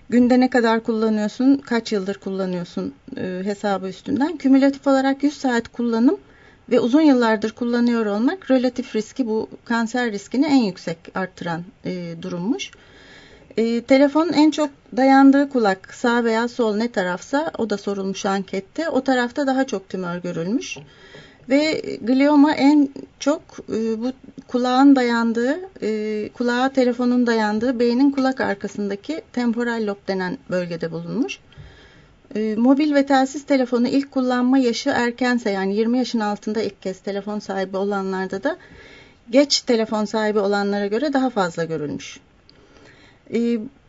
günde ne kadar kullanıyorsun, kaç yıldır kullanıyorsun e, hesabı üstünden. Kümülatif olarak 100 saat kullanım ve uzun yıllardır kullanıyor olmak relatif riski bu kanser riskini en yüksek arttıran e, durummuş. E, telefonun en çok dayandığı kulak sağ veya sol ne tarafsa o da sorulmuş ankette. O tarafta daha çok tümör görülmüş. Ve glioma en çok e, bu kulağın dayandığı, e, kulağa telefonun dayandığı beynin kulak arkasındaki temporal lob denen bölgede bulunmuş. E, mobil ve telsiz telefonu ilk kullanma yaşı erkense yani 20 yaşın altında ilk kez telefon sahibi olanlarda da geç telefon sahibi olanlara göre daha fazla görülmüş.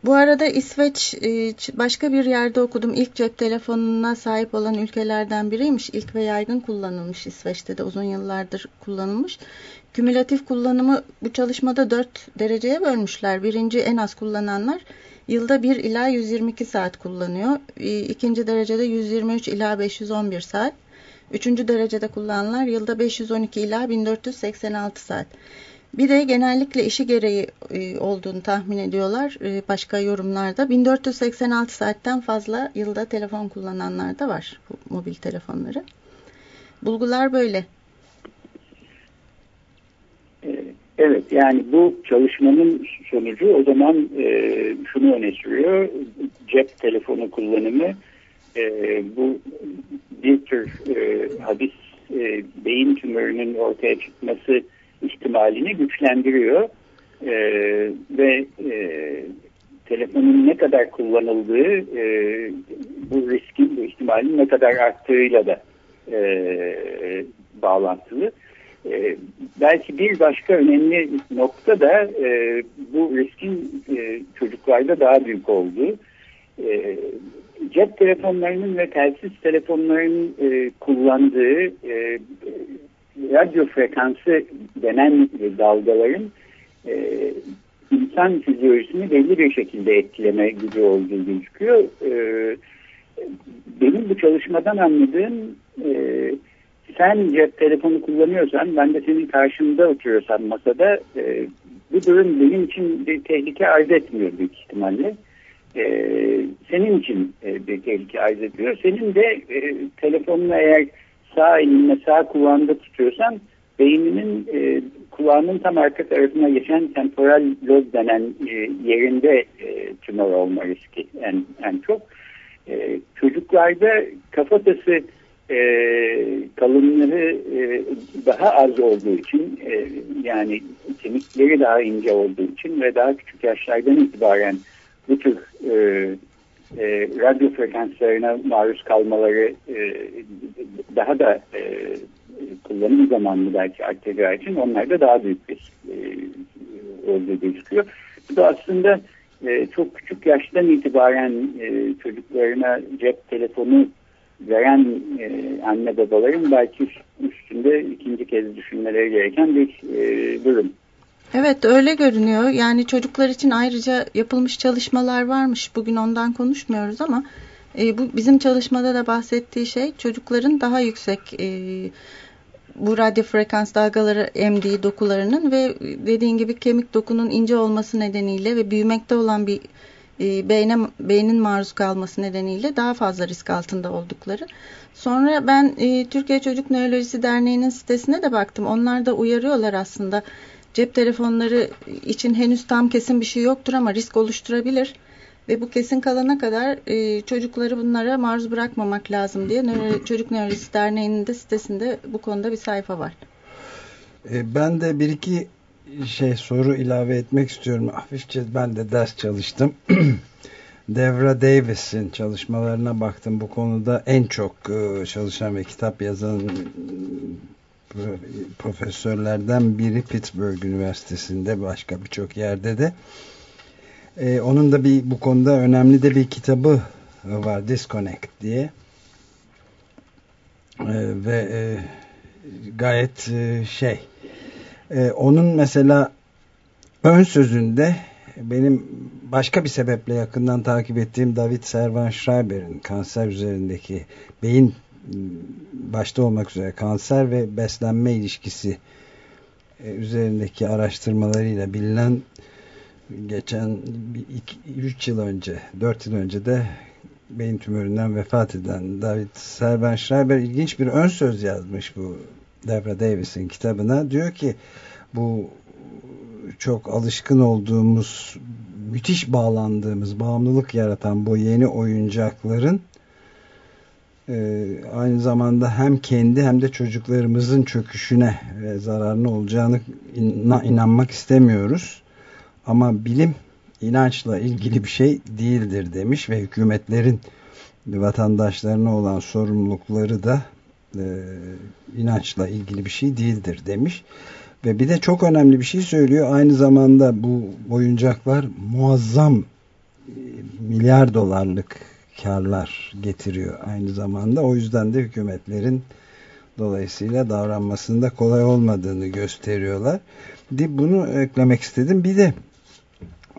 Bu arada İsveç e, başka bir yerde okudum. İlk cep telefonuna sahip olan ülkelerden biriymiş. İlk ve yaygın kullanılmış İsveç'te de uzun yıllardır kullanılmış. Kümülatif kullanımı bu çalışmada 4 dereceye bölmüşler. Birinci en az kullananlar yılda 1 ila 122 saat kullanıyor. E, ikinci derecede 123 ila 511 saat. Üçüncü derecede kullananlar yılda 512 ila 1486 saat. Bir de genellikle işi gereği e, olduğunu tahmin ediyorlar e, başka yorumlarda. 1486 saatten fazla yılda telefon kullananlar da var bu mobil telefonları. Bulgular böyle. E, evet yani bu çalışmanın sonucu o zaman şunu öne sürüyor. Cep telefonu kullanımı bu bir tür hadis beyin tümörünün ortaya çıkması ihtimalini güçlendiriyor. E, ve e, telefonun ne kadar kullanıldığı e, bu riskin, bu ihtimalin ne kadar arttığıyla da e, bağlantılı. E, belki bir başka önemli nokta da e, bu riskin e, çocuklarda daha büyük olduğu. E, cep telefonlarının ve telsiz telefonların e, kullandığı e, radyo frekansı denen dalgaların e, insan fizyolojisini belli bir şekilde etkileme gücü olduğu gözüküyor. E, benim bu çalışmadan anladığım e, sen cep telefonu kullanıyorsan ben de senin karşında oturuyorsam masada e, bu durum benim için bir tehlike arz etmiyor büyük ihtimalle. E, senin için e, bir tehlike arz ediyor. Senin de e, telefonunu eğer sağ elinle sağ kulağında tutuyorsan beyninin e, kulağının tam arka tarafına geçen temporal lob denen e, yerinde e, tümör olma riski en, en çok. E, çocuklarda kafatası e, kalınlığı e, daha az olduğu için e, yani kemikleri daha ince olduğu için ve daha küçük yaşlardan itibaren bu tür e, e, radyo frekanslarına maruz kalmaları e, daha da e, kullanım zamanını belki arttıracağı için onlarda daha büyük bir e, olduğu gözüküyor. Bu da aslında e, çok küçük yaştan itibaren e, çocuklarına cep telefonu veren e, anne babaların belki üstünde ikinci kez düşünmeleri gereken bir e, durum. Evet öyle görünüyor. Yani çocuklar için ayrıca yapılmış çalışmalar varmış. Bugün ondan konuşmuyoruz ama e, bu bizim çalışmada da bahsettiği şey çocukların daha yüksek e, bu radyo frekans dalgaları emdiği dokularının ve dediğin gibi kemik dokunun ince olması nedeniyle ve büyümekte olan bir e, beyne, beynin maruz kalması nedeniyle daha fazla risk altında oldukları. Sonra ben e, Türkiye Çocuk Nörolojisi Derneği'nin sitesine de baktım. Onlar da uyarıyorlar aslında cep telefonları için henüz tam kesin bir şey yoktur ama risk oluşturabilir. Ve bu kesin kalana kadar e, çocukları bunlara maruz bırakmamak lazım diye Nöro, Çocuk Nörolojisi Derneği'nin de sitesinde bu konuda bir sayfa var. E, ben de bir iki şey soru ilave etmek istiyorum. Hafifçe ben de ders çalıştım. Devra Davis'in çalışmalarına baktım. Bu konuda en çok e, çalışan ve kitap yazan profesörlerden biri Pittsburgh Üniversitesi'nde başka birçok yerde de. E, onun da bir bu konuda önemli de bir kitabı var Disconnect diye. E, ve e, gayet e, şey. E, onun mesela ön sözünde benim başka bir sebeple yakından takip ettiğim David Servan Schreiber'in kanser üzerindeki beyin başta olmak üzere kanser ve beslenme ilişkisi e, üzerindeki araştırmalarıyla bilinen geçen 3 yıl önce 4 yıl önce de beyin tümöründen vefat eden David Serben Schreiber ilginç bir ön söz yazmış bu Debra Davis'in kitabına. Diyor ki bu çok alışkın olduğumuz müthiş bağlandığımız bağımlılık yaratan bu yeni oyuncakların e, aynı zamanda hem kendi hem de çocuklarımızın çöküşüne ve zararına olacağını inanmak istemiyoruz. Ama bilim inançla ilgili bir şey değildir demiş ve hükümetlerin vatandaşlarına olan sorumlulukları da e, inançla ilgili bir şey değildir demiş. Ve bir de çok önemli bir şey söylüyor. Aynı zamanda bu oyuncaklar muazzam milyar dolarlık karlar getiriyor aynı zamanda. O yüzden de hükümetlerin dolayısıyla davranmasında kolay olmadığını gösteriyorlar. Bunu eklemek istedim. Bir de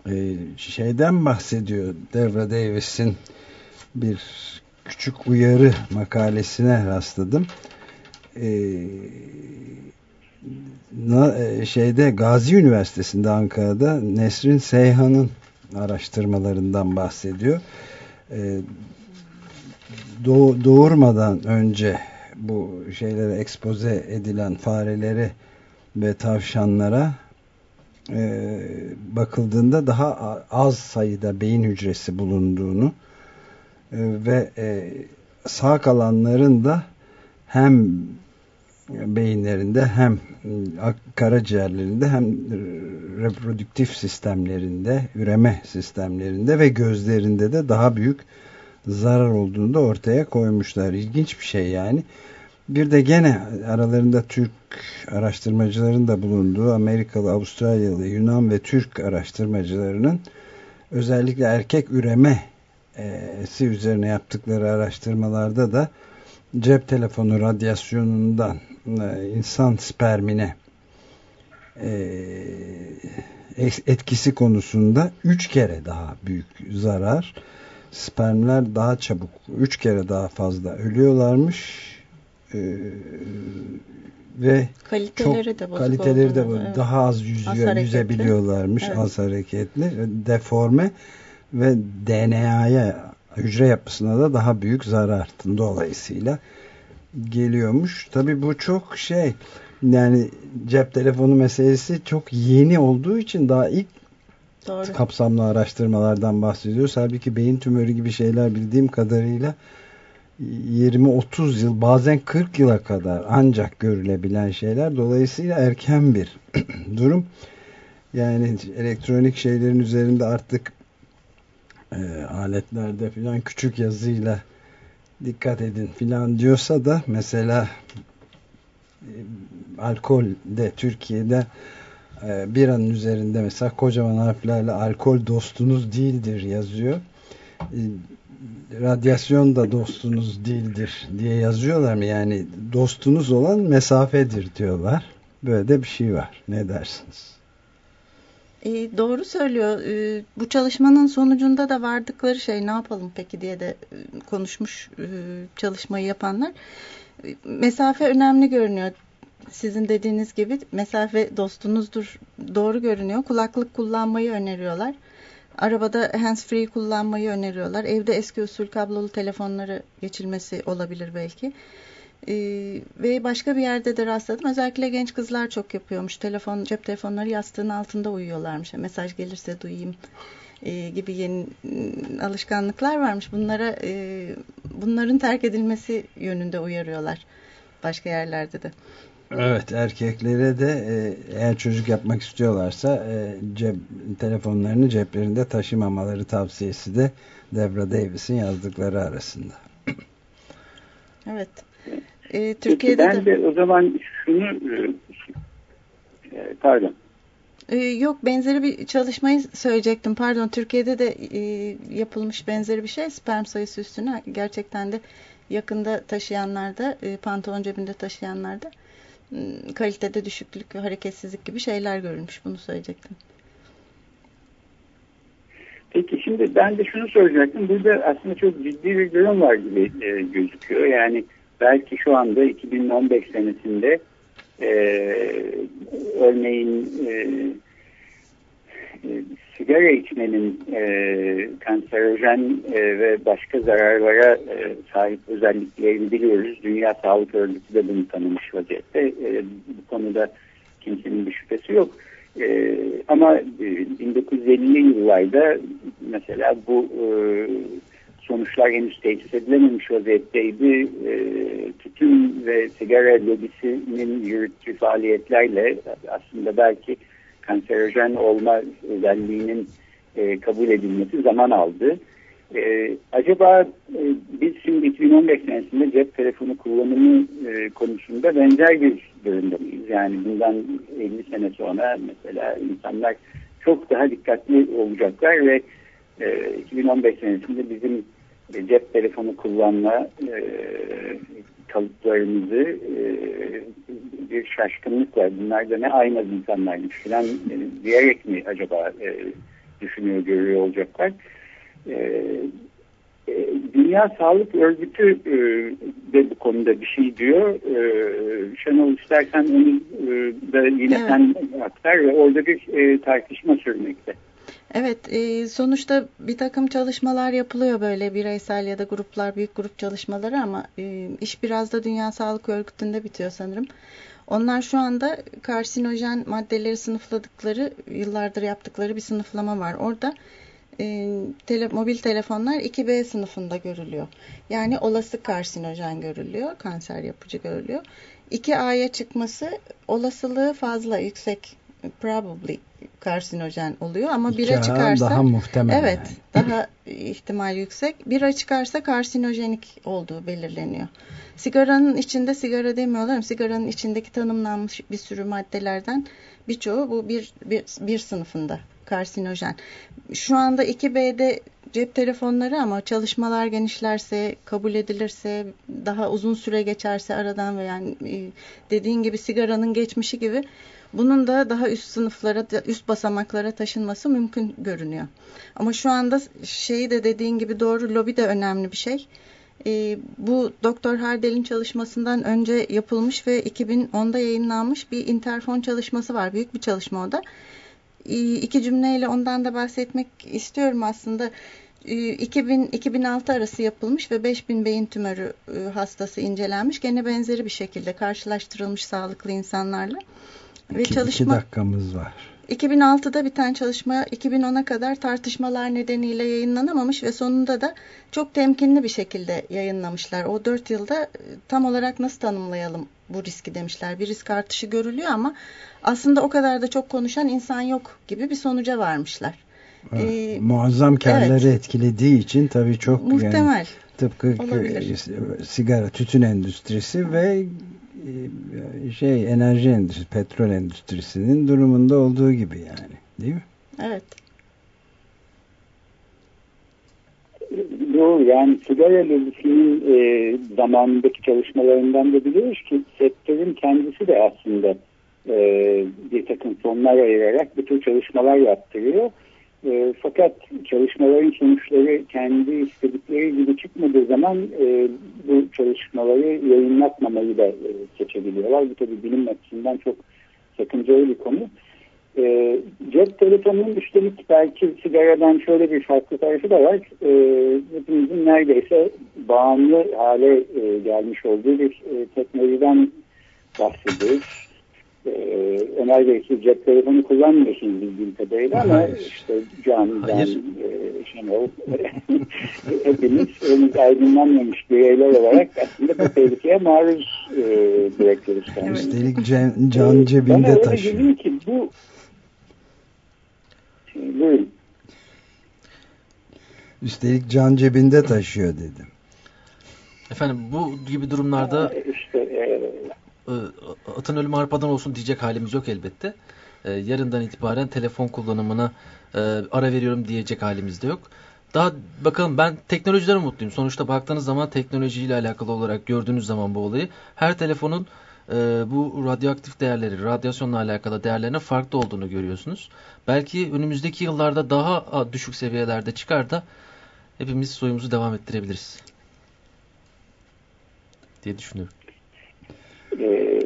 e, şeyden bahsediyor Devra Davis'in bir küçük uyarı makalesine rastladım. Ee, şeyde Gazi Üniversitesi'nde Ankara'da Nesrin Seyhan'ın araştırmalarından bahsediyor. Ee, doğurmadan önce bu şeylere ekspoze edilen farelere ve tavşanlara e, bakıldığında daha az sayıda beyin hücresi bulunduğunu e, ve e, sağ kalanların da hem beyinlerinde hem e, karaciğerlerinde hem reprodüktif sistemlerinde, üreme sistemlerinde ve gözlerinde de daha büyük zarar olduğunu da ortaya koymuşlar. İlginç bir şey yani. Bir de gene aralarında Türk araştırmacıların da bulunduğu Amerikalı, Avustralyalı, Yunan ve Türk araştırmacılarının özellikle erkek üremesi üzerine yaptıkları araştırmalarda da cep telefonu radyasyonundan e, insan spermine e, etkisi konusunda üç kere daha büyük zarar spermler daha çabuk üç kere daha fazla ölüyorlarmış ee, ve kaliteleri çok, de bozuk kaliteleri de evet. daha az yüzüyor, az yüzebiliyorlarmış evet. az hareketli deforme ve DNA'ya hücre yapısına da daha büyük zarar dolayısıyla geliyormuş. Tabi bu çok şey yani cep telefonu meselesi çok yeni olduğu için daha ilk Doğru. kapsamlı araştırmalardan bahsediyoruz. Halbuki beyin tümörü gibi şeyler bildiğim kadarıyla 20-30 yıl bazen 40 yıla kadar ancak görülebilen şeyler. Dolayısıyla erken bir durum. Yani elektronik şeylerin üzerinde artık e, aletlerde filan küçük yazıyla dikkat edin filan diyorsa da mesela e, alkol de Türkiye'de e, bir anın üzerinde mesela kocaman harflerle alkol dostunuz değildir yazıyor. E, radyasyon da dostunuz değildir diye yazıyorlar mı? Yani dostunuz olan mesafedir diyorlar. Böyle de bir şey var. Ne dersiniz? E, doğru söylüyor. E, bu çalışmanın sonucunda da vardıkları şey ne yapalım peki diye de e, konuşmuş e, çalışmayı yapanlar. E, mesafe önemli görünüyor. Sizin dediğiniz gibi mesafe dostunuzdur. Doğru görünüyor. Kulaklık kullanmayı öneriyorlar. Arabada hands-free kullanmayı öneriyorlar. Evde eski usul kablolu telefonları geçilmesi olabilir belki. Ee, ve başka bir yerde de rastladım. Özellikle genç kızlar çok yapıyormuş. Telefon, cep telefonları yastığın altında uyuyorlarmış. Mesaj gelirse duyayım e, gibi yeni e, alışkanlıklar varmış. Bunlara e, bunların terk edilmesi yönünde uyarıyorlar başka yerlerde de. Evet erkeklere de e, eğer çocuk yapmak istiyorlarsa e, cep, telefonlarını ceplerinde taşımamaları tavsiyesi de Debra Davis'in yazdıkları arasında. Evet. E, Türkiye'de Peki ben de, de o zaman şunu e, e, pardon. E, yok benzeri bir çalışmayı söyleyecektim. Pardon Türkiye'de de e, yapılmış benzeri bir şey sperm sayısı üstüne gerçekten de yakında taşıyanlarda e, pantolon cebinde taşıyanlarda Hmm, kalitede düşüklük, hareketsizlik gibi şeyler görülmüş. Bunu söyleyecektim. Peki şimdi ben de şunu soracaktım. Burada aslında çok ciddi bir durum var gibi e, gözüküyor. Yani belki şu anda 2015 senesinde e, örneğin e, e, sigara içmenin e, kanserojen e, ve başka zararlara e, sahip özelliklerini biliyoruz. Dünya Sağlık Örgütü de bunu tanımış vaziyette. E, bu konuda kimsenin bir şüphesi yok. E, ama e, 1950'li yıllarda mesela bu e, sonuçlar henüz tesis edilememiş vaziyetteydi. E, tütün ve sigara lobisinin yürüttüğü faaliyetlerle aslında belki kanserojen olma özelliğinin e, kabul edilmesi zaman aldı. E, acaba e, biz şimdi 2015 senesinde cep telefonu kullanımı e, konusunda benzer bir durumda mıyız? Yani bundan 50 sene sonra mesela insanlar çok daha dikkatli olacaklar ve e, 2015 senesinde bizim e, cep telefonu kullanma e, kalıplarımızı e, bir şaşkınlıkla bunlar da ne aynı insanlarmış falan e, diyerek mi acaba e, düşünüyor görüyor olacaklar. E, e, Dünya Sağlık Örgütü e, de bu konuda bir şey diyor. E, Şenol istersen onu e, da yine Evet. sen aktar ve orada bir e, tartışma sürmekte. Evet, e, sonuçta bir takım çalışmalar yapılıyor böyle bireysel ya da gruplar, büyük grup çalışmaları ama e, iş biraz da Dünya Sağlık Örgütü'nde bitiyor sanırım. Onlar şu anda karsinojen maddeleri sınıfladıkları, yıllardır yaptıkları bir sınıflama var. Orada e, tele, mobil telefonlar 2B sınıfında görülüyor. Yani olası karsinojen görülüyor, kanser yapıcı görülüyor. 2A'ya çıkması olasılığı fazla, yüksek, probably karsinojen oluyor ama İki 1'e A çıkarsa daha muhtemel Evet, yani. daha ihtimal yüksek. 1'e çıkarsa karsinojenik olduğu belirleniyor. Sigaranın içinde sigara demiyorlar sigaranın içindeki tanımlanmış bir sürü maddelerden birçoğu bu bir, bir, bir sınıfında karsinojen. Şu anda 2B'de cep telefonları ama çalışmalar genişlerse, kabul edilirse, daha uzun süre geçerse aradan ve yani dediğin gibi sigaranın geçmişi gibi bunun da daha üst sınıflara, üst basamaklara taşınması mümkün görünüyor. Ama şu anda şeyi de dediğin gibi doğru, lobi de önemli bir şey. Ee, bu Doktor Hardel'in çalışmasından önce yapılmış ve 2010'da yayınlanmış bir interfon çalışması var. Büyük bir çalışma o da. Ee, iki cümleyle ondan da bahsetmek istiyorum aslında. Ee, 2000-2006 arası yapılmış ve 5000 beyin tümörü e, hastası incelenmiş. Gene benzeri bir şekilde karşılaştırılmış sağlıklı insanlarla. Ve İki, çalışma iki dakikamız var. 2006'da biten çalışma 2010'a kadar tartışmalar nedeniyle yayınlanamamış ve sonunda da çok temkinli bir şekilde yayınlamışlar. O 4 yılda e, tam olarak nasıl tanımlayalım bu riski demişler. Bir risk artışı görülüyor ama aslında o kadar da çok konuşan insan yok gibi bir sonuca varmışlar. Evet, Ee, Muazzam karları etkilediği için tabii çok yani Muhtemel. tıpkı Olabilir. sigara, tütün endüstrisi ve e, şey enerji endüstrisi, petrol endüstrisinin durumunda olduğu gibi yani. Değil mi? Evet. Doğru yani sigara lobisinin e, zamanındaki çalışmalarından da biliyoruz ki sektörün kendisi de aslında e, bir takım fonlar ayırarak bu tür çalışmalar yaptırıyor. E, fakat çalışmaların sonuçları kendi istedikleri gibi çıkmadığı zaman e, bu çalışmaları yayınlatmamayı da e, seçebiliyorlar. Bu tabii bilim açısından çok sakıncalı bir konu. E, cep telefonunun üstelik belki sigaradan şöyle bir farklı tarafı da var. E, hepimizin neredeyse bağımlı hale e, gelmiş olduğu bir e, teknolojiden bahsediyoruz. E, Ömer Bey siz cep telefonu kullanmıyorsunuz bildiğim kadarıyla ama Hayır. işte Can, Hayır. e, Şenol hepimiz henüz aydınlanmamış bireyler olarak aslında bu tehlikeye maruz e, bırakıyoruz kendimizi. Üstelik can, can Bana cebinde öyle taşıyor. geliyor ki bu Şimdi buyurun. Üstelik can cebinde taşıyor dedim. Efendim bu gibi durumlarda Ee, işte e, e, atın ölümü arpadan olsun diyecek halimiz yok elbette. E, yarından itibaren telefon kullanımına e, ara veriyorum diyecek halimiz de yok. Daha bakalım ben teknolojiden umutluyum. Sonuçta baktığınız zaman teknolojiyle alakalı olarak gördüğünüz zaman bu olayı her telefonun e, bu radyoaktif değerleri, radyasyonla alakalı değerlerinin farklı olduğunu görüyorsunuz. Belki önümüzdeki yıllarda daha düşük seviyelerde çıkar da hepimiz soyumuzu devam ettirebiliriz diye düşünüyorum. E,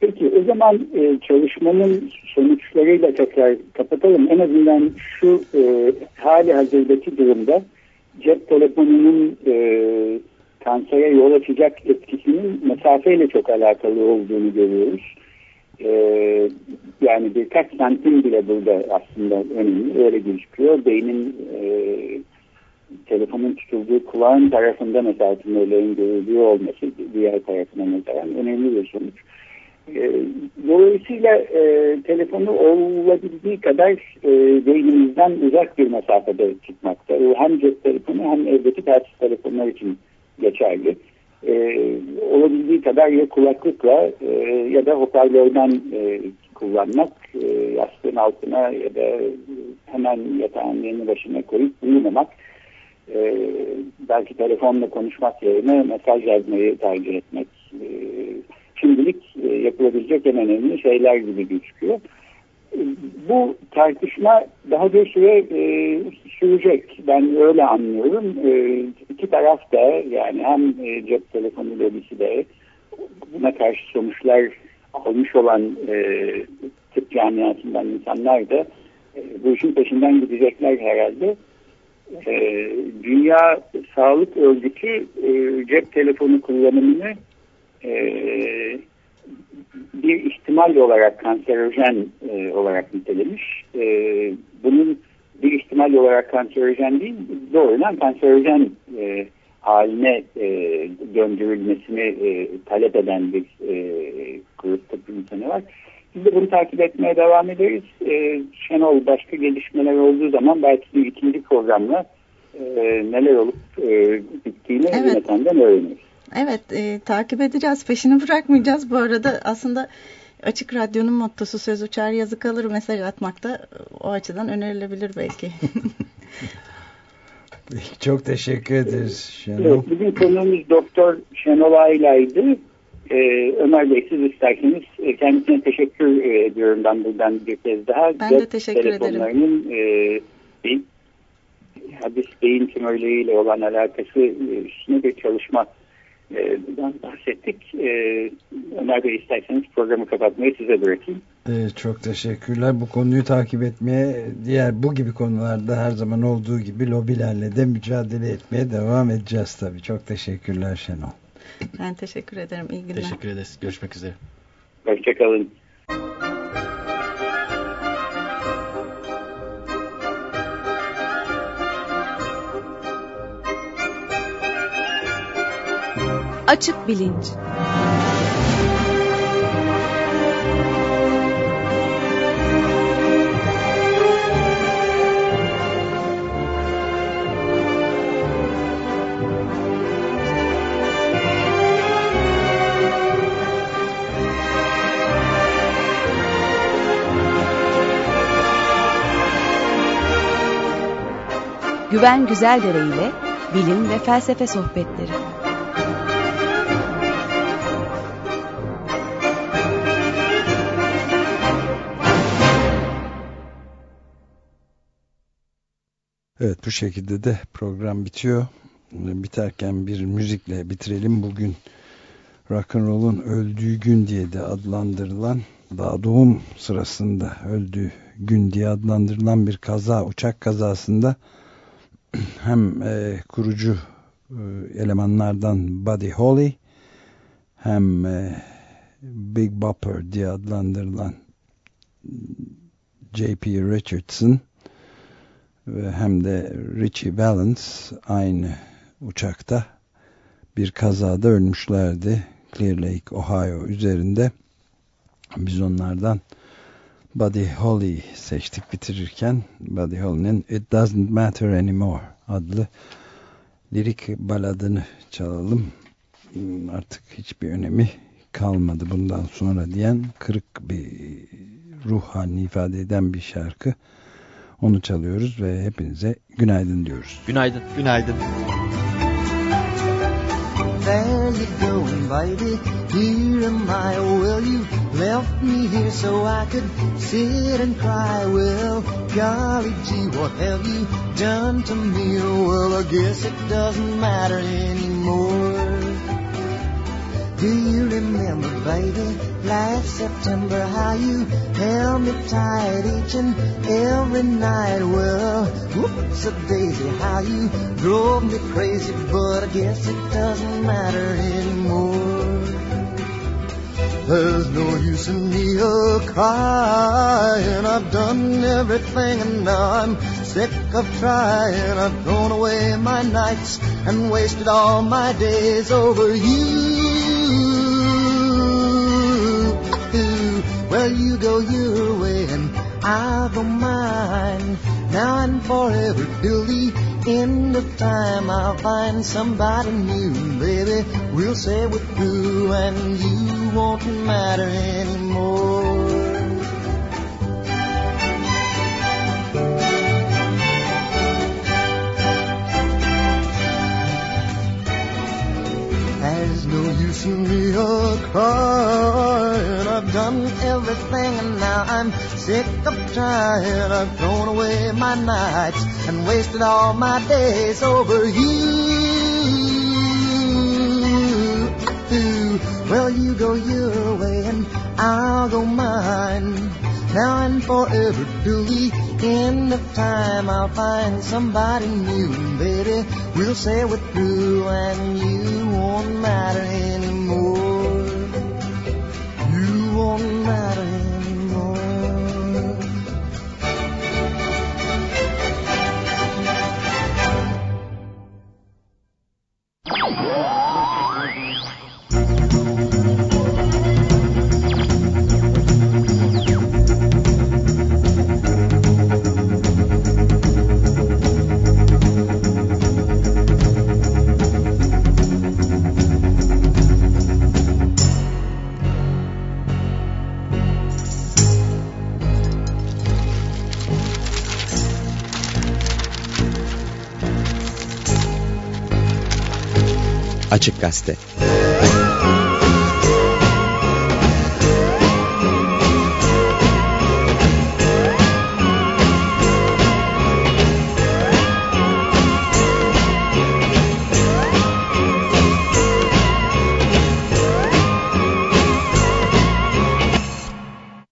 peki o zaman e, çalışmanın sonuçlarıyla tekrar kapatalım. En azından şu e, hali hazırdaki durumda cep telefonunun e, kansere yol açacak etkisinin mesafeyle çok alakalı olduğunu görüyoruz. E, yani birkaç santim bile burada aslında önemli. Öyle gözüküyor. Beynin e, telefonun tutulduğu kulağın tarafında mesela tümörlerin görüldüğü olması diğer tarafına nazaran önemli bir sonuç. E, dolayısıyla e, telefonu olabildiği kadar e, beynimizden uzak bir mesafede tutmakta. Hem cep telefonu hem evdeki telsiz telefonlar için geçerli. E, olabildiği kadar ya kulaklıkla e, ya da hoparlörden e, kullanmak, e, yastığın altına ya da hemen yatağın yanı başına koyup uyumamak, e, belki telefonla konuşmak yerine mesaj yazmayı tercih etmek, e, şimdilik e, yapılabilecek en önemli şeyler gibi gözüküyor. Bu tartışma daha bir süre e, sürecek. Ben öyle anlıyorum. E, iki taraf da yani hem e, cep telefonu lobisi de buna karşı sonuçlar almış olan e, tıp camiasından insanlar da e, bu işin peşinden gidecekler herhalde. E, Dünya Sağlık Örgütü e, cep telefonu kullanımını e, bir ihtimal olarak kanserojen e, olarak nitelemiş. Bunun bir ihtimal olarak kanserojen değil, doğrudan kanserojen haline döndürülmesini talep eden bir grup tıp insanı var. Biz de bunu takip etmeye devam ederiz. E, Şenol başka gelişmeler olduğu zaman belki bir ikinci programla e, neler olup e, bittiğini Evet. yönetenden öğreniriz. Evet e, takip edeceğiz peşini bırakmayacağız. Bu arada aslında Açık Radyo'nun mottosu söz uçar yazı kalır mesaj atmak da o açıdan önerilebilir belki. Çok teşekkür ederiz Şenol. Evet, bugün konuğumuz Doktor Şenol Aylay'dı. Ee, Ömer Bey siz isterseniz e, kendisine teşekkür e, ediyorum ben buradan bir kez daha. Ben de teşekkür ederim. E, beyin, hadis beyin tümörleriyle olan alakası e, üstüne bir çalışma e, bahsettik. E, Ömer Bey isterseniz programı kapatmayı size bırakayım. Ee, çok teşekkürler. Bu konuyu takip etmeye, diğer bu gibi konularda her zaman olduğu gibi lobilerle de mücadele etmeye devam edeceğiz tabii. Çok teşekkürler Şenol. Ben teşekkür ederim. İyi günler. Teşekkür ederiz. Görüşmek üzere. Hoşçakalın. Açık bilinç. Güven Güzeldere ile bilim ve felsefe sohbetleri. Evet bu şekilde de program bitiyor. Biterken bir müzikle bitirelim. Bugün rock'n'roll'un öldüğü gün diye de adlandırılan daha doğum sırasında öldüğü gün diye adlandırılan bir kaza uçak kazasında hem e, kurucu e, elemanlardan Buddy Holly hem e, Big Bopper diye adlandırılan J.P. Richardson ve hem de Richie Valens aynı uçakta bir kazada ölmüşlerdi. Clear Lake, Ohio üzerinde. Biz onlardan Buddy Holly seçtik bitirirken Buddy Holly'nin It Doesn't Matter Anymore adlı lirik baladını çalalım. Hmm, Artık hiçbir önemi kalmadı bundan sonra diyen kırık bir ruh halini ifade eden bir şarkı. Onu çalıyoruz ve hepinize günaydın diyoruz. Günaydın. Günaydın. There you go, baby. Here am I. Well, you left me here so I could sit and cry. Well, golly gee, what have you done to me? Well, I guess it doesn't matter anymore. Do you remember, baby, last September how you held me tight each and every night? Well, whoops a daisy, how you drove me crazy, but I guess it doesn't matter anymore. There's no use in me a crying. I've done everything and now I'm sick of trying. I've thrown away my nights and wasted all my days over you. Well, you go your way and I'll go mine. Now and forever the end of time, I'll find somebody new, baby. We'll say we're through and you won't matter anymore. See me a crying. I've done everything and now I'm sick of trying. I've thrown away my nights and wasted all my days over you. Well, you go your way and I'll go mine. Now and forever till the end of time, I'll find somebody new, baby, we'll say we're through, and you won't matter anymore. You won't matter Açık Gazete